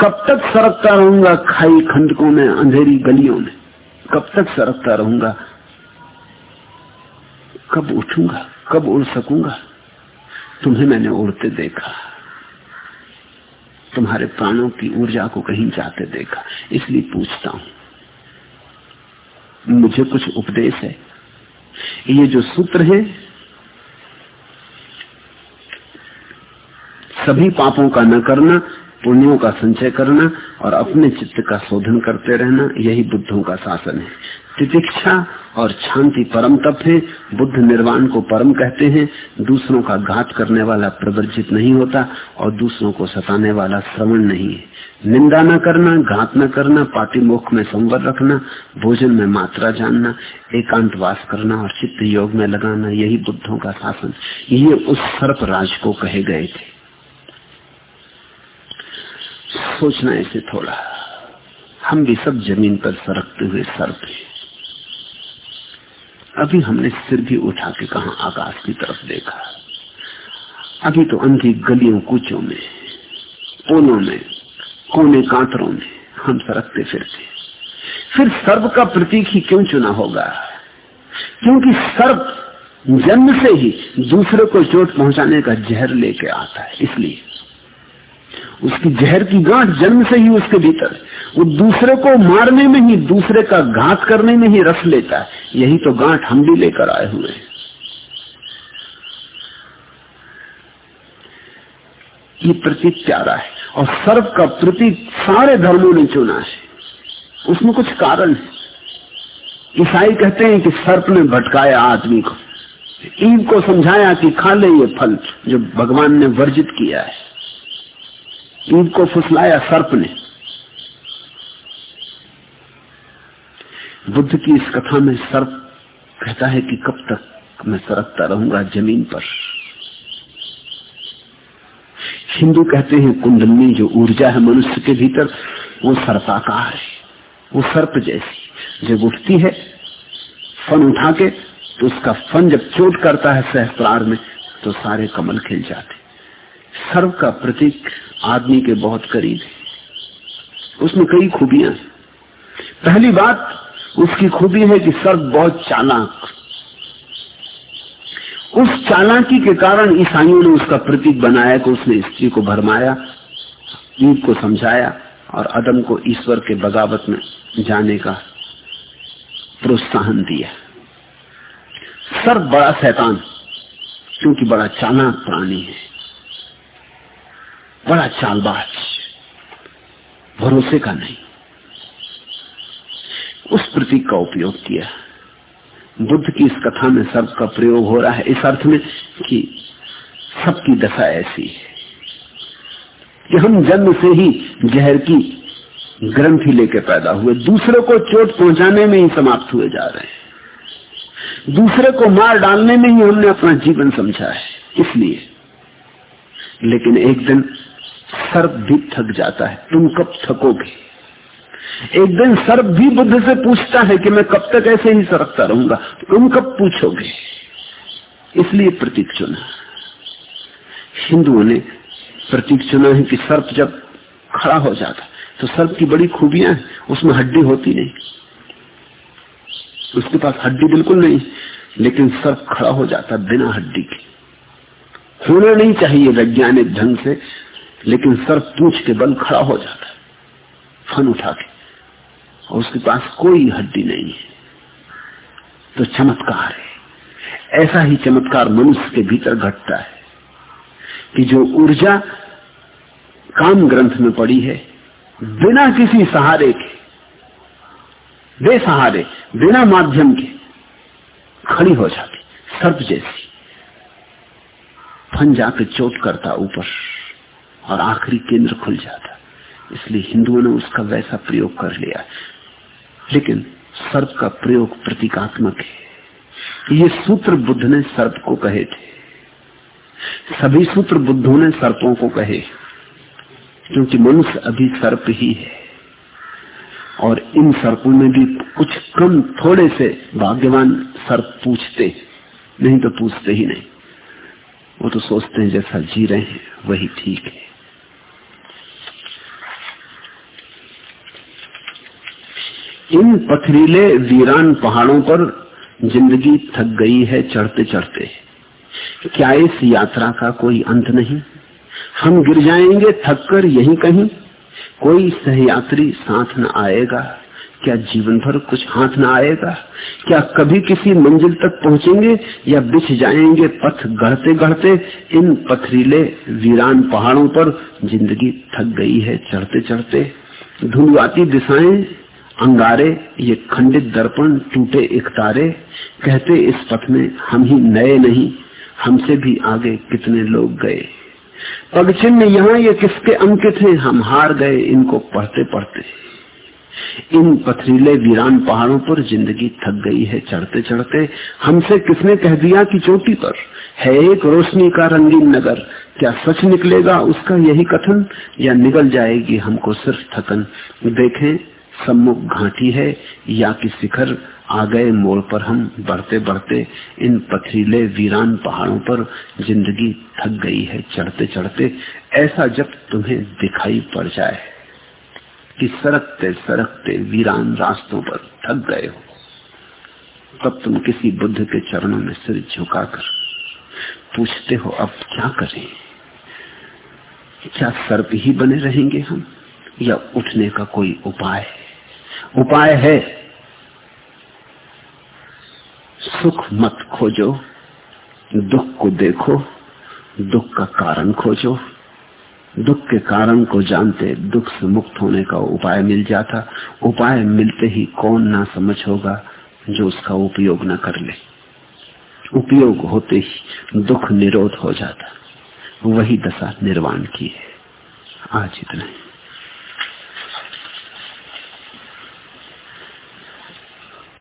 कब तक सरकता रहूँगा खाई खंडकों में, अंधेरी गलियों में? कब तक सरकता रहूँगा? कब उठूँगा? कब उड़ सकूँगा? तुम्हें मैंने उड़ते देखा। तुम्हारे प्राणों की ऊर्जा को कहीं जाते देखा। इसलिए पूछता हूँ, मुझे कुछ उपदेश है? ये जो सूत्र है, सभी पापों का न करना पुण्यों का संचय करना और अपने चित्त का शोधन करते रहना, यही बुद्धों का शासन है। तितिक्षा और शांति परम तप है। बुद्ध निर्वाण को परम कहते हैं। दूसरों का घात करने वाला प्रवर्जित नहीं होता और दूसरों को सताने वाला श्रवण नहीं है। निंदा न करना, घात न करना पाति मुख में संवर रखना, भोजन में मात्रा जानना, एकांत वास करना और चित्त योग में लगाना, यही बुद्धों का शासन। ये उस सर्प राज को कहे गए थे। सोचना ऐसे थोड़ा। हम भी सब ज़मीन पर सरकते हुए सर्प हैं अभी हमने सिर भी उठा के कहा आकाश की तरफ़ देखा। अभी तो अंधी गलियों कूचों में पोलों में, कोने कांतरों में हम सरकते फिरते। फिर सर्प का प्रतीक ही क्यों चुना होगा? क्योंकि सर्प जन्म से ही दूसरे को चोट पहुँचाने का जहर लेके आता है, इसलिए उसकी जहर की गांठ जन्म से ही उसके भीतर। वो दूसरे को मारने में ही, दूसरे का घात करने में ही रस लेता है। यही तो गांठ हम भी लेकर आए हुए हैं। ये प्रतीक प्यारा है और सर्व का प्रतीक सारे धर्मों ने चुना है। उसमें कुछ कारण है। ईसाई कहते हैं कि सर्प ने भटकाया आदमी को। ईद को समझाया कि खा ले ये फल जो भगवान ने वर्जित किया है। ईद को फुसलाया सर्प ने। बुद्ध की इस कथा में सर्प कहता है कि कब तक मैं सरकता रहूँगा ज़मीन पर। हिंदू कहते हैं कुंडलनी जो ऊर्जा है मनुष्य के भीतर, वो सर्पाकार है, वो सर्प जैसी। जब उठती है, फन उठा के तो उसका फन जब चोट करता है सहस्त्रार में तो सारे कमल खिल जाते। सर्व का प्रतीक आदमी के बहुत करीब है। उसमें कई खूबियाँ पहली बात उसकी खूबी है कि सर्व बहुत चालाक। उस चालाकी के कारण ईसाइयों ने उसका प्रतीक बनाया कि उसने स्त्री को भरमाया, ईद को समझाया और अदम को ईश्वर के बगावत में जाने का प्रोत्साहन दिया। सर्व बड़ा शैतान, क्योंकि बड़ा चालाक प्राणी है। बड़ा चालबाज भरोसे का नहीं। उस प्रतीक का उपयोग किया। बुद्ध की इस कथा में सर्प का प्रयोग हो रहा है। इस अर्थ में कि सबकी दशा ऐसी है कि हम जन्म से ही जहर की ग्रंथि लेके पैदा हुए। दूसरे को चोट पहुँचाने में ही समाप्त हुए जा रहे हैं। दूसरे को मार डालने में ही हमने अपना जीवन समझा है। इसलिए, लेकिन एक दिन सर्प भी थक जाता है। तुम कब थकोगे एक दिन सर्प भी बुद्ध से पूछता है कि मैं कब तक ऐसे ही सरकता रहूँगा। तुम कब पूछोगे? इसलिए प्रतीक चुना। हिंदुओं ने प्रतीक चुना है कि सर्प जब खड़ा हो जाता तो सर्प की बड़ी खूबियाँ हैं, उसमें हड्डी होती नहीं। उसके पास हड्डी बिल्कुल नहीं, लेकिन सर्प खड़ा हो जाता बिना हड्डी के। होना नहीं चाहिए वैज्ञानिक ढंग से लेकिन सर्प पूछ के बल खड़ा हो जाता है। फन उठा के। और उसके पास कोई हड्डी नहीं है। तो चमत्कार है। ऐसा ही चमत्कार मनुष्य के भीतर घटता है कि जो ऊर्जा काम ग्रंथ में पड़ी है, बिना किसी सहारे के बेसहारे बिना माध्यम के, खड़ी हो जाती, सर्प जैसी। फन जाके चोट करता ऊपर। और आखिरी केंद्र खुल जाता। इसलिए हिंदुओं ने उसका वैसा प्रयोग कर लिया। लेकिन सर्प का प्रयोग प्रतीकात्मक है। ये सूत्र बुद्ध ने सर्प को कहे थे। सभी सूत्र बुद्धों ने सर्पों को कहे। क्योंकि मनुष्य अभी सर्प ही है। और इन सर्पों में भी कुछ कम थोड़े से भाग्यवान सर्प पूछते नहीं तो पूछते ही नहीं। वो तो सोचते हैं जैसा जी रहे हैं, वही ठीक है। इन पथरीले वीरान पहाड़ों पर ज़िंदगी थक गई है चढ़ते चढ़ते। क्या इस यात्रा का कोई अंत नहीं? हम गिर जाएँगे थक कर यहीं कहीं। कोई सहयात्री साथ न आएगा। क्या जीवन भर कुछ हाथ न आएगा? क्या कभी किसी मंजिल तक पहुँचेंगे या बिछ जाएँगे पथ गढ़ते गढ़ते? इन पथरीले वीरान पहाड़ों पर ज़िंदगी थक गई है चढ़ते चढ़ते। धुलवाती दिशाएँ अंगारे, ये खंडित दर्पण टूटे एक तारे, कहते इस पथ में हम ही नए नहीं, हमसे भी आगे कितने लोग गए। पग चिन्ह यहाँ ये किसके अंकित हैं? हम हार गए इनको पढ़ते पढ़ते। इन पथरीले वीरान पहाड़ों पर ज़िंदगी थक गई है चढ़ते चढ़ते। हमसे किसने कह दिया कि चोटी पर है एक रोशनी का रंगीन नगर? क्या सच निकलेगा उसका यही कथन? या निकल जाएगी हमको सिर्फ़ थकन? देखें सम्मुख घाटी है या कि शिखर आ गए मोड़ पर हम बढ़ते बढ़ते इन पथरीले वीरान पहाड़ों पर ज़िंदगी थक गई है। चढ़ते चढ़ते ऐसा जब तुम्हें दिखाई पड़ जाए कि सरकते सरकते वीरान रास्तों पर थक गए हो, तब तुम किसी बुद्ध के चरणों में सिर झुकाकर पूछते हो, अब क्या करें? क्या सर्प ही बने रहेंगे हम या उठने का कोई उपाय? है उपाय है। सुख मत खोजो, दुख को देखो, दुख का कारण खोजो। दुख के कारण को जानते दुख से मुक्त होने का उपाय मिल जाता। उपाय मिलते ही कौन ना समझ होगा जो उसका उपयोग न कर ले। उपयोग होते ही दुख निरोध हो जाता। वही दशा निर्वाण की है। आज इतना ही।